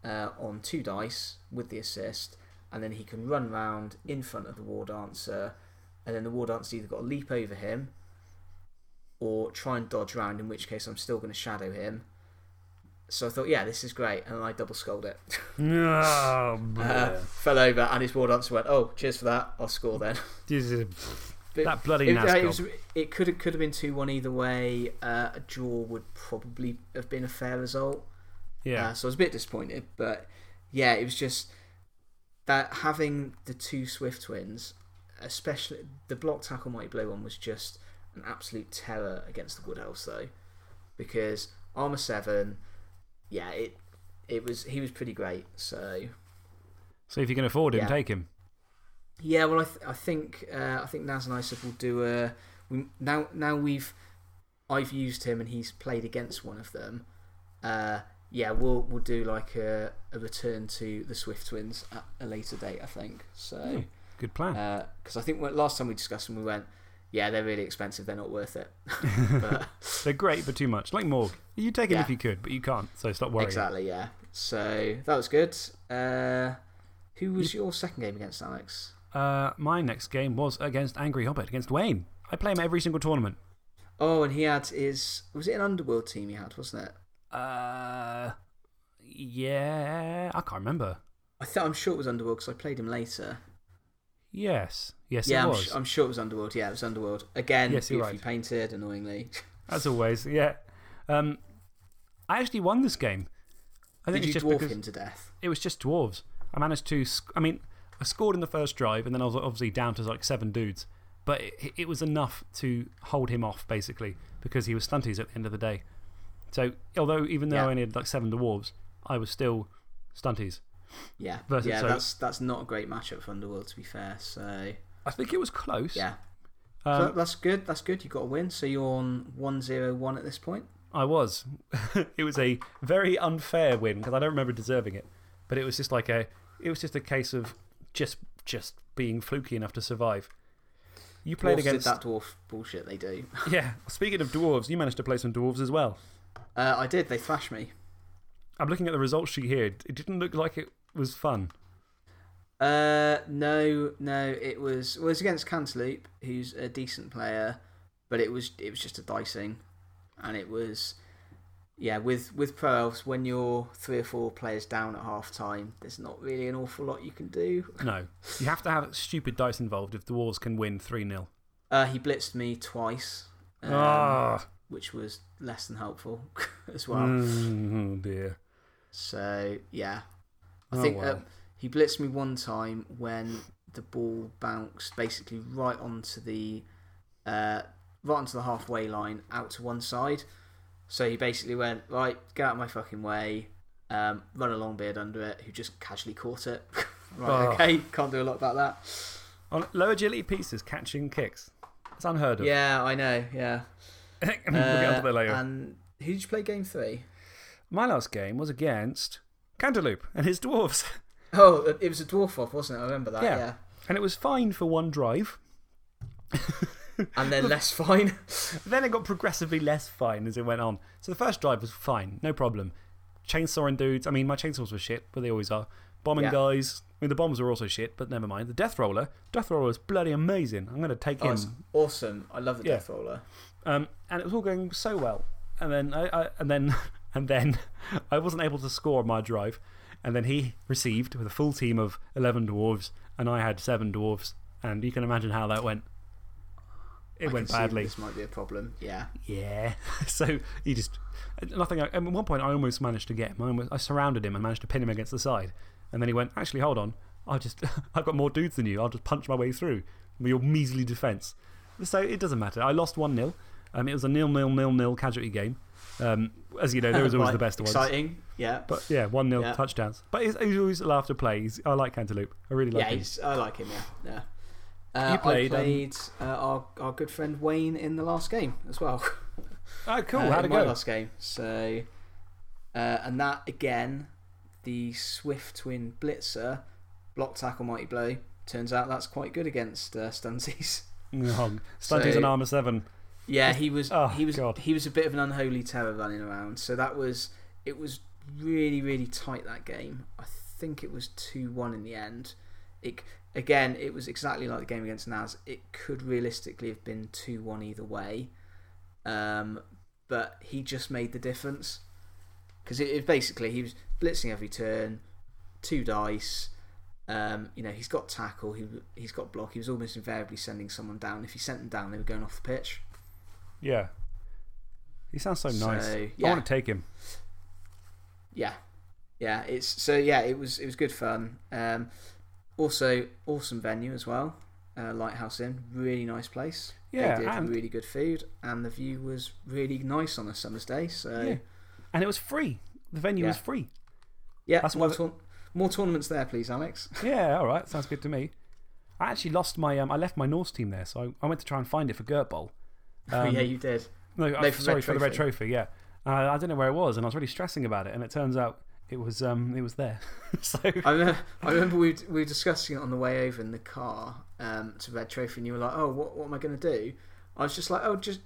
uh, on two dice with the assist, and then he can run round in front of the war dancer, and then the war dancer either got to leap over him or try and dodge round, in which case I'm still going to shadow him. So I thought, yeah, this is great, and I double skulled it. *laughs* Oh, Uh, man. fell over, and his war dancer went, "Oh, cheers for that. I'll score then." *laughs* This is- But that bloody it, NASCAR. it, was, it could have could have been two one either way. Uh, a draw would probably have been a fair result. Yeah. Uh, so I was a bit disappointed, but yeah, it was just that having the two Swift twins, especially the block tackle mighty blow one, was just an absolute terror against the Wood Elves though, because armor seven, yeah, it it was he was pretty great. So So if you can afford him, Yeah. take him. yeah, well, I, th- I think uh, I think Naz and I said we'll do a we, now. Now we've I've used him and he's played against one of them. Uh, yeah, we'll we'll do like a, a return to the Swift Twins at a later date. I think so. Good plan. Because I think when, last time we discussed them, we went, yeah, they're really expensive. They're not worth it. *laughs* but, *laughs* They're great, but too much. Like Morg. You'd take him Yeah. if you could, but you can't, so stop worrying. exactly. Yeah. So that was good. Uh, who was your second game against, Alex? Uh, my next game was against Angry Hobbit, against Wayne. I play him every single tournament. Oh, and he had his. Was it an Underworld team he had, wasn't it? Uh, yeah, I can't remember. I th- I'm sure it was Underworld because I played him later. Yes, yes, yeah, it I'm, was. su- I'm sure it was Underworld. Yeah, it was Underworld. Again, Yes, you're beautifully right. painted, annoyingly. As *laughs* always, yeah. Um, I actually won this game. I think Did it's you just dwarf him to death? It was just dwarves. I managed to. I mean, I scored in the first drive, and then I was obviously down to like seven dudes. But it, it was enough to hold him off, basically, because he was stunties at the end of the day. So, although even though Yeah. I only had like seven dwarves, I was still stunties. Yeah, Versus- yeah. so- That's that's not a great matchup for Underworld, to be fair. So I think it was close. yeah, Um, so that's good. That's good. You got a win. So you're on one zero one at this point. I was. *laughs* it was a very unfair win because I don't remember deserving it. But it was just like a. It was just a case of just just being fluky enough to survive. You played Dwarfs against. did that dwarf bullshit they do. *laughs* Yeah. Speaking of dwarves, you managed to play some dwarves as well. Uh, I did. They thrashed me. I'm looking at the results sheet here. It didn't look like it was fun. Uh, no, no. It was it was against Cantaloupe, who's a decent player, but it was it was just a dicing, and it was yeah with with pro elves when you're three or four players down at half time, there's not really an awful lot you can do. *laughs* No. You have to have stupid dice involved if the dwarves can win 3 0. Uh, he blitzed me twice, um, Ah. which was less than helpful *laughs* as well. Mm, oh dear. So yeah, I Oh, think uh, he blitzed me one time when the ball bounced basically right onto the uh, right onto the halfway line, out to one side. So he basically went right, get out of my fucking way. Um, run a long beard under it, who just casually caught it. *laughs* right, Oh. okay, can't do a lot about that. On low agility pieces, catching kicks. It's unheard of. Yeah, I know. Yeah, *laughs* we'll get onto that later. Uh, And who did you play game three? My last game was against Cantaloupe and his dwarves. *laughs* Oh, it was a dwarf off, wasn't it? I remember that. yeah. And it was fine for one drive. *laughs* and then less fine. then it got progressively less fine as it went on. So the first drive was fine, no problem. Chainsawing dudes, I mean, my chainsaws were shit, but they always are. Bombing Yeah. guys, I mean, the bombs were also shit, but never mind. The Death Roller, Death Roller was bloody amazing. I'm going to take Oh, him. awesome. I love the Yeah. Death Roller. Um, and it was all going so well. And then, I, I, and then, *laughs* and then I wasn't able to score my drive. And then he received with a full team of 11 dwarves, and I had seven dwarves. And you can imagine how that went. It I went badly. This might be a problem. Yeah. Yeah. *laughs* so he just. Nothing. I, at one point, I almost managed to get him. I, almost, I surrounded him and managed to pin him against the side. And then he went, Actually, hold on. I'll just, *laughs* I've got more dudes than you. I'll just punch my way through your measly defence. So it doesn't matter. I lost 1 0. Um, it was a nil nil nil nil casualty game. Um, as you know, there was always the best ones. exciting, yeah. But yeah, 1 0 Yeah. touchdowns. But he's, he's always a laugh to play. He's, I like Cantaloupe. I really like yeah, him. he's, I like him, yeah. yeah. Uh, You played, I um, played uh, our, our good friend Wayne in the last game as well. Oh, *laughs* cool. Uh, How'd in it my go? last game. So, uh, and that again, the Swift Twin Blitzer, block tackle, mighty blow. Turns out that's quite good against uh, Stunties. *laughs* Oh, Stunties and Armour 7. Yeah, he was. Oh, he was. God. He was a bit of an unholy terror running around. So that was. It was really, really tight that game. I think it was two one in the end. It again. It was exactly like the game against Naz. It could realistically have been two one either way, um, but he just made the difference because it, it basically he was blitzing every turn, two dice. Um, you know, he's got tackle, he, he's got block. He was almost invariably sending someone down. If he sent them down, they were going off the pitch. Yeah. He sounds so nice. So, I want to take him. Yeah, yeah. It's so yeah. It was it was good fun. Um, also awesome venue as well. Uh, Lighthouse Inn, really nice place. Yeah, they did and- really good food, and the view was really nice on a summer's day. So Yeah. And it was free. The venue was free. yeah, That's more, tour- more tournaments there, please, Alex. *laughs* Yeah, all right. Sounds good to me. I actually lost my. Um, I left my Norse team there, so I, I went to try and find it for Gurt Bowl. Oh, yeah, you did. No, No, uh, for sorry, for the Red Trophy. Yeah. Uh, I don't know where it was, and I was really stressing about it, and it turns out it was, um, it was there. *laughs* so I remember, I remember we, we were discussing it on the way over in the car um, to Red Trophy, and you were like, "Oh, what, what am I going to do?" I was just like, "Oh, just,"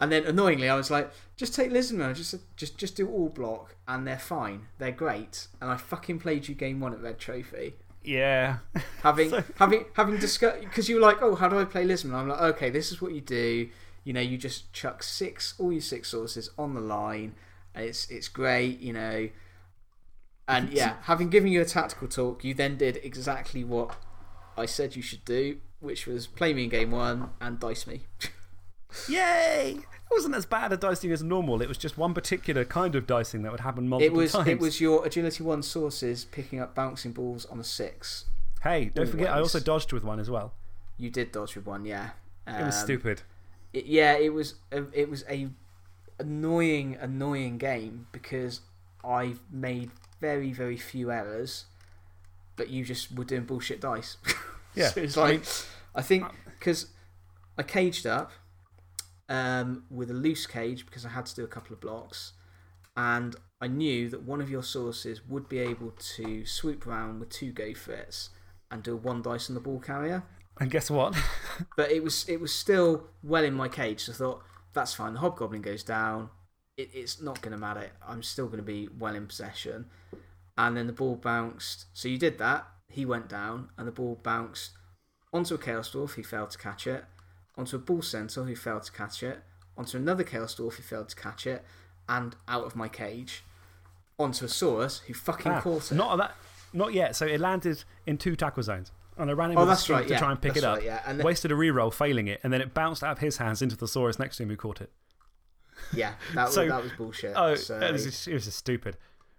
and then annoyingly, I was like, "Just take Lisbon, just just just do all block, and they're fine, they're great." And I fucking played you game one at Red Trophy, yeah. having *laughs* having having discussed because you were like, "Oh, how do I play Lisbon?" I'm like, "Okay, this is what you do. You know, you just chuck six, all your six sauruses on the line. It's, it's great, you know. And yeah, having given you a tactical talk, you then did exactly what I said you should do, which was play me in game one and dice me. *laughs* Yay! It wasn't as bad a dicing as normal. It was just one particular kind of dicing that would happen multiple It was, times. it was your agility one sauruses picking up bouncing balls on a six. Hey, don't forget, I also dodged with one as well. You did dodge with one, yeah. It was Um, stupid. It- yeah, it was a, it was a annoying, annoying game because I made very, very few errors, but you just were doing bullshit dice. *laughs* Yeah, so it's I like, mean- I think because I caged up um, with a loose cage because I had to do a couple of blocks, and I knew that one of your sauruses would be able to swoop around with two go for and do a one dice on the ball carrier. And guess what? *laughs* but it was it was still well in my cage. So I thought that's fine. The hobgoblin goes down. It, it's not going to matter. I'm still going to be well in possession. And then the ball bounced. So you did that. He went down, and the ball bounced onto a chaos dwarf who failed to catch it, onto a bull centaur who failed to catch it, onto another chaos dwarf who failed to catch it, and out of my cage, onto a saurus who fucking Ah, caught it. Not, that, not yet. So it landed in two tackle zones. And I ran in Oh, that's right, to yeah. try and pick That's it up. right, yeah. And then- wasted a reroll, failing it, and then it bounced out of his hands into the Saurus next to him who caught it. Yeah, that *laughs* was, that was bullshit. Oh, so... it, was just, it was just stupid.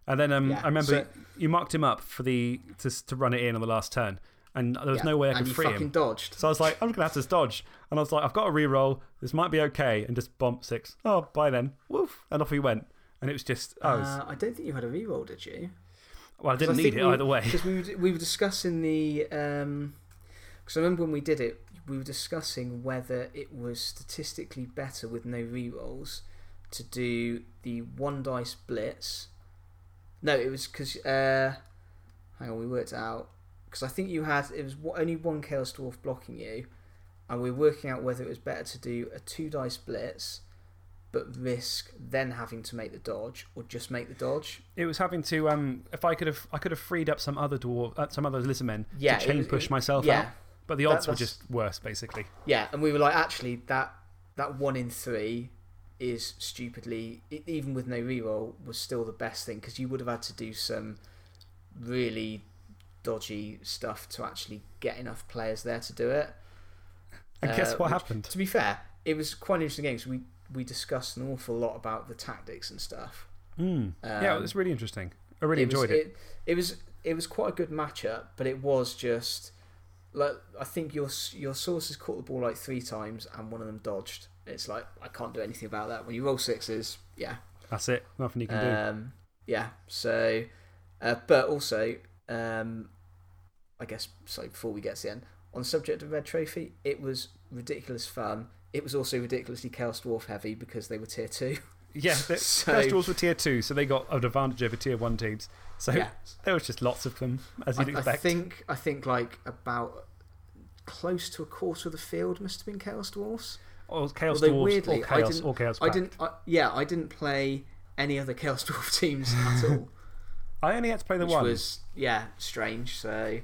And then um, Yeah, I remember so- you marked him up for the to, to run it in on the last turn, and there was Yeah, no way I and could you free fucking him. dodged. So I was like, I'm gonna have to dodge, and I was like, I've got a reroll. This might be okay, and just bump six. Oh, bye then. Woof, and off he went. And it was just, was, Uh, I don't think you had a reroll, did you? Well, I didn't need it we- either way. Because we, were- we were discussing the. Because I remember when we did it, we were discussing whether it was statistically better with no rerolls to do the one dice blitz. No, it was because. Uh, hang on, we worked out. Because I think you had. It was only one Chaos Dwarf blocking you, and we were working out whether it was better to do a two dice blitz. But risk then having to make the dodge, or just make the dodge. It was having to um, if I could have, I could have freed up some other dwarf, uh, some other lizardmen Yeah, to chain push it- myself yeah. out. But the That- odds were just worse, basically. Yeah, and we were like, actually, that that one in three is stupidly, even with no reroll, was still the best thing because you would have had to do some really dodgy stuff to actually get enough players there to do it. And guess what which, happened? To be fair, it was quite an interesting game. So we we discussed an awful lot about the tactics and stuff. Mm. yeah, it Um, was really interesting. I really was- enjoyed it. it. It was it was quite a good matchup, but it was just like I think your your sauruses caught the ball like three times and one of them dodged. It's like I can't do anything about that. When you roll sixes, yeah, That's it. Nothing you can do. um, yeah. So, uh, but also, um, I guess so. Before we get to the end, on the subject of red trophy, it was ridiculous fun. It was also ridiculously chaos dwarf heavy because they were tier two. Yeah, *laughs* So- Chaos Dwarves were tier two, so they got an advantage over tier one teams. So Yeah. there was just lots of them, as I, you'd I expect. think I think like about close to a quarter of the field must have been Chaos Dwarfs. Or Chaos Although Dwarves, or weirdly, I didn't, or Chaos I didn't. I, yeah, I didn't play any other Chaos *laughs* Dwarf teams at *laughs* all. I only had to play the which one. was yeah strange. So,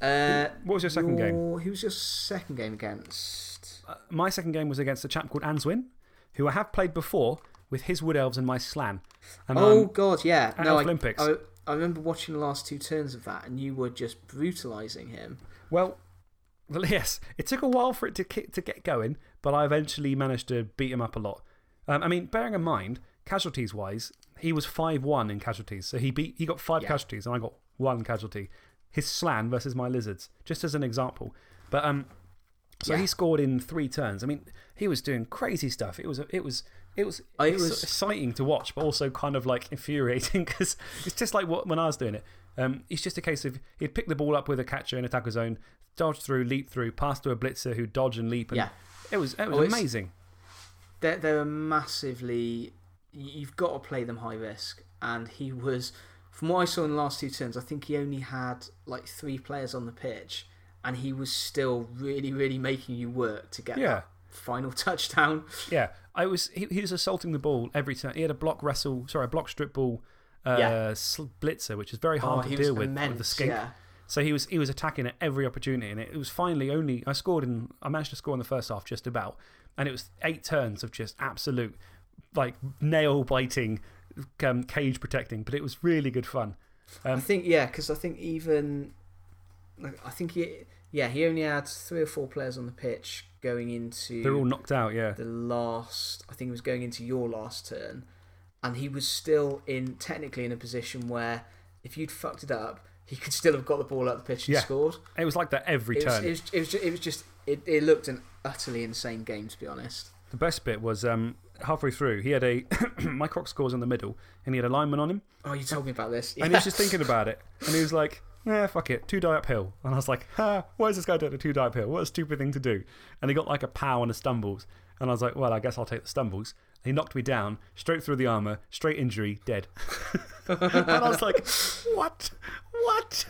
uh, What was your second game? Who was your second game against? My second game was against a chap called Answin, who I have played before with his Wood Elves and my Slann. And, oh um, God, yeah. at No, I, Olympics. I, I remember watching the last two turns of that, and you were just brutalising him. Well, *laughs* yes, it took a while for it to, to get going, but I eventually managed to beat him up a lot. Um, I mean, bearing in mind, casualties wise, he was 5 1 in casualties. So he, beat, he got five casualties, and I got one casualty. His Slann versus my Lizards, just as an example. But um, so Yeah. he scored in three turns. I mean, he was doing crazy stuff. It was, it was, it was, I ex- was- exciting to watch, but also kind of like infuriating *laughs* because it's just like what, when I was doing it. Um, it's just a case of he'd pick the ball up with a catcher in a tackle zone, dodge through, leap through, pass to a blitzer who dodge and leap. And Yeah. It was, it was Oh, amazing. They're, they're massively. You've got to play them high risk. And he was, from what I saw in the last two turns, I think he only had like three players on the pitch. And he was still really, really making you work to get Yeah. that final *laughs* touchdown. Yeah, I was. He, he was assaulting the ball every time. He had a block wrestle, sorry, a block strip ball uh, Yeah. sl- blitzer, which is very hard Oh, to deal with with the skink. yeah. So he was he was attacking at every opportunity, and it, it was finally only I scored in. I managed to score in the first half just about, And it was eight turns of just absolute, like, nail biting, um, cage protecting, but it was really good fun. Um, I think, yeah, because I think even. I think he. Yeah, he only had three or four players on the pitch going into. They're all knocked out, yeah. The last. I think he was going into your last turn. And he was still in. Technically in a position where if you'd fucked it up, he could still have got the ball out the pitch and Yeah. scored. It was like that every it was, turn. It was, it was, ju- it was just. It, it looked an utterly insane game, to be honest. The best bit was um, halfway through, he had a. *coughs* my Kroxigor's in the middle, and he had a lineman on him. Oh, you told me about this. And he was just thinking about it. And he was like, yeah, fuck it, two die uphill. And I was like, ha, why is this guy doing a two die uphill? What a stupid thing to do. And he got like a pow and a stumbles. And I was like, well, I guess I'll take the stumbles. He knocked me down, straight through the armour, straight injury, dead. *laughs* and I was like, what? What?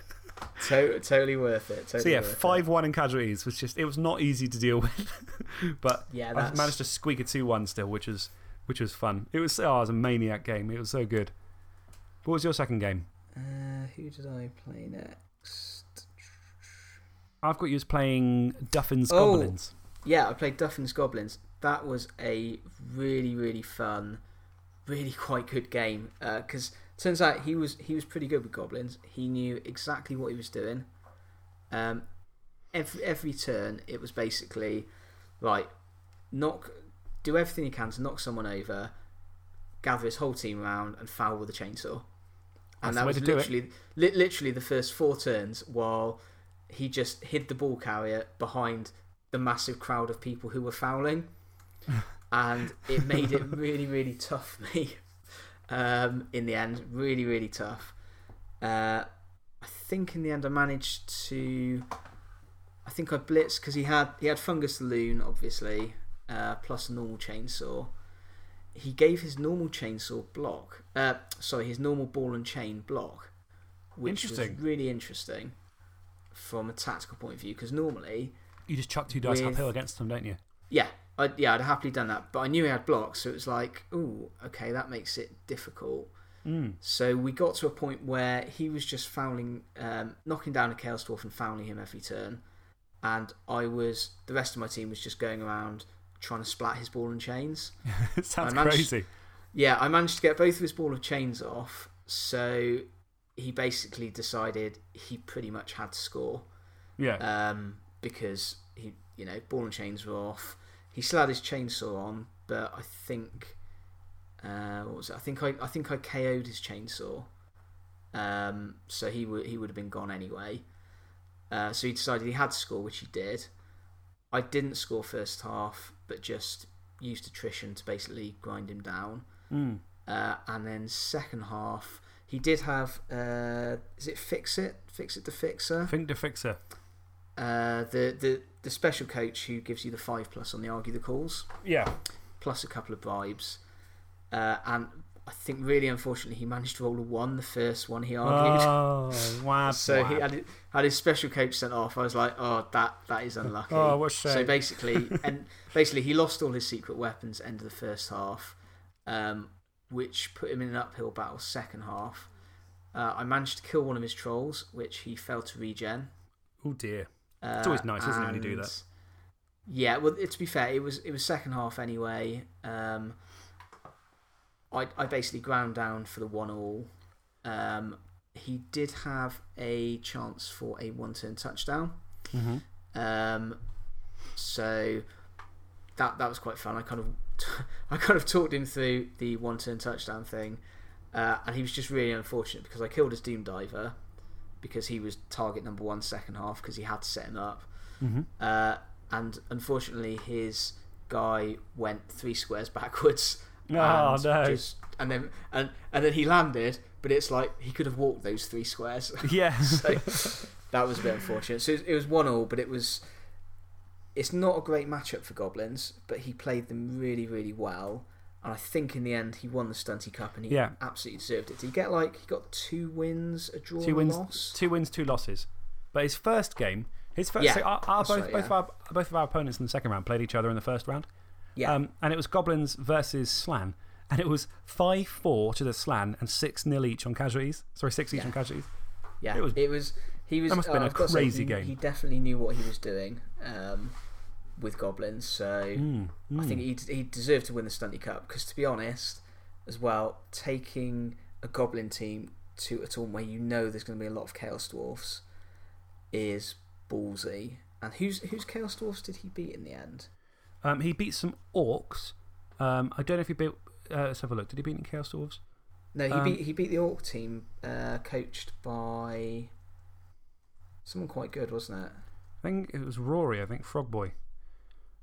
To- totally worth it. Totally so yeah, 5 1 in casualties was just, it was not easy to deal *laughs* with. but Yeah, I managed to squeak a 2 1 still, which was, which was fun. It was, oh, it was a maniac game. It was so good. What was your second game? Uh, who did I play next? I've got you as playing Duffin's Oh, Goblins. Yeah, I played Duffin's Goblins. That was a really, really fun, really *laughs* quite good game. Because turns out he was he was pretty good with goblins. He knew exactly what he was doing. Um, every every turn, it was basically right. Knock, do everything you can to knock someone over, gather his whole team around, and foul with a chainsaw. That's And the that was to do it. literally, li- literally the first four turns while he just hid the ball carrier behind the massive crowd of people who were fouling. *laughs* and it made it really, really tough for *laughs* me um, in the end. Really, really tough. Uh, I think in the end I managed to. I think I blitzed because he had, he had Fungus Loon, obviously, uh, plus a normal chainsaw. He gave his normal chainsaw block, uh, sorry, his normal ball and chain block, which was really interesting from a tactical point of view because normally You just chuck two dice with- uphill against them, don't you? yeah, I, yeah, I'd happily done that, but I knew he had blocks, so it was like, ooh, okay, that makes it difficult. Mm. So we got to a point where he was just fouling, um, knocking down a Chaos Dwarf and fouling him every turn, and I was the rest of my team was just going around trying to splat his ball and chains. *laughs* it sounds managed- crazy. Yeah, I managed to get both of his ball and chains off, so he basically decided he pretty much had to score. Yeah. Um, because he, you know, ball and chains were off. He still had his chainsaw on, but I think, uh, what was it? I think I, I think I KO'd his chainsaw. Um, so he would he would have been gone anyway. Uh, so he decided he had to score, which he did. I didn't score first half, but just used attrition to basically grind him down. Mm. Uh, and then second half, he did have uh, is it Fix It? Fix It the Fixer? Fink Da Fixer. Uh, the, the, the special coach who gives you the 5 plus on the argue the calls. Yeah. Plus a couple of bribes. Uh, and I think really unfortunately he managed to roll a 1 the first one he argued. Oh, *laughs* wow. So he had, had his special coach sent off. I was like, oh, that, that is unlucky. Oh, what a So basically, *laughs* and basically, he lost all his secret weapons end of the first half, um, which put him in an uphill battle second half. Uh, I managed to kill one of his trolls, which he failed to regen. Oh dear. It's always Uh, nice, isn't it, when you do that? Yeah, well, to be fair, it was it was second half anyway. Um, I I basically ground down for the one all. Um, he did have a chance for a one turn touchdown. Mhm. Um, so that that was quite fun. I kind of *laughs* I kind of talked him through the one turn touchdown thing, uh, and he was just really unfortunate because I killed his Doom Diver because he was target number one second half because he had to set him up. Mhm. Uh, and unfortunately, his guy went three squares *laughs* backwards. Oh, and no. Just, and then and and then he landed, but it's like he could have walked those three squares. *laughs* Yeah. so that was a bit unfortunate. So it was one all, but it was. It's not a great matchup for goblins, but he played them really, really well. And I think in the end he won the Stunty Cup and he Yeah. absolutely deserved it. Did he get like he got two wins, a draw, Two wins, a loss? two wins, two losses. But his first game, his first, Yeah, so our, our, both, right, both, yeah. of our, both of our opponents in the second round played each other in the first round. Yeah. Um, and it was Goblins versus Slann. And it was 5 4 to the Slann and 6 nil each on casualties. Sorry, 6 each Yeah. on casualties. Yeah, It was, he was. He was. That must have been uh, a say, crazy game. He definitely knew what he was doing. Um, with goblins. So Mm, I mm. think he he deserved to win the Stunty Cup because, to be honest, as well, taking a goblin team to a tournament where you know there's going to be a lot of Chaos Dwarfs is ballsy. And who's whose Chaos Dwarfs did he beat in the end? Um, he beat some orcs. Um, I don't know if he beat. Uh, let's have a look. Did he beat any Chaos Dwarves? No, he Um, beat he beat the Orc team, uh, coached by someone quite good, wasn't it? I think it was Rory, I think, Frog Boy.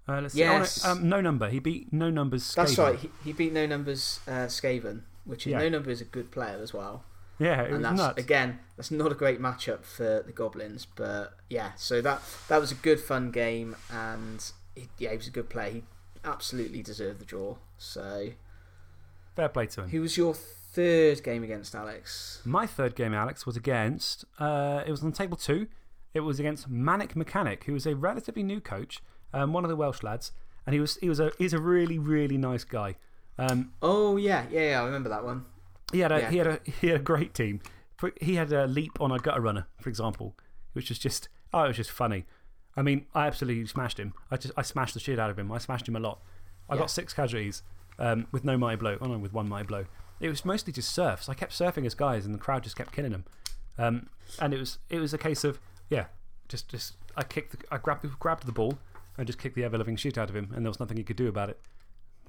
Uh, let's see. Yes. Oh, no, um, no number. He beat No Numbers. That's right. He, he beat No Numbers uh, Skaven, which is Yeah. No Number is a good player as well. Yeah, it and was that's nuts. again that's not a great matchup for the Goblins, but yeah. So that that was a good fun game, and he, yeah, he was a good player. He absolutely deserved the draw. So Fair play to him. who was your third game against Alex? My third game, Alex, was against. Uh, it was on table two. It was against Manic Mechanic, who was a relatively new coach, um, one of the Welsh lads. And he was, he was a, he's a really, really nice guy. Um, Oh yeah, yeah, yeah. I remember that one. he, had a, Yeah. he, had a, he had a great team. He had a leap on a gutter runner, for example, which was just, oh, it was just funny. I mean, I absolutely smashed him. I, just, I smashed the shit out of him. I smashed him a lot. I Yeah. got six casualties um, with no mighty blow. Oh, no, with one mighty blow. It was mostly just surfs. I kept surfing his guys, and the crowd just kept killing them. Um, and it was, it was a case of, yeah, just, just I, kicked the, I grabbed, grabbed the ball and just kicked the ever living shit out of him, and there was nothing he could do about it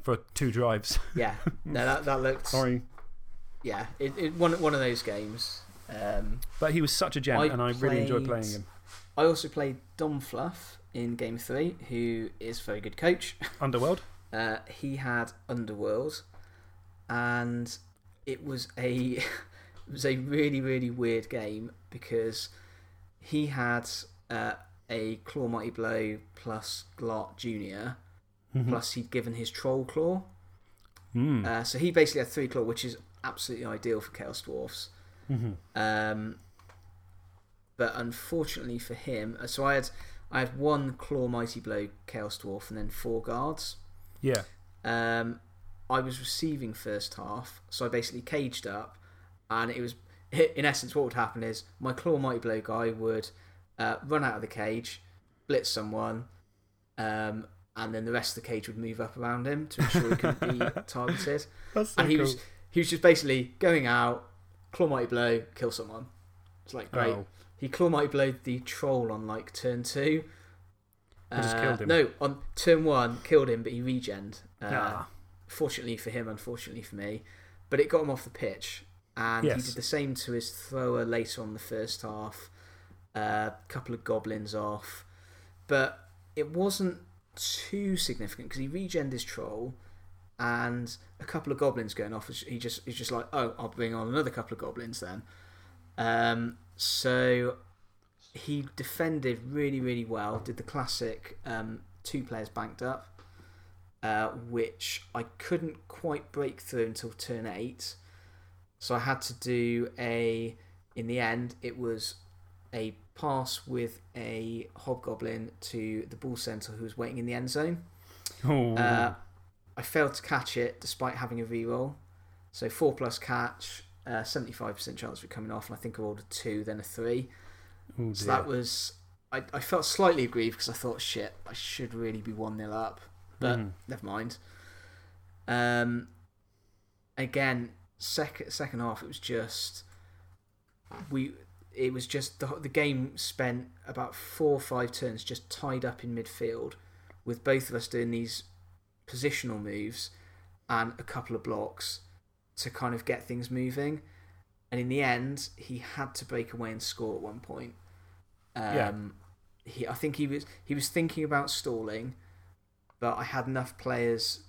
for two drives. *laughs* Yeah, no, that that looked. Sorry. Yeah, it, it one one of those games. Um, But he was such a gent, and I really enjoyed playing him. I also played Dom Fluff in Game Three, who is a very good coach. *laughs* Underworld. Uh, he had Underworld, and it was a *laughs* it was a really really weird game because he had uh, a Claw Mighty Blow plus Glart Junior, Mhm. plus he'd given his Troll Claw. Mm. Uh, so he basically had three claw, which is absolutely ideal for Chaos Dwarfs. Mhm. Um, but unfortunately for him, uh, so I had I had one claw mighty blow Chaos Dwarf and then four guards. Yeah. Um, I was receiving first half, so I basically caged up, and it was *laughs* in essence what would happen is my claw mighty blow guy would uh, run out of the cage, blitz someone, um, and then the rest of the cage would move up around him to ensure he couldn't be *laughs* targeted. That's so and he was cool. he was just basically going out, claw mighty blow, kill someone. It's like great. Oh. He claw might blowed the troll on like turn two. He just Uh, killed him. No, on turn one, killed him, but he regened. Uh, Ah. Fortunately for him, unfortunately for me. But it got him off the pitch. And he did the same to his thrower later on the first half. A couple of goblins off. But it wasn't too significant because he regened his troll and a couple of goblins going off. He just he's just like, oh, I'll bring on another couple of goblins then. Um, so he defended really, really well. Did the classic um, two players banked up, uh, which I couldn't quite break through until turn eight. So I had to do a. In the end, it was a pass with a hobgoblin to the bull centaur who was waiting in the end zone. Oh. Uh, I failed to catch it despite having a reroll. So 4 plus catch, uh, 75% chance of it coming off, and I think I rolled a 2, then a 3. Oh, so that was. I, I felt slightly aggrieved because I thought, shit, I should really be 1 0 up. But Mhm. never mind. Um, again, second, second half, it was just. we It was just the, the game spent about four or five turns just tied up in midfield with both of us doing these positional moves and a couple of blocks to kind of get things moving. And in the end, he had to break away and score at one point. Um, Yeah. He, I think he was he was thinking about stalling, but I had enough players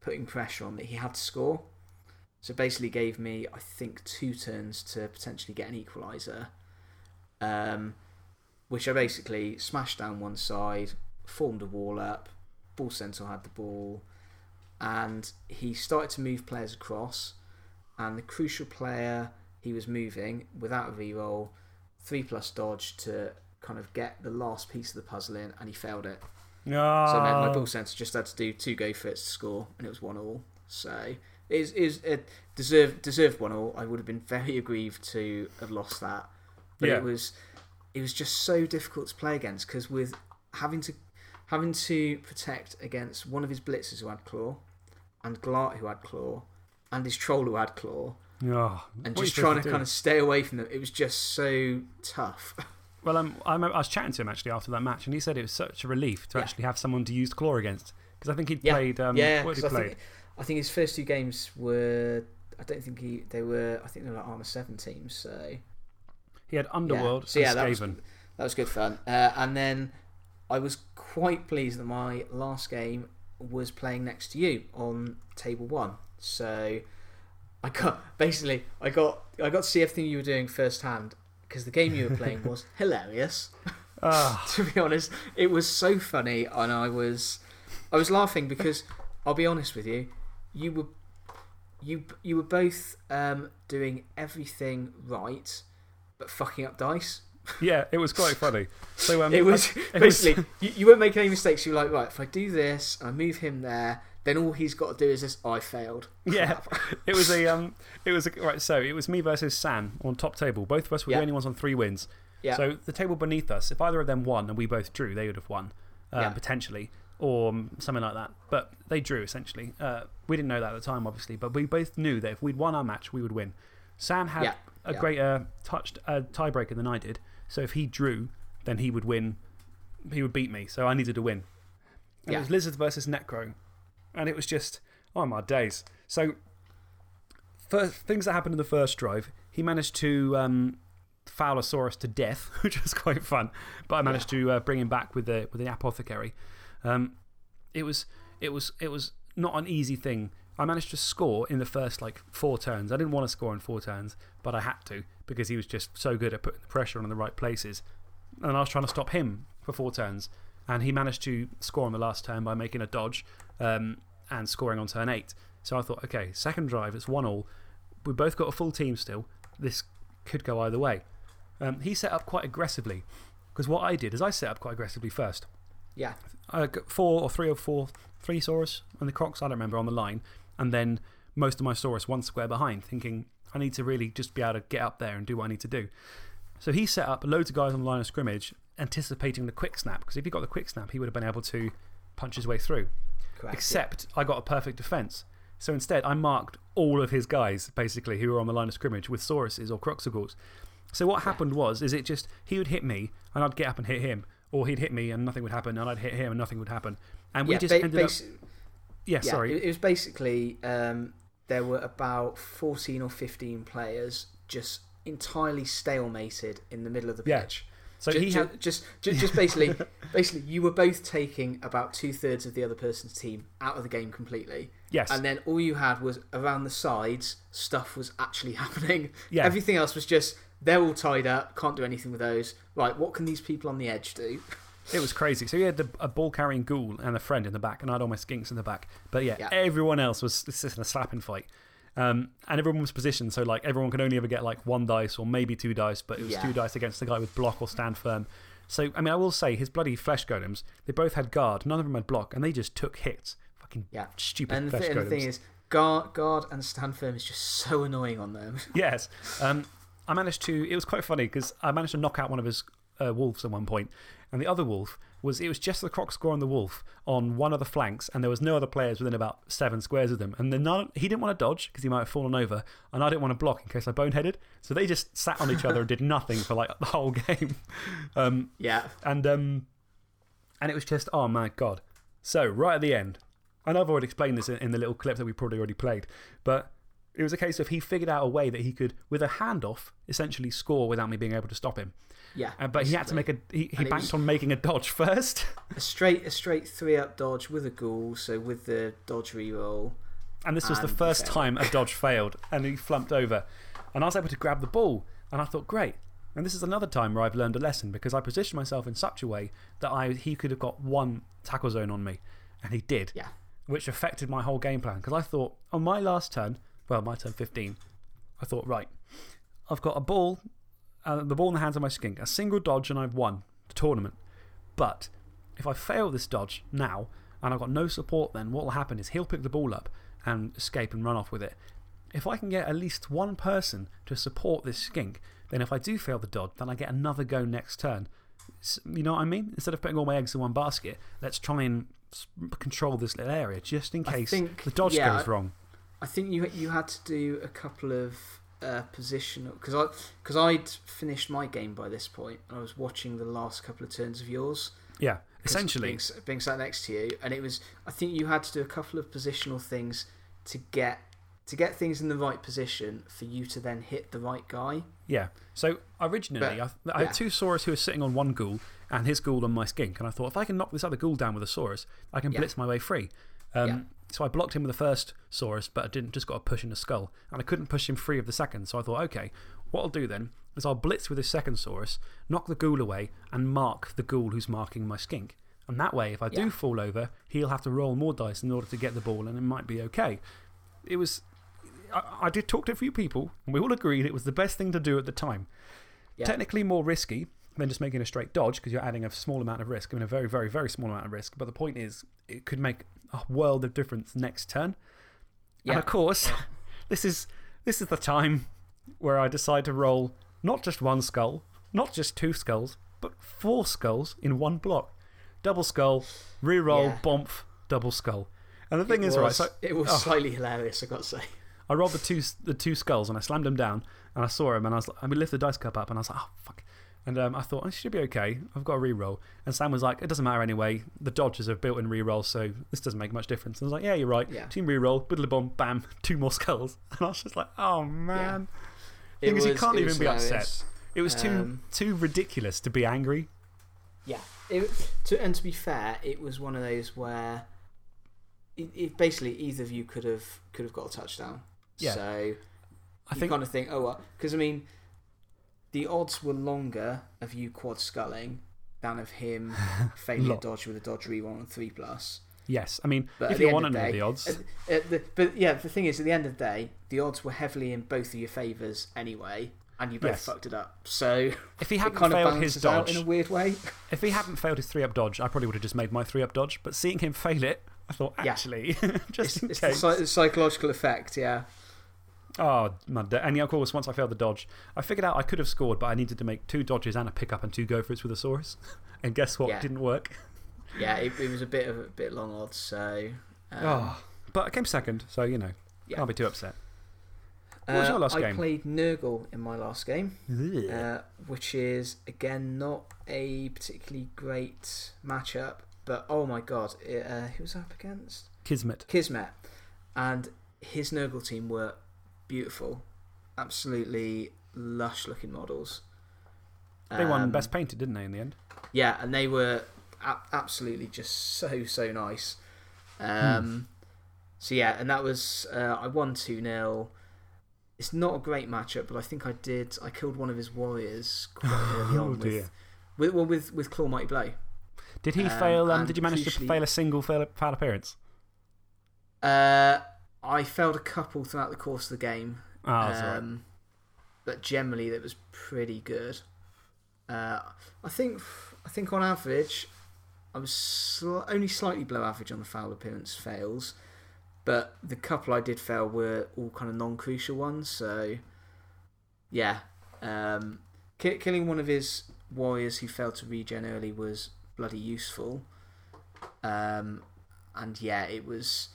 putting pressure on that he had to score. So basically, gave me I think two turns to potentially get an equaliser, um, which I basically smashed down one side, formed a wall up. Bull centaur had the ball, and he started to move players across. And the crucial player he was moving without a reroll, three plus dodge to kind of get the last piece of the puzzle in, and he failed it. No. So it meant my ah. bull centaur just had to do two go fits to score, and it was one all. So it is is uh, a deserved deserved one all. I would have been very *laughs* aggrieved to have lost that, but Yeah. it was it was just so difficult to play against because with having to having to protect against one of his blitzers who had claw, and Glart who had claw, and his troll who had claw, Oh, and what are you just trying to do? kind of stay away from them. It was just so tough. *laughs* Well, um, I, remember I was chatting to him actually after that match, and he said it was such a relief to actually have someone to use Claw against. Because I think he'd Yeah, played. Um, yeah. what he I, played? think, I think his first two games were. I don't think he. They were. I think they were like Armour Seven teams. So He had Underworld Yeah. So yeah, that was, that was good fun. Uh, and then I was quite pleased that my last game was playing next to you on table one. So I got basically I got I got to see everything you were doing firsthand because the game you were playing was *laughs* hilarious. Ah. *laughs* to be honest, it was so funny, and I was I was laughing because I'll be honest with you, you were you you were both um, doing everything right, but fucking up dice. Yeah, it was quite funny. So *laughs* um, it was it was- basically you, you weren't making any mistakes. You were like, right, if I do this, I move him there, then all he's got to do is this. I failed. *laughs* Yeah, *laughs* it was a um, it was a, right. So it was me versus Sam on top table. Both of us were Yeah. the only ones on three wins. Yeah. So the table beneath us, if either of them won and we both drew, they would have won um, Yeah. potentially, or something like that. But they drew essentially. Uh, we didn't know that at the time, obviously, but we both knew that if we'd won our match, we would win. Sam had Yeah, a greater touched uh, tiebreaker than I did. So if he drew, then he would win. He would beat me. So I needed to win. And Yeah. it was Lizard versus Necro. And it was just, oh my days. So, first, things that happened in the first drive, he managed to um, foul a Saurus to death, *laughs* which was quite fun. But I managed to uh, bring him back with the, with the apothecary. Um, it, was, it, was, it was not an easy thing. I managed to score in the first like four turns. I didn't want to score in four turns, but I had to because he was just so good at putting the pressure on in the right places. And I was trying to stop him for four turns. And he managed to score on the last turn by making a dodge um, and scoring on turn eight. So I thought, okay, second drive, it's one all. We've both got a full team still. This could go either way. Um, he set up quite aggressively because what I did is I set up quite aggressively first. Yeah. I got four or three or four, three Saurus and the Crocs, I don't remember, on the line. And then most of my Saurus one square behind, thinking I need to really just be able to get up there and do what I need to do. So he set up loads of guys on the line of scrimmage, anticipating the quick snap. Because if he got the quick snap, he would have been able to punch his way through. Correct, Except I got a perfect defense. So instead, I marked all of his guys, basically, who were on the line of scrimmage with Sauruses or Kroxigors. So what happened was, is it just, he would hit me, and I'd get up and hit him. Or he'd hit me, and nothing would happen, and I'd hit him, and nothing would happen. And we Yeah, just ended up. Yeah, sorry. It, was basically um, there were about 14 or 15 players just entirely stalemated in the middle of the pitch. So Ju- he had- just, ju- *laughs* just basically, basically, you were both taking about two thirds of the other person's team out of the game completely. Yes. And then all you had was around the sides, stuff was actually *laughs* happening. Yeah. Everything else was just, they're all tied up, can't do anything with those. Right, what can these people on the edge do? It was crazy. So he had the, a ball carrying ghoul and a friend in the back, and I had all my skinks in the back. But yeah, Yeah. everyone else was just in a slapping fight. Um, and everyone was positioned, so like everyone could only ever get like one dice or maybe two dice, but it was Yeah. two dice against the guy with block or stand firm. So, I mean, I will say his bloody flesh golems, they both had guard, none of them had block, and they just took hits. Fucking Yeah. stupid And the, flesh thi- and the thing is, guard, guard and stand firm is just so annoying on them. *laughs* Yes. Um, I managed to. It was quite funny because I managed to knock out one of his uh, wolves at one point, and the other wolf was. It was just the Kroxigor on the wolf on one of the flanks, and there was no other players within about seven squares of them. And then none, he didn't want to dodge because he might have fallen over, and I didn't want to block in case I boneheaded. So they just sat on each other and did nothing for like *laughs* the whole game. *laughs* Um, Yeah. And, um, and it was just, oh my god. So, right at the end, and I've already explained this in, in the little clip that we probably already played, but it was a case of he figured out a way that he could, with a handoff, essentially score without me being able to stop him. Yeah, Uh, but he had to make a. He, he banked on making a dodge first. A straight, a straight three up dodge with a ghoul, so with the dodge reroll. And this was the and he first time a dodge *laughs* failed, and he flumped over. And I was able to grab the ball, and I thought, great. And this is another time where I've learned a lesson because I positioned myself in such a way that I, he could have got one tackle zone on me, and he did. Yeah. Which affected my whole game plan because I thought, on my last turn, well, my turn 15, I thought, right, I've got a ball, uh, the ball in the hands of my skink, a single dodge, and I've won the tournament. But if I fail this dodge now and I've got no support, then what will happen is he'll pick the ball up and escape and run off with it. If I can get at least one person to support this skink, then if I do fail the dodge, then I get another go next turn. You know what I mean? Instead of putting all my eggs in one basket, let's try and control this little area just in case think- the dodge yeah, goes wrong. I think you you had to do a couple of uh, positional because I because I'd finished my game by this point. I was watching the last couple of turns of yours. Yeah, essentially. being, being sat next to you, and it was I think you had to do a couple of positional things to get to get things in the right position for you to then hit the right guy. Yeah. So originally, But- I, I yeah. had two Saurus who were sitting on one ghoul and his ghoul on my skink. And I thought, if I can knock this other ghoul down with a Saurus, I can Yeah. blitz my way free. Um, Yeah. So I blocked him with the first Saurus, but I didn't just got a push in the skull. And I couldn't push him free of the second. So I thought, okay, what I'll do then is I'll blitz with his second Saurus, knock the ghoul away, and mark the ghoul who's marking my skink. And that way, if I Yeah. do fall over, he'll have to roll more dice in order to get the ball, and it might be okay. It was. I, I did talk to a few people, and we all agreed it was the best thing to do at the time. Yeah. Technically more risky than just making a straight dodge because you're adding a small amount of risk. I mean, a very, very, very small amount of risk. But the point is, it could make a world of difference next turn. And of course, *laughs* this, is, this is the time where I decide to roll not just one skull, not just two skulls, but four skulls in one block. Double skull, re-roll, Yeah. bomp, double skull. And the thing it is, was, right, so. it was oh. slightly hilarious. I got to say. I rolled the two, the two skulls and I slammed them down and I saw him and I was like, and we lifted the dice cup up and I was like, oh, fuck. And um, I thought, I should be okay. I've got a re-roll. And Sam was like, it doesn't matter anyway. The Dodgers have built in re-roll, so this doesn't make much difference. And I was like, yeah, you're right. Yeah. Team re-roll, biddle bomb, bam, *laughs* two more skulls. *laughs* And I was just like, oh, man. Thing is, you can't even was be upset. It was too, Um, too ridiculous to be angry. Yeah. It, to, and to be fair, it was one of those where it, it basically either of you could have could have got a touchdown. Yeah. So I you think- kind of think, oh, well, because I mean, the odds were longer of you quad skulling than of him *laughs* failing a dodge with a dodge reroll on three plus. Yes. I mean, But if you the want to know the odds. at- at the- but yeah, the thing is, at the end of the day, the odds were heavily in both of your favours anyway, and you both Yes. fucked it up. So *laughs* *laughs* If he hadn't failed his dodge in a weird way. If he hadn't failed his three up dodge, I probably would have just made my three up dodge. But seeing him fail it, I thought, Yeah. actually, just it's, in it's the case. psy- psychological effect, yeah. Oh, my and of course, once I failed the dodge, I figured out I could have scored, but I needed to make two dodges and a pickup and two go for it with a Saurus. *laughs* And guess what? Yeah. Didn't work. Yeah, it, it was a bit of a bit long odds, so. Um, oh, but I came second, so you know, Yeah. can't be too upset. What was uh, your last I game? I played Nurgle in my last game, uh, which is, again, not a particularly great matchup, but oh my god, it, uh, who was I up against? Kismet. Kismet. And his Nurgle team were beautiful. Absolutely lush looking models. They won Um, best painted, didn't they, in the end? Yeah, and they were absolutely just so, so nice. Um, So, yeah, and that was. Uh, I won 2 0. It's not a great matchup, but I think I did. I killed one of his warriors quite *laughs* early Oh, on dear. with, with, well, with, with Claw Mighty Blow. Did he Um, fail? Um, did you manage to fail a single fail, foul appearance? Uh, I failed a couple throughout the course of the game. Oh, that's all right. um, But generally, that was pretty good. Uh, I think I think on average, I was sl- only slightly below average on the foul appearance fails, but the couple I did fail were all kind of non-crucial ones. So, yeah, um, ki- killing one of his warriors who failed to regen early was bloody useful. Um, and yeah, it was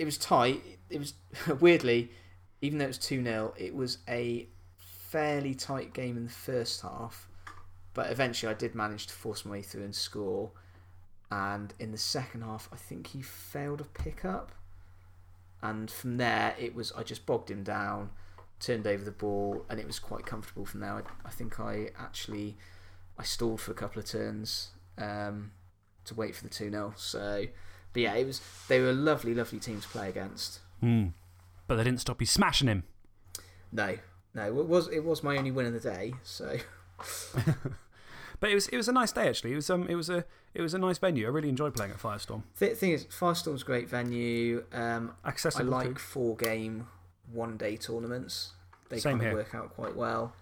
it was tight. It was *laughs* weirdly, even though it was 2 0, it was a fairly tight game in the first half. But eventually, I did manage to force my way through and score. And in the second half, I think he failed a pickup. And from there, it was I just bogged him down, turned over the ball, and it was quite comfortable from there. I, I think I actually I stalled for a couple of turns um, to wait for the 2 0. So, but yeah, it was they were a lovely, lovely team to play against. Hmm. But they didn't stop you smashing him. No, no, it was it was my only win of the day. So *laughs* But it was, it was a nice day, actually. It was, um, it, was a, it was a nice venue. I really enjoyed playing at Firestorm. the thing is, Firestorm's a great venue. Um, Accessible I too. like four game, one day tournaments. They Same kind here. of work out quite well.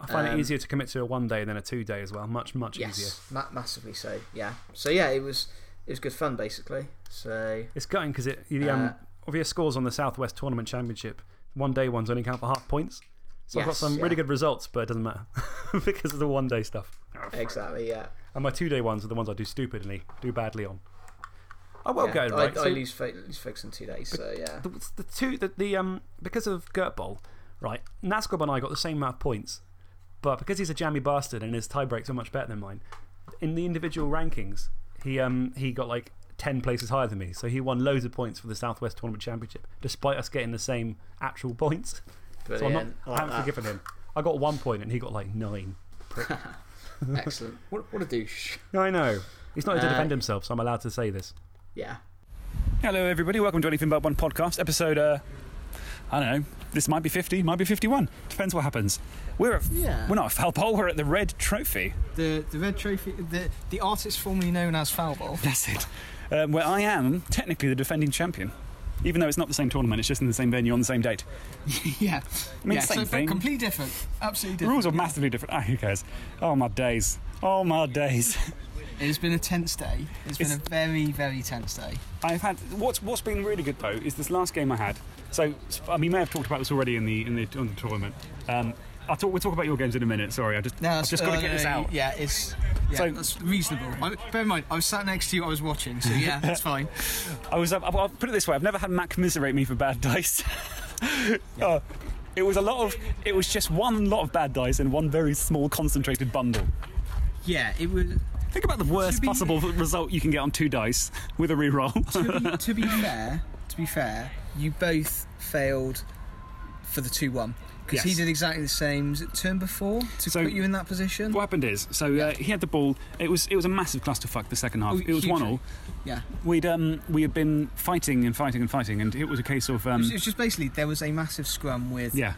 I find Um, it easier to commit to a one day than a two day as well. Much, much yes, easier. ma- massively so. Yeah. So yeah, it was it was good fun basically. So It's gutting because it, the, um, Uh, of scores on the Southwest Tournament Championship, one day ones only count for half points. So I've got Yes, some yeah. really good results, but it doesn't matter *laughs* because of the one day stuff. Exactly, yeah. And my two day ones are the ones I do stupidly, do badly on. I will Yeah, go, I, right? I so- lose, lose focus in two days, so yeah. The, the two, the, the, um, because of Gurt Bowl, right, Nascob and I got the same amount of points, but because he's a jammy bastard and his tie breaks are much better than mine, in the individual rankings, he, um, he got like 10 places higher than me. So he won loads of points for the Southwest Tournament Championship, despite us getting the same actual points. *laughs* So I'm not, I I haven't that. forgiven him. I got one point and he got like nine. *laughs* Excellent. What, what a douche. I know. He's not here to Uh, defend himself, so I'm allowed to say this. Yeah. Hello, everybody. Welcome to Anything But One podcast, episode, uh, I don't know, this might be 50, might be 51. Depends what happens. We're at, Yeah. we're not at Foul Bowl, we're at the Red Trophy. The the red trophy, the the artist formerly known as Foul Ball. That's it. Um, where I am technically the defending champion. Even though it's not the same tournament, it's just in the same venue on the same date. *laughs* yeah. I mean, yeah, same so thing. completely different. Absolutely different. rules are massively different. Ah, who cares? Oh, my days. Oh, my days. *laughs* It has been a tense day. It's been It's- a very, very tense day. I've had what's what's been really good though is this last game I had. So I mean, may have talked about this already in the in the, on the tournament. Um, I'll talk. We'll talk about your games in a minute. Sorry, I just No, I've just got to uh, get this out. Yeah, it's yeah, So- that's reasonable. I, bear in mind, I was sat next to you. I was watching, so yeah, *laughs* that's fine. I was. I'll, I'll put it this way: I've never had Matt commiserate me for bad dice. *laughs* Oh, it was a lot of. It was just one lot of bad dice and one very small concentrated bundle. Yeah, it was. Think about the worst possible result you can get on two dice with a reroll. to, be, to be *laughs* fair, to be fair, you both failed for the two one because he did exactly the same. It turn before to So- put you in that position? What happened is, so uh, he had the ball. It was it was a massive clusterfuck. The second half, Oh, it was one all. Yeah. We'd um we had been fighting and fighting and fighting, and it was a case of It um was, it was just basically there was a massive scrum with yeah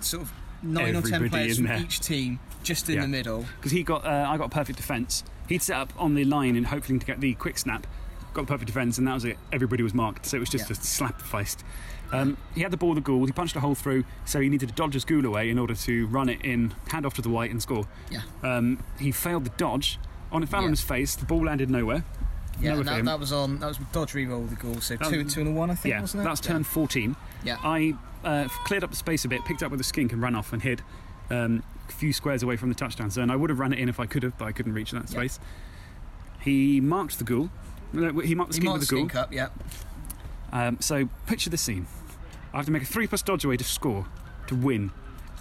sort of nine or ten players from there. each team just in Yeah. the middle. because he got uh, I got perfect defence. He'd set up on the line and hoping to get the quick snap. Got perfect defence, and that was it. Everybody was marked, so it was just Yeah. a slap feist. Um, he had the ball, the ghoul. He punched a hole through, so he needed to dodge his ghoul away in order to run it in, hand off to the white, and score. Yeah. Um, he failed the dodge. On it fell Yeah. on his face. The ball landed nowhere. Yeah, that, that was on that was dodge reroll the goal. So That two two and a one, I think, yeah, wasn't it? that's turn 14. Yeah. I uh, cleared up the space a bit, picked up with a skink, and ran off and hid um, a few squares away from the touchdown zone. I would have run it in if I could have, but I couldn't reach that Yeah. space. He marked the ghoul. He marked the marked with the ghoul. up, yeah. Um, so picture the scene. I have to make a three plus dodge away to score to win.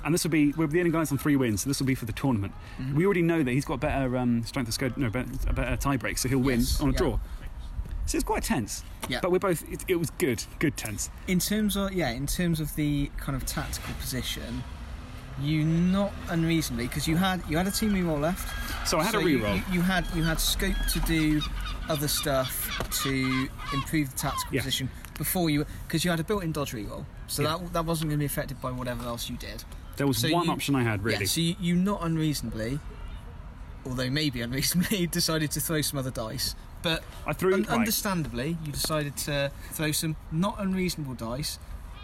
And this will be we're the only guys on three wins, so this will be for the tournament. Mm-hmm. We already know that he's got better um, strength of scope, no, better, a better tie break, so he'll win Yes, on a yeah. draw. So it's quite tense. Yeah. But we're both. It, it was good, good tense. In terms of yeah, in terms of the kind of tactical position, you not unreasonably because you had you had a team reroll left. So I had a you- reroll. You, you had you had scope to do other stuff to improve the tactical Yeah. position before you because you had a built-in dodge reroll, so Yeah. that that wasn't going to be affected by whatever else you did. There was So one you- option I had really. Yeah, so you, you not unreasonably, although maybe unreasonably, *laughs* decided to throw some other dice. But I threw un- understandably, you decided to throw some not unreasonable dice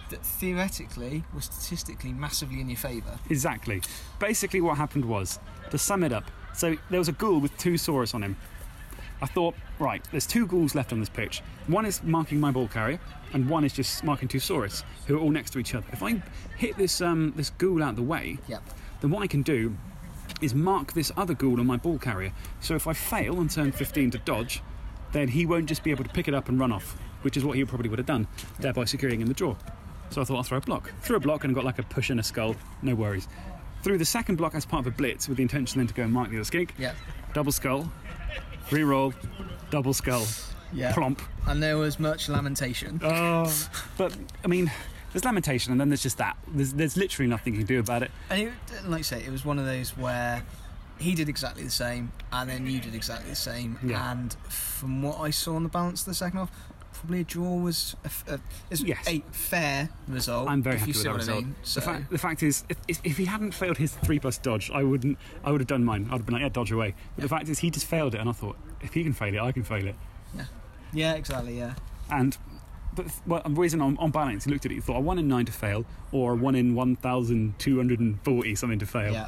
that theoretically were statistically massively in your favour. Exactly. Basically, what happened was, to sum it up, so there was a ghoul with two Saurus on him. I thought, right, there's two ghouls left on this pitch. One is marking my ball carrier, and one is just marking two Saurus, who are all next to each other. If I hit this um, this ghoul out of the way, Yep. then what I can do is mark this other ghoul on my ball carrier. So if I fail and turn 15 to dodge, then he won't just be able to pick it up and run off, which is what he probably would have done, thereby securing in the draw. So I thought I'll throw a block. Threw a block and got like a push and a skull, no worries. Threw the second block as part of a blitz with the intention then to go and mark the other skink. Yeah. Double skull, re-roll, double skull, Yeah. plomp. And there was much lamentation. Oh. But, I mean, there's lamentation and then there's just that. There's, there's literally nothing you can do about it. And it, like I say, it was one of those where he did exactly the same, and then you did exactly the same. Yeah. And from what I saw on the balance of the second half, probably a draw was a, a- is Yes. a fair result. I'm very if happy you with that result. I mean. So, The, fact, the fact is, if, if, if he hadn't failed his three plus dodge, I wouldn't. I would have done mine. I'd have been like, yeah, dodge away. But the fact is, he just failed it, and I thought, if he can fail it, I can fail it. yeah, exactly. Yeah. And but well, the reason on, on balance, he looked at it, he thought, a one in nine to fail, or a one in one thousand two hundred and forty something to fail. Yeah.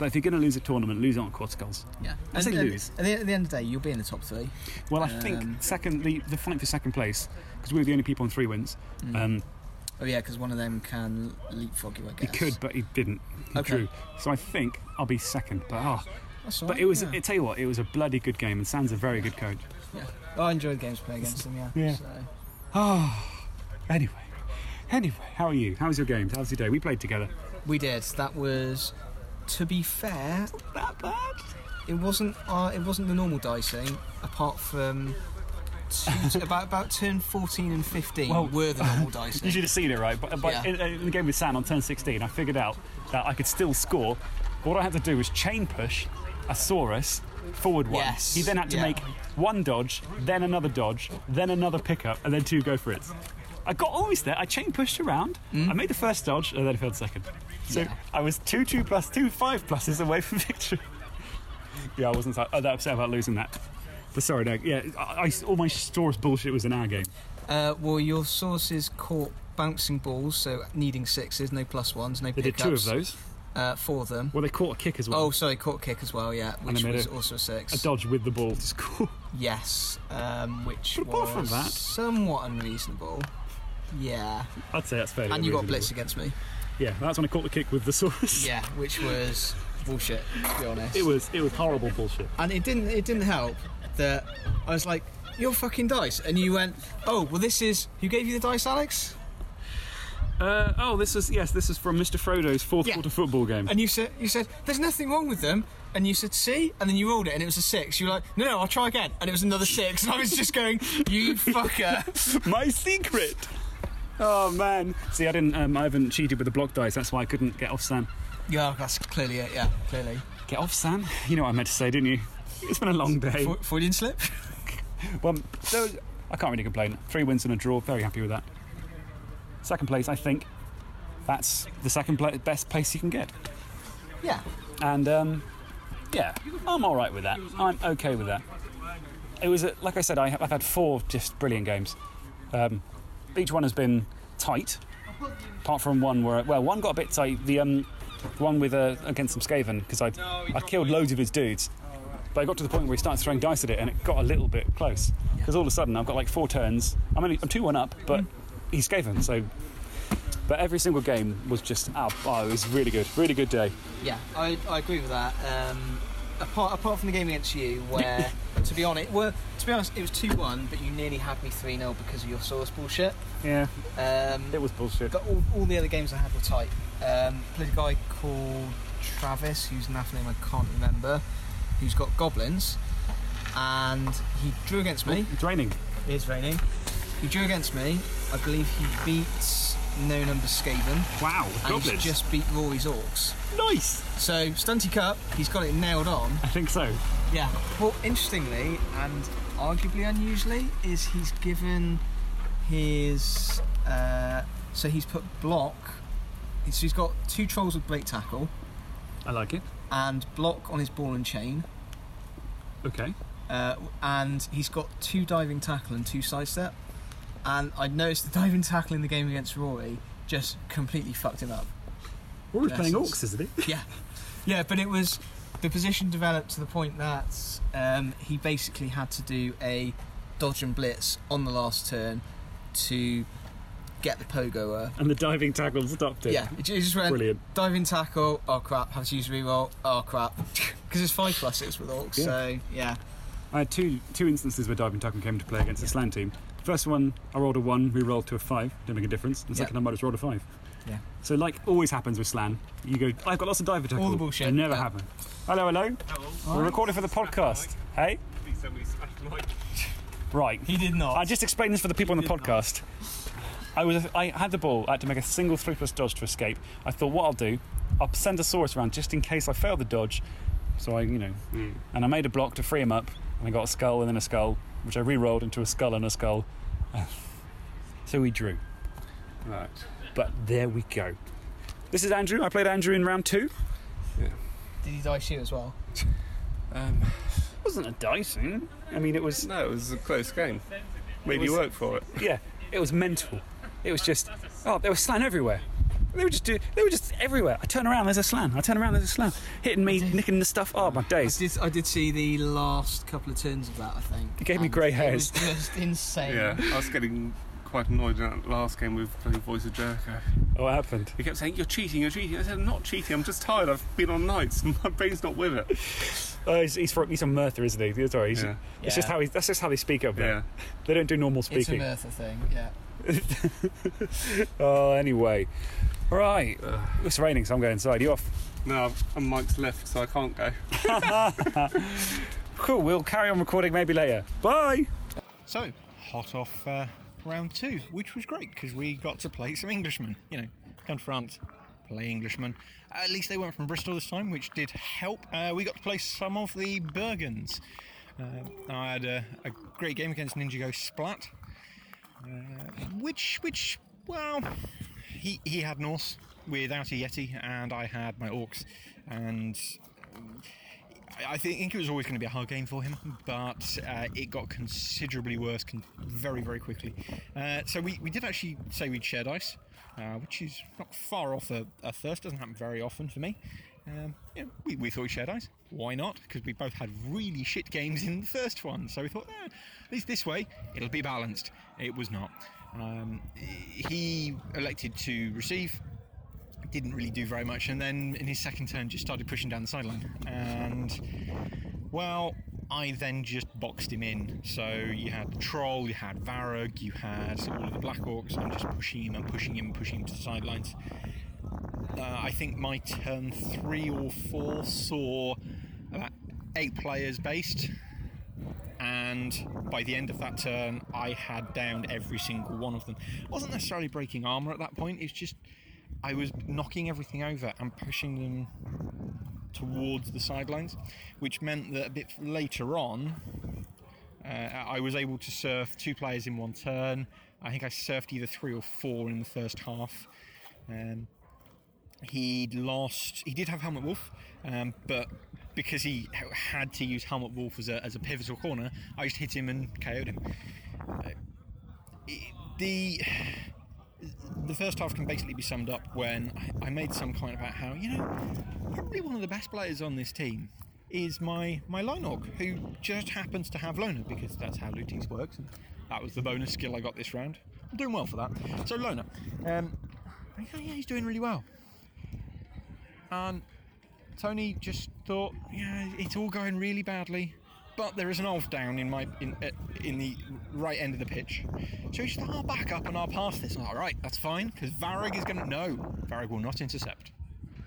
But if you're going to lose a tournament, lose it on quad skulls. Yeah. I say lose. At the, at the end of the day, you'll be in the top three. Well, I Um, think second the, the fight for second place because we were the only people on three wins. Mm. Um, Oh yeah, because one of them can leapfrog you. I He could, but he didn't. He Okay. drew. So I think I'll be second. But ah, That's but it was. yeah. I tell you what, it was a bloody good game, and Sam's a very good coach. Yeah. Oh, I enjoyed the games playing against him. Yeah. Yeah. So. Oh, anyway, anyway, how are you? How was your game? How was your day? We played together. We did. That was, to be fair, that bad. It wasn't. Uh, it wasn't the normal dicing, eh? apart from two, *laughs* about about turn fourteen and fifteen well, were the normal dicing. *laughs* Eh? You should have seen it, right? But, but Yeah. in, uh, in the game with Sam on turn 16, I figured out that I could still score. But what I had to do was chain push a Saurus forward one. Yes, He then had to yeah. make one dodge, then another dodge, then another pickup, and then two go for it. I got almost there. I chain pushed around. Hmm? I made the first dodge, and then I failed second. So I was two two plus two five pluses away from *laughs* victory. yeah, I wasn't that, that upset about losing that. But sorry, no. Yeah, I, I- all my Saurus bullshit was in our game. Uh, well, your sauruses caught bouncing balls, so needing sixes, no plus ones, no They did two of those. Uh, four of them. Well, they caught a kick as well. Oh, sorry, caught a kick as well. Yeah, which was a- also a six. A dodge with the ball to score. Yes, um, which But apart was from that- somewhat unreasonable. Yeah, I'd say that's fairly and you got blitz against me. Yeah, that's when I caught the kick with the Saurus. Yeah, which was bullshit. To be honest, It was it was horrible bullshit. and it didn't it didn't help that I was like, "You're fucking dice," and you went, "Oh, well, this is who gave you the dice, Alex?" Uh, oh, this is yes, this is from Mr. Frodo's fourth quarter football game. And you said, "You said there's nothing wrong with them," and you said, "See," and then you rolled it, and it was a six. You were like, "No, no, I'll try again," and it was another six. And I was just going, "You *laughs* fucker!" My secret. Oh man. See, I didn't. Um, I haven't cheated with the block dice. That's why I couldn't get off Sam. Yeah, that's clearly it. Yeah, clearly. Get off Sam. You know what I meant to say, didn't you? It's been a long day. Fre- Freudian slip. *laughs* well, so, I can't really complain. Three wins and a draw. Very happy with that. Second place, I think. That's the second pla- best place you can get. Yeah. And um, yeah, I'm all right with that. I'm okay with that. It was a, like I said, I, I've had four just brilliant games. Um, each one has been tight, apart from one where well, one got a bit tight. The um, one with uh, against some Skaven because I I killed loads of his dudes. But I got to the point where he started throwing dice at it, and it got a little bit close. Because all of a sudden, I've got like four turns. I'm only I'm two one up, but he's Skaven, so. But every single game was just oh, oh, it was really good, really good day. Yeah, I, I agree with that. Um, apart apart from the game against you, where *laughs* to be honest, well, to be honest, it was two one, but you nearly had me three 0 because of your Saurus bullshit. Yeah, um, it was bullshit. But all, all the other games I had were tight. Um, played a guy called Travis, whose naff name I can't remember, who's got goblins, and he drew against me. It's raining. It is raining. He drew against me. I believe he beat no number Skaven. Wow, and goblins. he's just beat Rory's Orcs. Nice. So Stunty Cup, he's got it nailed on. I think so. Yeah. Well, interestingly and arguably unusually, is he's given his. Uh, so he's put block. So he's got two trolls with break tackle I like it. and block on his ball and chain. Okay. Uh, and he's got two diving tackle and two sidestep. And I noticed the diving tackle in the game against Rory just completely fucked him up. Rory's playing orcs, isn't he? *laughs* Yeah, yeah, but it was the position developed to the point that um, he basically had to do a dodge and blitz on the last turn to get the pogoer. And the diving tackle stopped it. Yeah, it just went Brilliant. diving tackle. Oh crap! Have to use reroll. Oh crap! *laughs* Because it's five pluses with orcs. Yeah. So yeah, I had two two instances where diving tackle came to play against the Slann team. First one, I rolled a one, we rolled to a five, didn't make a difference. The Yeah. second time, I just rolled a five. Yeah. So, like always happens with Slann, you go, I've got lots of diver tackle. All the bullshit, It never yeah. happened. Hello, hello. We're recording for the podcast. Hey. Right. He did not. I just explained this for the people on the podcast. I was I had the ball. I had to make a single three plus dodge to escape. I thought what I'll do, I'll send a Saurus around just in case I fail the dodge. So I, you know, and I made a block to free him up, and I got a skull and then a skull, which I re-rolled into a skull and a skull. *laughs* so we drew. Right. But there we go. This is Andrew. I played Andrew in round two. Yeah. did he dice you as well? Um, it wasn't a dicing. I mean, it was. No, it was a close game. Made It you was- work for it. Yeah, it was mental. It was just, oh, there was Slann everywhere. They were just, do, they were just everywhere. I turn around, there's a Slann. I turn around, there's a Slann. Hitting me, nicking the stuff. Oh, my days. I did, I did see the last couple of turns of that. I think It gave me and grey It was hairs. just insane. Yeah, I was getting quite annoyed in that last game with bloody Voice of Jericho. Oh, what happened? He kept saying, You're cheating, you're cheating. I said, I'm not cheating, I'm just tired. I've been on nights and *laughs* my brain's not with it. Oh, he's, he's from he's from Merthyr, isn't he? Sorry, he's, Yeah. it's just how he, that's just how they speak up there. Yeah. They don't do normal speaking. It's a speaking. Merthyr thing, yeah. *laughs* oh, anyway. Right. It's raining, so I'm going inside. You off? No, and Mike's left, so I can't go. *laughs* cool, we'll carry on recording maybe later. Bye! So, hot off uh, round two, which was great because we got to play some Englishmen. You know, come to France, play Englishmen. At least they weren't from Bristol this time, which did help. Uh, we got to play some of the Bergens. Uh, I had a, a great game against Ninjago Splat, uh, which, which, well, he he had Norse without a Yeti, and I had my Orcs, and I think it was always going to be a hard game for him, but uh, it got considerably worse con- very, very quickly. Uh, so we, we did actually say we'd share dice, uh, which is not far off a, a first. Doesn't happen very often for me. Um, know, we, we thought we'd share dice. Why not? Because we both had really shit games in the first one. So we thought, eh, at least this way, it'll be balanced. It was not. Um, he elected to receive didn't really do very much, and then in his second turn just started pushing down the sideline. And well, I then just boxed him in. So you had the troll, you had Varag, you had all of the Black Orcs, and just pushing him and pushing him and pushing him to the sidelines. Uh, I think my turn three or four saw about eight players based, and by the end of that turn, I had downed every single one of them. It wasn't necessarily breaking armor at that point. It's just I was knocking everything over and pushing them towards the sidelines, which meant that a bit later on, uh, I was able to surf two players in one turn. I think I surfed either three or four in the first half. Um, he'd lost. He did have Helmet Wolf, um, but because he had to use Helmet Wolf as a, as a pivotal corner, I just hit him and KO'd him. Uh, the the first half can basically be summed up when I, made some comment about how you know probably one of the best players on this team is my my Linog, who just happens to have Loner because that's how Lutece works. And that was the bonus skill I got this round. I'm doing well for that. So Loner, um, yeah, yeah, he's doing really well. And Tony just thought, yeah, it's all going really badly, but there is an off down in my in uh, in the right end of the pitch. So he just I'll back up and I'll pass this. All right, that's fine, because Varag is going to no, Varag will not intercept.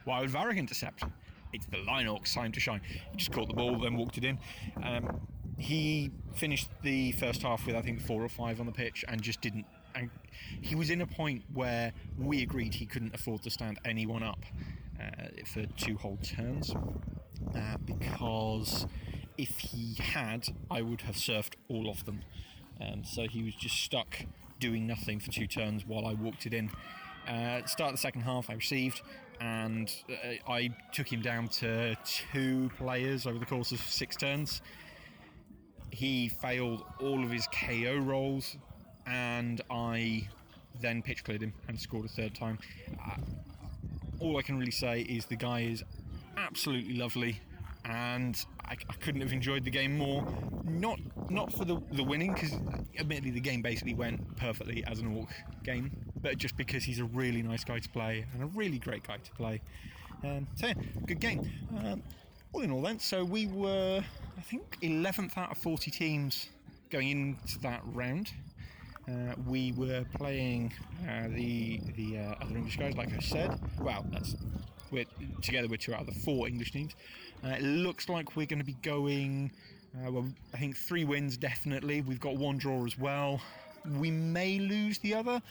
Why would Varag intercept? It's the line orc's time to shine. He just caught the ball, then walked it in. Um, he finished the first half with I think four or five on the pitch, and just didn't. And he was in a point where we agreed he couldn't afford to stand anyone up for two whole turns uh, because if he had, I would have surfed all of them. Um, so he was just stuck doing nothing for two turns while I walked it in. Uh, start the second half, I received, and uh, I took him down to two players over the course of six turns. He failed all of his KO rolls, and I then pitch cleared him and scored a third time. Uh, all I can really say is the guy is absolutely lovely, and I, I couldn't have enjoyed the game more. Not not for the the winning, because admittedly the game basically went perfectly as an orc game, but just because he's a really nice guy to play and a really great guy to play. Um, so yeah, good game. Um, all in all, then, so we were I think 11th out of 40 teams going into that round. Uh, we were playing uh, the the uh, other English guys, like I said. Well, that's we're together. We're two out of the four English teams. Uh, it looks like we're going to be going. Uh, well, I think three wins definitely. We've got one draw as well. We may lose the other,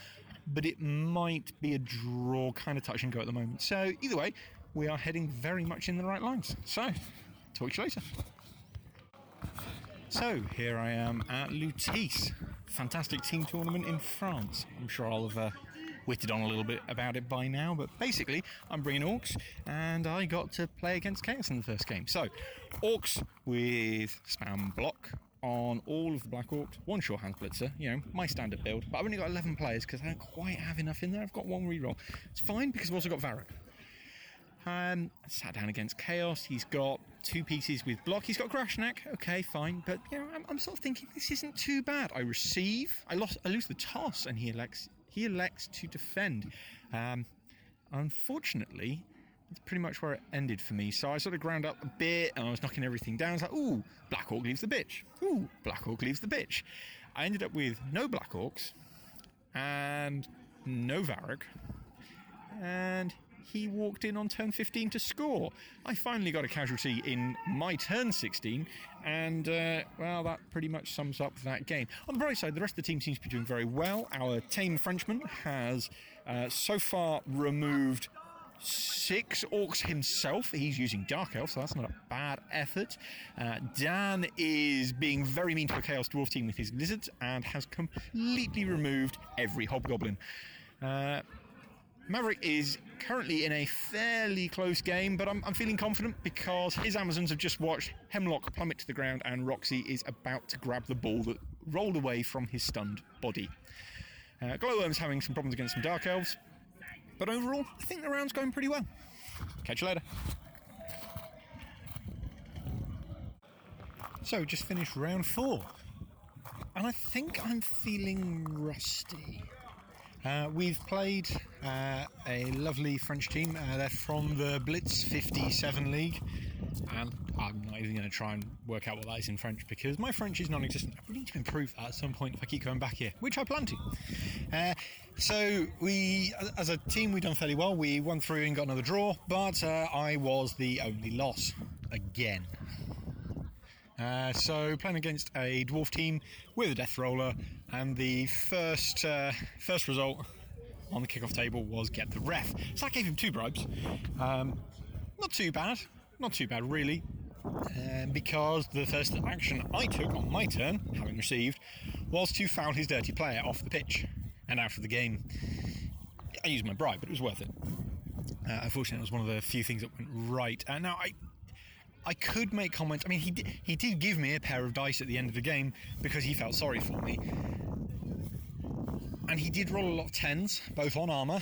but it might be a draw, kind of touch and go at the moment. So either way, we are heading very much in the right lines. So, talk to you later. So here I am at Lutece, fantastic team tournament in France. I'm sure I'll have uh, witted on a little bit about it by now, but basically I'm bringing Orcs, and I got to play against Chaos in the first game. So Orcs with spam block on all of the Black Orcs, one shorthand blitzer, you know, my standard build, but I've only got 11 players because I don't quite have enough in there. I've got one reroll. It's fine because I've also got Varag. Um, sat down against Chaos. He's got two pieces with block. He's got Grashnak, okay, fine, but you know, I'm, I'm sort of thinking this isn't too bad. I receive, I lost, I lose the toss, and he elects he elects to defend. Um, unfortunately, that's pretty much where it ended for me. So I sort of ground up a bit, and I was knocking everything down. I was like, ooh, Black Orc leaves the bitch. Ooh, Black Orc leaves the bitch. I ended up with no Black Orcs and no Varag, and he walked in on turn 15 to score. I finally got a casualty in my turn 16, and uh, well, that pretty much sums up that game. On the bright side, the rest of the team seems to be doing very well. Our tame Frenchman has uh, so far removed six orcs himself. He's using Dark Elf, so that's not a bad effort. Uh, Dan is being very mean to a Chaos Dwarf team with his lizards and has completely removed every Hobgoblin. Uh, Maverick is currently in a fairly close game, but I'm, I'm feeling confident because his Amazons have just watched Hemlock plummet to the ground and Roxy is about to grab the ball that rolled away from his stunned body. Uh, Glowworm's having some problems against some Dark Elves, but overall, I think the round's going pretty well. Catch you later. So, just finished round four, and I think I'm feeling rusty. Uh, we've played uh, a lovely French team. Uh, they're from the Blitz 57 League. And I'm not even going to try and work out what that is in French because my French is non existent. I need to improve that at some point if I keep going back here, which I plan to. Uh, so, we, as a team, we've done fairly well. We won through and got another draw, but uh, I was the only loss again. Uh, so playing against a dwarf team with a death roller, and the first uh, first result on the kickoff table was get the ref. So I gave him two bribes. Um, not too bad, not too bad really, um, because the first action I took on my turn, having received, was to foul his dirty player off the pitch and out of the game. I used my bribe, but it was worth it. Uh, unfortunately, it was one of the few things that went right. Uh, now I I could make comments. I mean, he did, he did give me a pair of dice at the end of the game because he felt sorry for me, and he did roll a lot of tens, both on armor,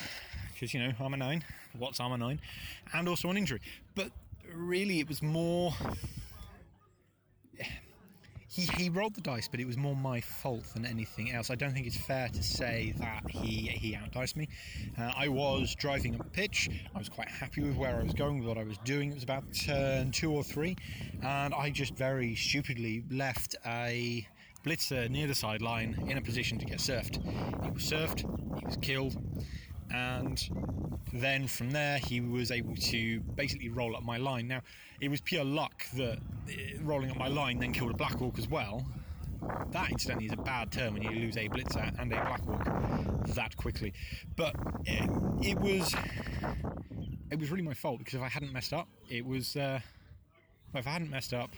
because you know armor nine. What's armor nine? And also on injury. But really, it was more. He, he rolled the dice, but it was more my fault than anything else. I don't think it's fair to say that he he outdiced me. Uh, I was driving up pitch. I was quite happy with where I was going, with what I was doing. It was about turn two or three, and I just very stupidly left a blitzer near the sideline in a position to get surfed. He was surfed. He was killed. And then from there, he was able to basically roll up my line. Now, it was pure luck that uh, rolling up my line then killed a Black Orc as well. That, incidentally, is a bad term when you lose a Blitzer and a Black Hawk that quickly. But it, it was it was really my fault because if I hadn't messed up, it was uh, if I hadn't messed up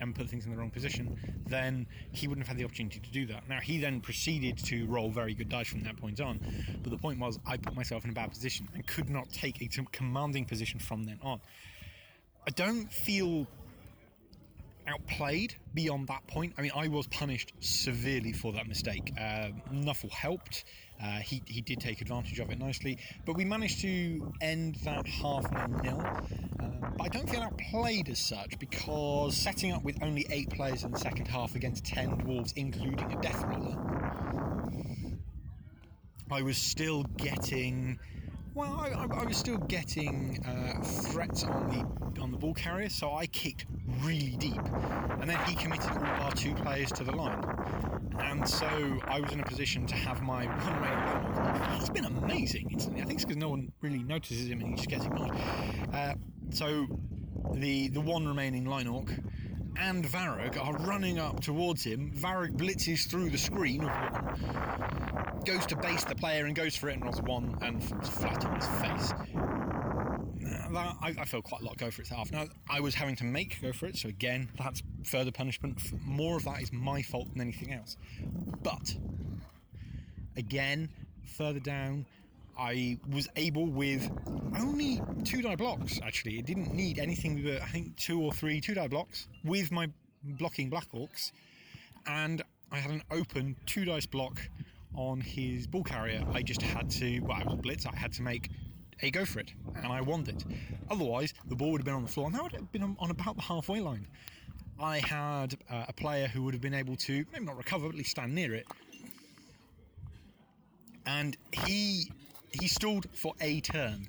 and put things in the wrong position, then he wouldn't have had the opportunity to do that. Now he then proceeded to roll very good dice from that point on, but the point was I put myself in a bad position and could not take a commanding position from then on. I don't feel outplayed beyond that point. I mean, I was punished severely for that mistake. Uh, Nuffle helped. Uh, he, he did take advantage of it nicely, but we managed to end that half nil nil. Uh, but I don't feel outplayed as such because setting up with only eight players in the second half against ten dwarves, including a death roller, I was still getting. Well, I, I, I was still getting uh, threats on the on the ball carrier, so I kicked really deep, and then he committed all our two players to the line, and so I was in a position to have my one way. He's been amazing. It's, I think it's because no one really notices him and he just gets ignored. Uh, so the the one remaining line orc and Varag are running up towards him. Varag blitzes through the screen goes to base the player and goes for it and rolls one and falls flat on his face. That, I, I felt quite a lot go for its half. Now, I was having to make go for it, so again, that's further punishment. More of that is my fault than anything else. But, again, further down, I was able with only two die blocks, actually. It didn't need anything but, I think, two or three two die blocks with my blocking Black Orcs. And I had an open two dice block on his ball carrier. I just had to, well, I was a blitz, I had to make a go for it, and I won it. Otherwise, the ball would have been on the floor, and that would have been on, on about the halfway line. I had uh, a player who would have been able to maybe not recover, but at least stand near it, and he he stalled for a turn.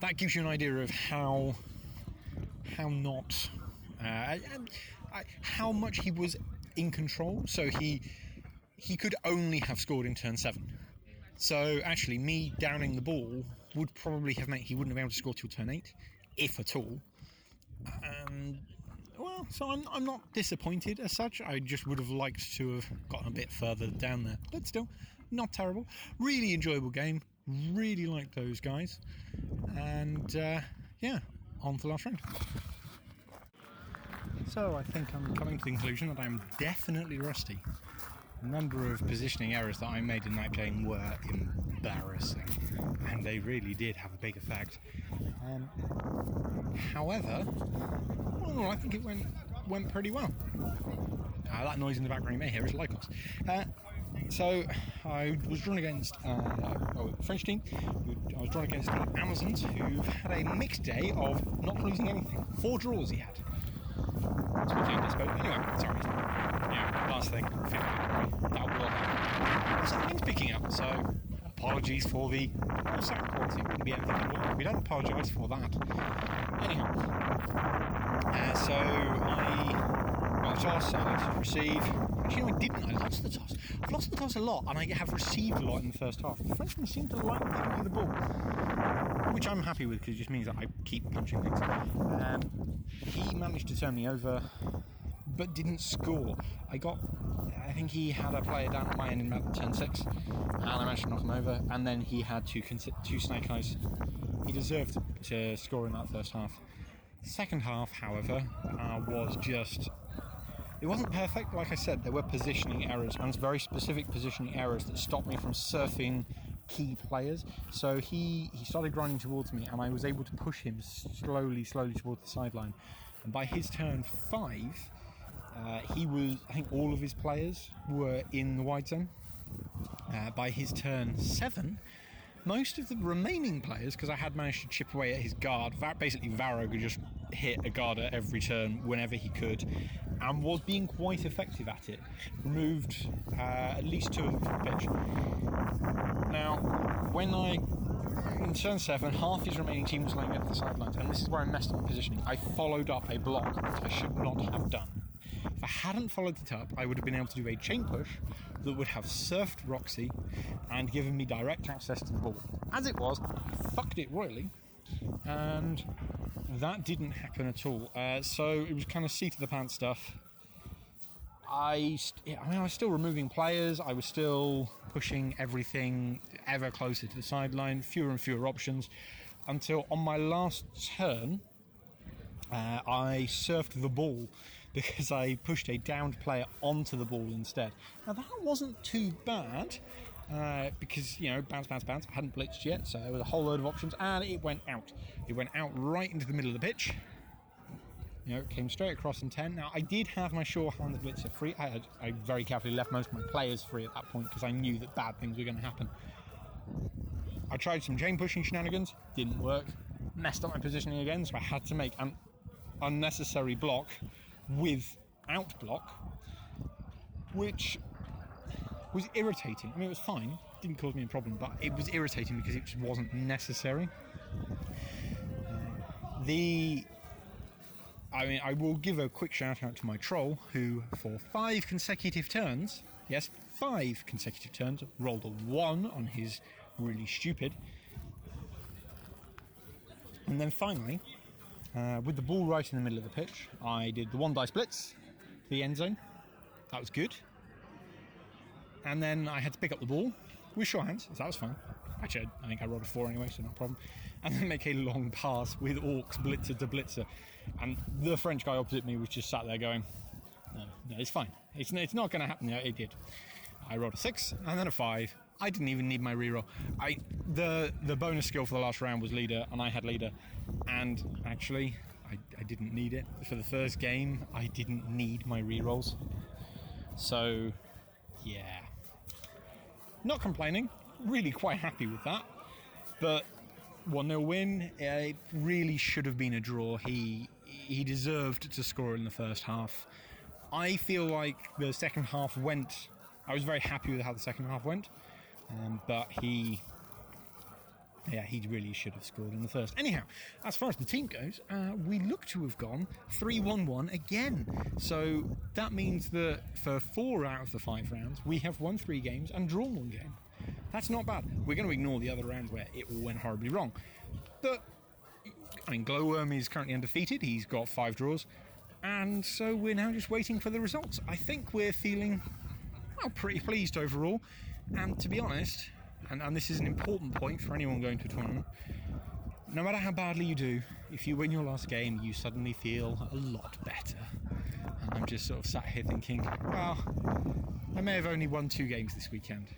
That gives you an idea of how how not uh, how much he was in control. So he he could only have scored in turn seven. So actually, me downing the ball would probably have meant he wouldn't have been able to score till turn eight, if at all. Um, well, so I'm, I'm not disappointed as such. I just would have liked to have gotten a bit further down there, but still, not terrible. Really enjoyable game. Really like those guys, and uh, yeah, on the last round. So I think I'm coming to the conclusion that I'm definitely rusty. The number of positioning errors that I made in that game were embarrassing, and they really did have a big effect. Um, however, well, I think it went went pretty well. Uh, that noise in the background you may hear is Lycos. Uh, so I was drawn against uh, oh, a French team. I was drawn against the Amazons, who had a mixed day of not losing anything. Four draws he had. Of dispo, anyway, sorry. Yeah, last thing. That will happen. Something's picking up, so apologies for the sound quality. It wouldn't be anything at all. We don't apologise for that. Anyhow, uh, so I got a toss, I receive. Actually, no, I didn't. I lost the toss. I've lost the toss a lot, and I have received a lot in the first half. The Frenchmen seem to like giving me the ball, which I'm happy with because it just means that I keep punching things. Um, he managed to turn me over, but didn't score. I got. I think he had a player down at my end in about turn six, and I managed to knock him over. And then he had two two snake eyes. He deserved to score in that first half. Second half, however, uh, was just. It wasn't perfect, like I said. There were positioning errors and very specific positioning errors that stopped me from surfing key players. So he he started grinding towards me, and I was able to push him slowly, slowly towards the sideline. And by his turn five, uh, he was. I think all of his players were in the wide zone. Uh, by his turn seven, most of the remaining players, because I had managed to chip away at his guard, basically Varro could just hit a guard at every turn whenever he could, and was being quite effective at it. Removed uh, at least two of them from the pitch. Now, when I in turn seven, half his remaining team was laying up the sidelines, and this is where I messed up my positioning. I followed up a block that I should not have done. If I hadn't followed it up, I would have been able to do a chain push that would have surfed Roxy and given me direct access to the ball. As it was, I fucked it royally, and that didn't happen at all. Uh, so it was kind of seat of the pants stuff. I, st- I mean, I was still removing players. I was still pushing everything ever closer to the sideline. Fewer and fewer options, until on my last turn, uh, I surfed the ball because I pushed a downed player onto the ball instead. Now that wasn't too bad uh, because you know bounce, bounce, bounce. I hadn't blitzed yet, so there was a whole load of options, and it went out. It went out right into the middle of the pitch. You know, it came straight across in 10. Now, I did have my sure-handed blitzer free. I, had, I very carefully left most of my players free at that point because I knew that bad things were going to happen. I tried some chain pushing shenanigans, didn't work. Messed up my positioning again, so I had to make an unnecessary block with out block, which was irritating. I mean, it was fine, didn't cause me a problem, but it was irritating because it just wasn't necessary. Uh, the I mean, I will give a quick shout out to my troll who, for five consecutive turns, yes, five consecutive turns, rolled a one on his really stupid. And then finally, uh, with the ball right in the middle of the pitch, I did the one dice blitz to the end zone. That was good. And then I had to pick up the ball with sure hands, so that was fine. Actually, I think I rolled a four anyway, so no problem. *laughs* And then make a long pass with Orcs blitzer to blitzer. And the French guy opposite me was just sat there going, no, no it's fine. It's, it's not going to happen. Yeah, it did. I rolled a six and then a five. I didn't even need my reroll. I the the bonus skill for the last round was leader, and I had leader. And actually, I, I didn't need it for the first game. I didn't need my rerolls. So, yeah, not complaining. Really quite happy with that. But 1 0 win. It really should have been a draw. He he deserved to score in the first half. I feel like the second half went. I was very happy with how the second half went, um, but he. Yeah, he really should have scored in the first. Anyhow, as far as the team goes, uh, we look to have gone 3 1 1 again. So that means that for four out of the five rounds, we have won three games and drawn one game. That's not bad. We're going to ignore the other round where it all went horribly wrong. But, I mean, Glowworm is currently undefeated. He's got five draws. And so we're now just waiting for the results. I think we're feeling, well, pretty pleased overall. And to be honest, and, and this is an important point for anyone going to a tournament, no matter how badly you do, if you win your last game, you suddenly feel a lot better. And I'm just sort of sat here thinking, well, I may have only won two games this weekend,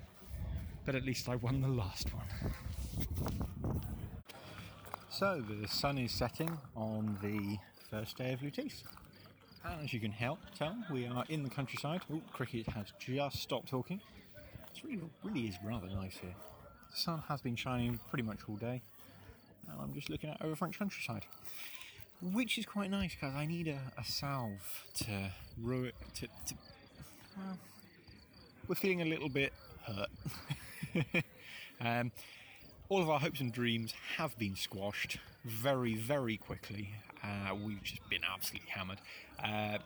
but at least I won the last one. So the sun is setting on the first day of Lutece. And as you can help tell, we are in the countryside. Oh, Cricket has just stopped talking. It really, really is rather nice here. The sun has been shining pretty much all day, and I'm just looking out over French countryside, which is quite nice because I need a, a salve to ru to, to well, we're feeling a little bit hurt. *laughs* um, all of our hopes and dreams have been squashed very, very quickly. Uh, we've just been absolutely hammered. Uh,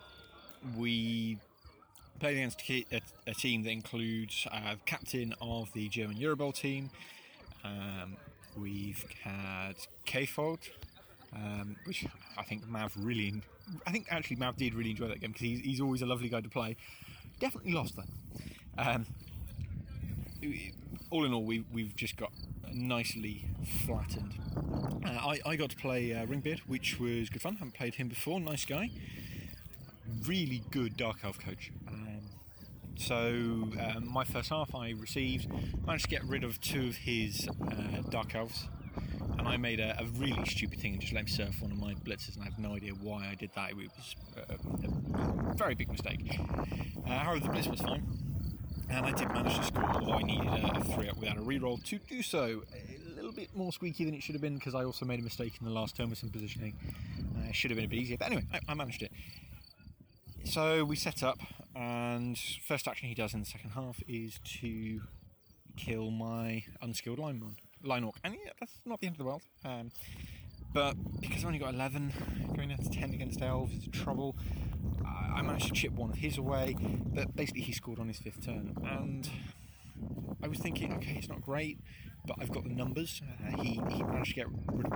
we played against a, a, team that includes uh, the captain of the German Eurobowl team. Um, we've had K-Fold, um, which I think Mav really, I think actually Mav did really enjoy that game because he's, he's always a lovely guy to play. Definitely lost though. Um, all in all, we, we've just got nicely flattened. Uh, I, I got to play uh, Ringbeard, which was good fun. haven't played him before. Nice guy. Really good Dark Elf coach. Um, so, um, my first half I received, managed to get rid of two of his uh, Dark Elves. And I made a, a really stupid thing and just let him surf one of my blitzers, and I have no idea why I did that. It was a, a very big mistake. Uh, however, the blitz was fine. And I did manage to score, although I needed a, a 3 up without a reroll to do so. A little bit more squeaky than it should have been because I also made a mistake in the last turn with some positioning. Uh, it should have been a bit easier, but anyway, I, I managed it. So we set up, and first action he does in the second half is to kill my unskilled lineman, line orc. And yeah, that's not the end of the world. Um, but because I've only got 11, going down to 10 against elves is trouble. I I managed to chip one of his away, but basically he scored on his fifth turn. And I was thinking, okay, it's not great, but I've got the numbers. Uh, he, he managed to get rid of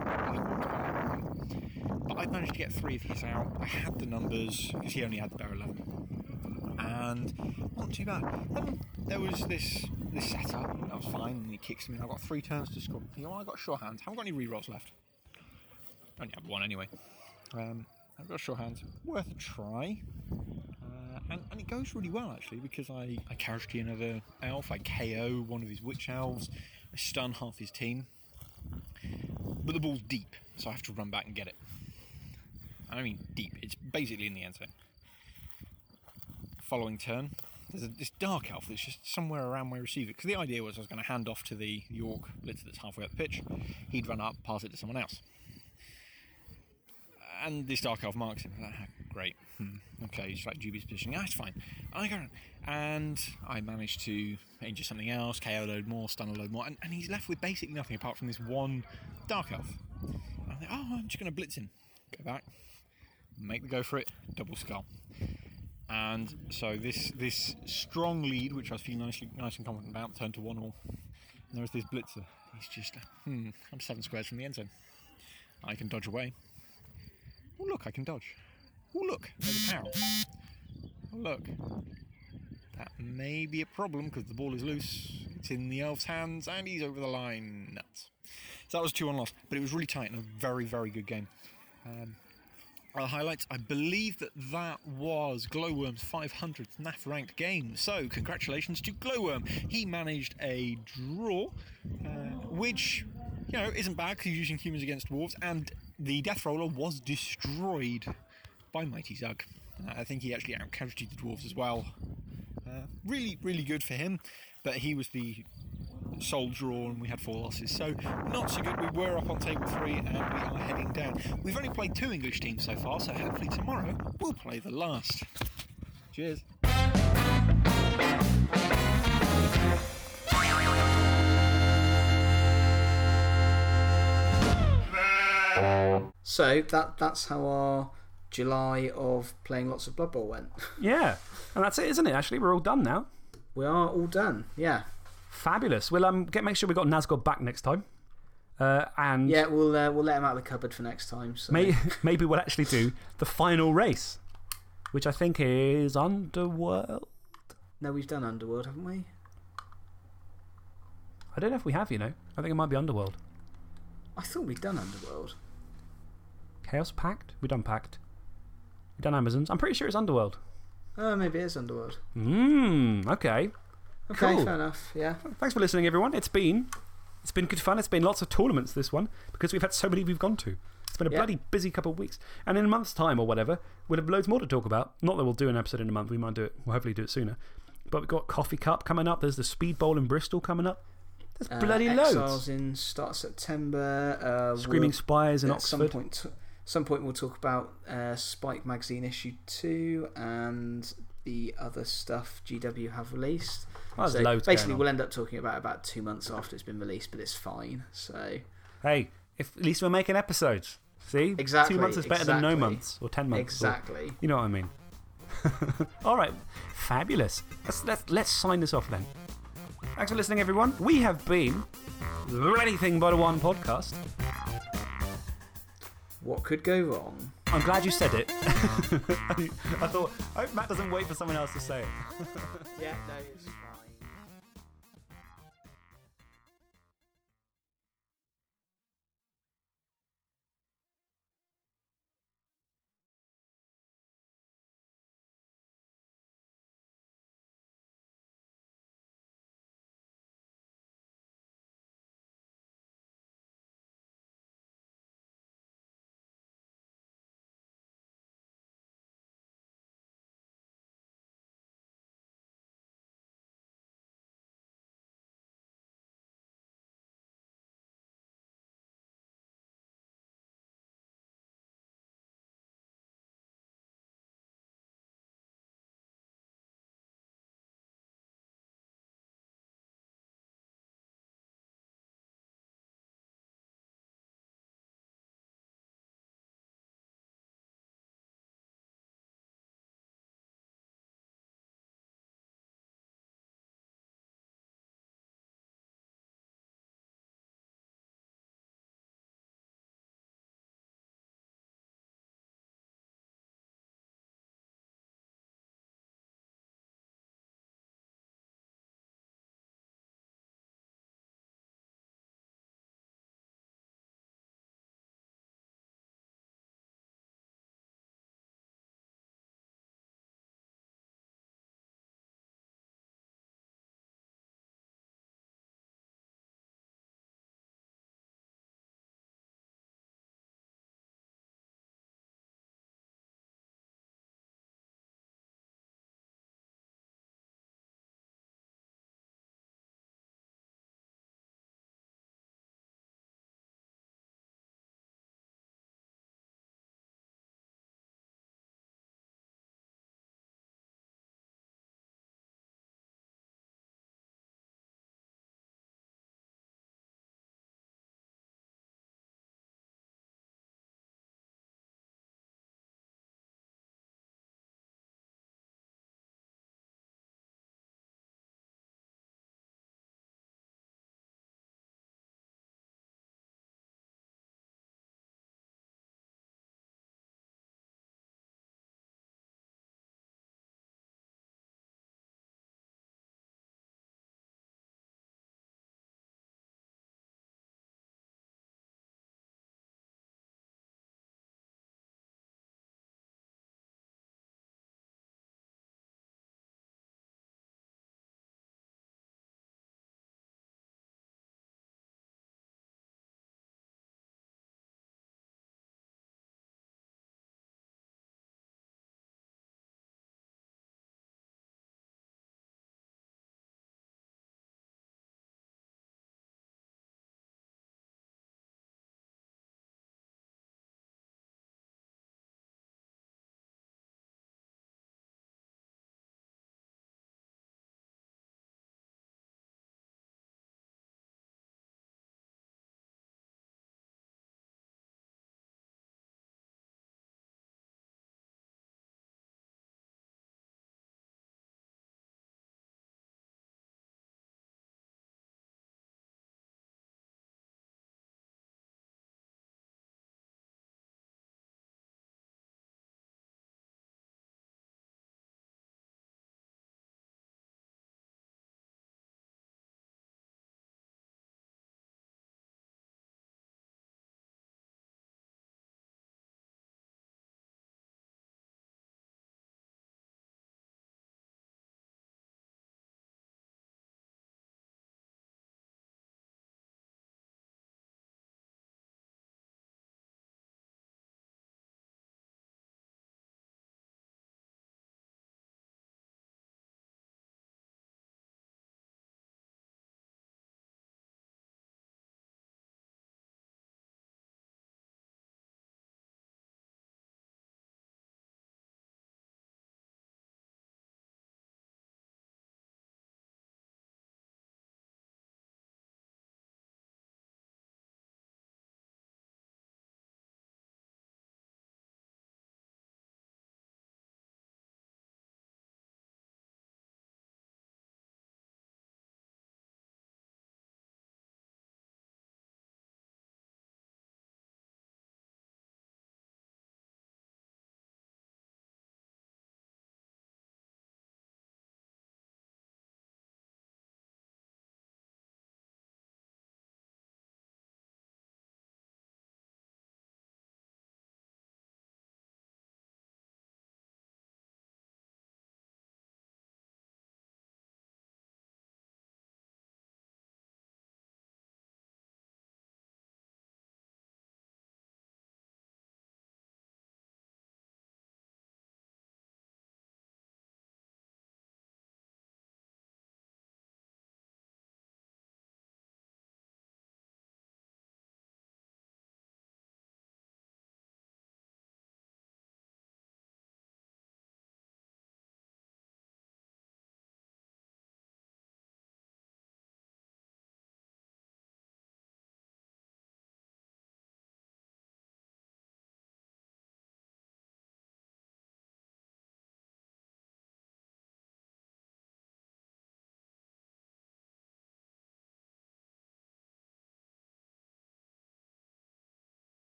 But I managed to get three of his out. I had the numbers because he only had the bear 11. And not too bad. There was this this setup, that was fine, and he kicks me, and I've got three turns to score. You know, I got sure hands, I haven't got any rerolls left. Only have one anyway. Um, I've got sure hands, worth a try. Uh, and, and it goes really well actually because I, I casualty another elf, I KO one of his witch elves, I stun half his team. But the ball's deep, so I have to run back and get it. I mean deep, it's basically in the end zone. Following turn, there's a, this dark elf that's just somewhere around my receiver. Because the idea was I was going to hand off to the York blitzer that's halfway up the pitch. He'd run up, pass it to someone else. And this dark elf marks him. Ah, great. Hmm. Okay, he's like dubious positioning. Ah, it's fine. I go and I managed to injure something else, KO load more, stun a load more, and, and he's left with basically nothing apart from this one dark elf. And I think, oh, I'm just going to blitz him. Go back, make the go for it, double skull. And so this this strong lead, which I was feeling nicely, nice and confident about, turned to one all. And there was this blitzer. He's just, hmm, I'm seven squares from the end zone. I can dodge away. Oh look, I can dodge. Oh look, there's a power. Oh look, that may be a problem because the ball is loose. It's in the elf's hands, and he's over the line. Nuts. So that was two on loss, but it was really tight and a very, very good game. Um, our highlights, I believe that that was Glowworm's 500th NAF ranked game. So, congratulations to Glowworm. He managed a draw, uh, which, you know, isn't bad because he's using humans against dwarves, and the Death Roller was destroyed by Mighty Zug. Uh, I think he actually out casualtied the dwarves as well. Uh, really, really good for him, but he was the sole draw and we had four losses. So, not so good. We were up on table three and we are heading down. We've only played two English teams so far, so hopefully tomorrow we'll play the last. Cheers. So that that's how our July of playing lots of Blood Bowl went. *laughs* Yeah. And that's it, isn't it? Actually, we're all done now. We are all done, yeah. Fabulous. We'll um, get, make sure we got Nazgob back next time. Uh, and Yeah, we'll, uh, we'll let him out of the cupboard for next time. So. may, *laughs* *laughs* maybe we'll actually do the final race, which I think is Underworld. No, we've done Underworld, haven't we? I don't know if we have, you know. I think it might be Underworld. I thought we'd done Underworld. Chaos Pact? We've done Pact. We've done Amazons. I'm pretty sure it's Underworld. Oh, maybe it is Underworld. Mmm, okay. Okay, Cool. fair enough, yeah. Thanks for listening, everyone. It's been, it's been good fun. It's been lots of tournaments, this one, because we've had so many we've gone to. It's been a Yeah. bloody busy couple of weeks. And in a month's time or whatever, we'll have loads more to talk about. Not that we'll do an episode in a month, we might do it, we'll hopefully do it sooner. But we've got Coffee Cup coming up, there's the Speed Bowl in Bristol coming up. There's Uh, bloody Exiles loads. in start September. Uh, Screaming Spires in at Some Oxford. point, some point we'll talk about uh, Spike Magazine issue 2 and the other stuff GW have released. Oh, so basically, we'll end up talking about about two months after it's been released, but it's fine. So Hey, if, at least we're making episodes. See? Exactly, Two months is better than no months, or ten months. or- Exactly. you know what I mean? *laughs* All right, fabulous. Let's, let's, let's sign this off then. Thanks for listening, everyone. We have been the Anything But a One podcast. What could go wrong? I'm glad you said it. *laughs* I thought, I hope Matt doesn't wait for someone else to say it. Yeah, no, it's fine.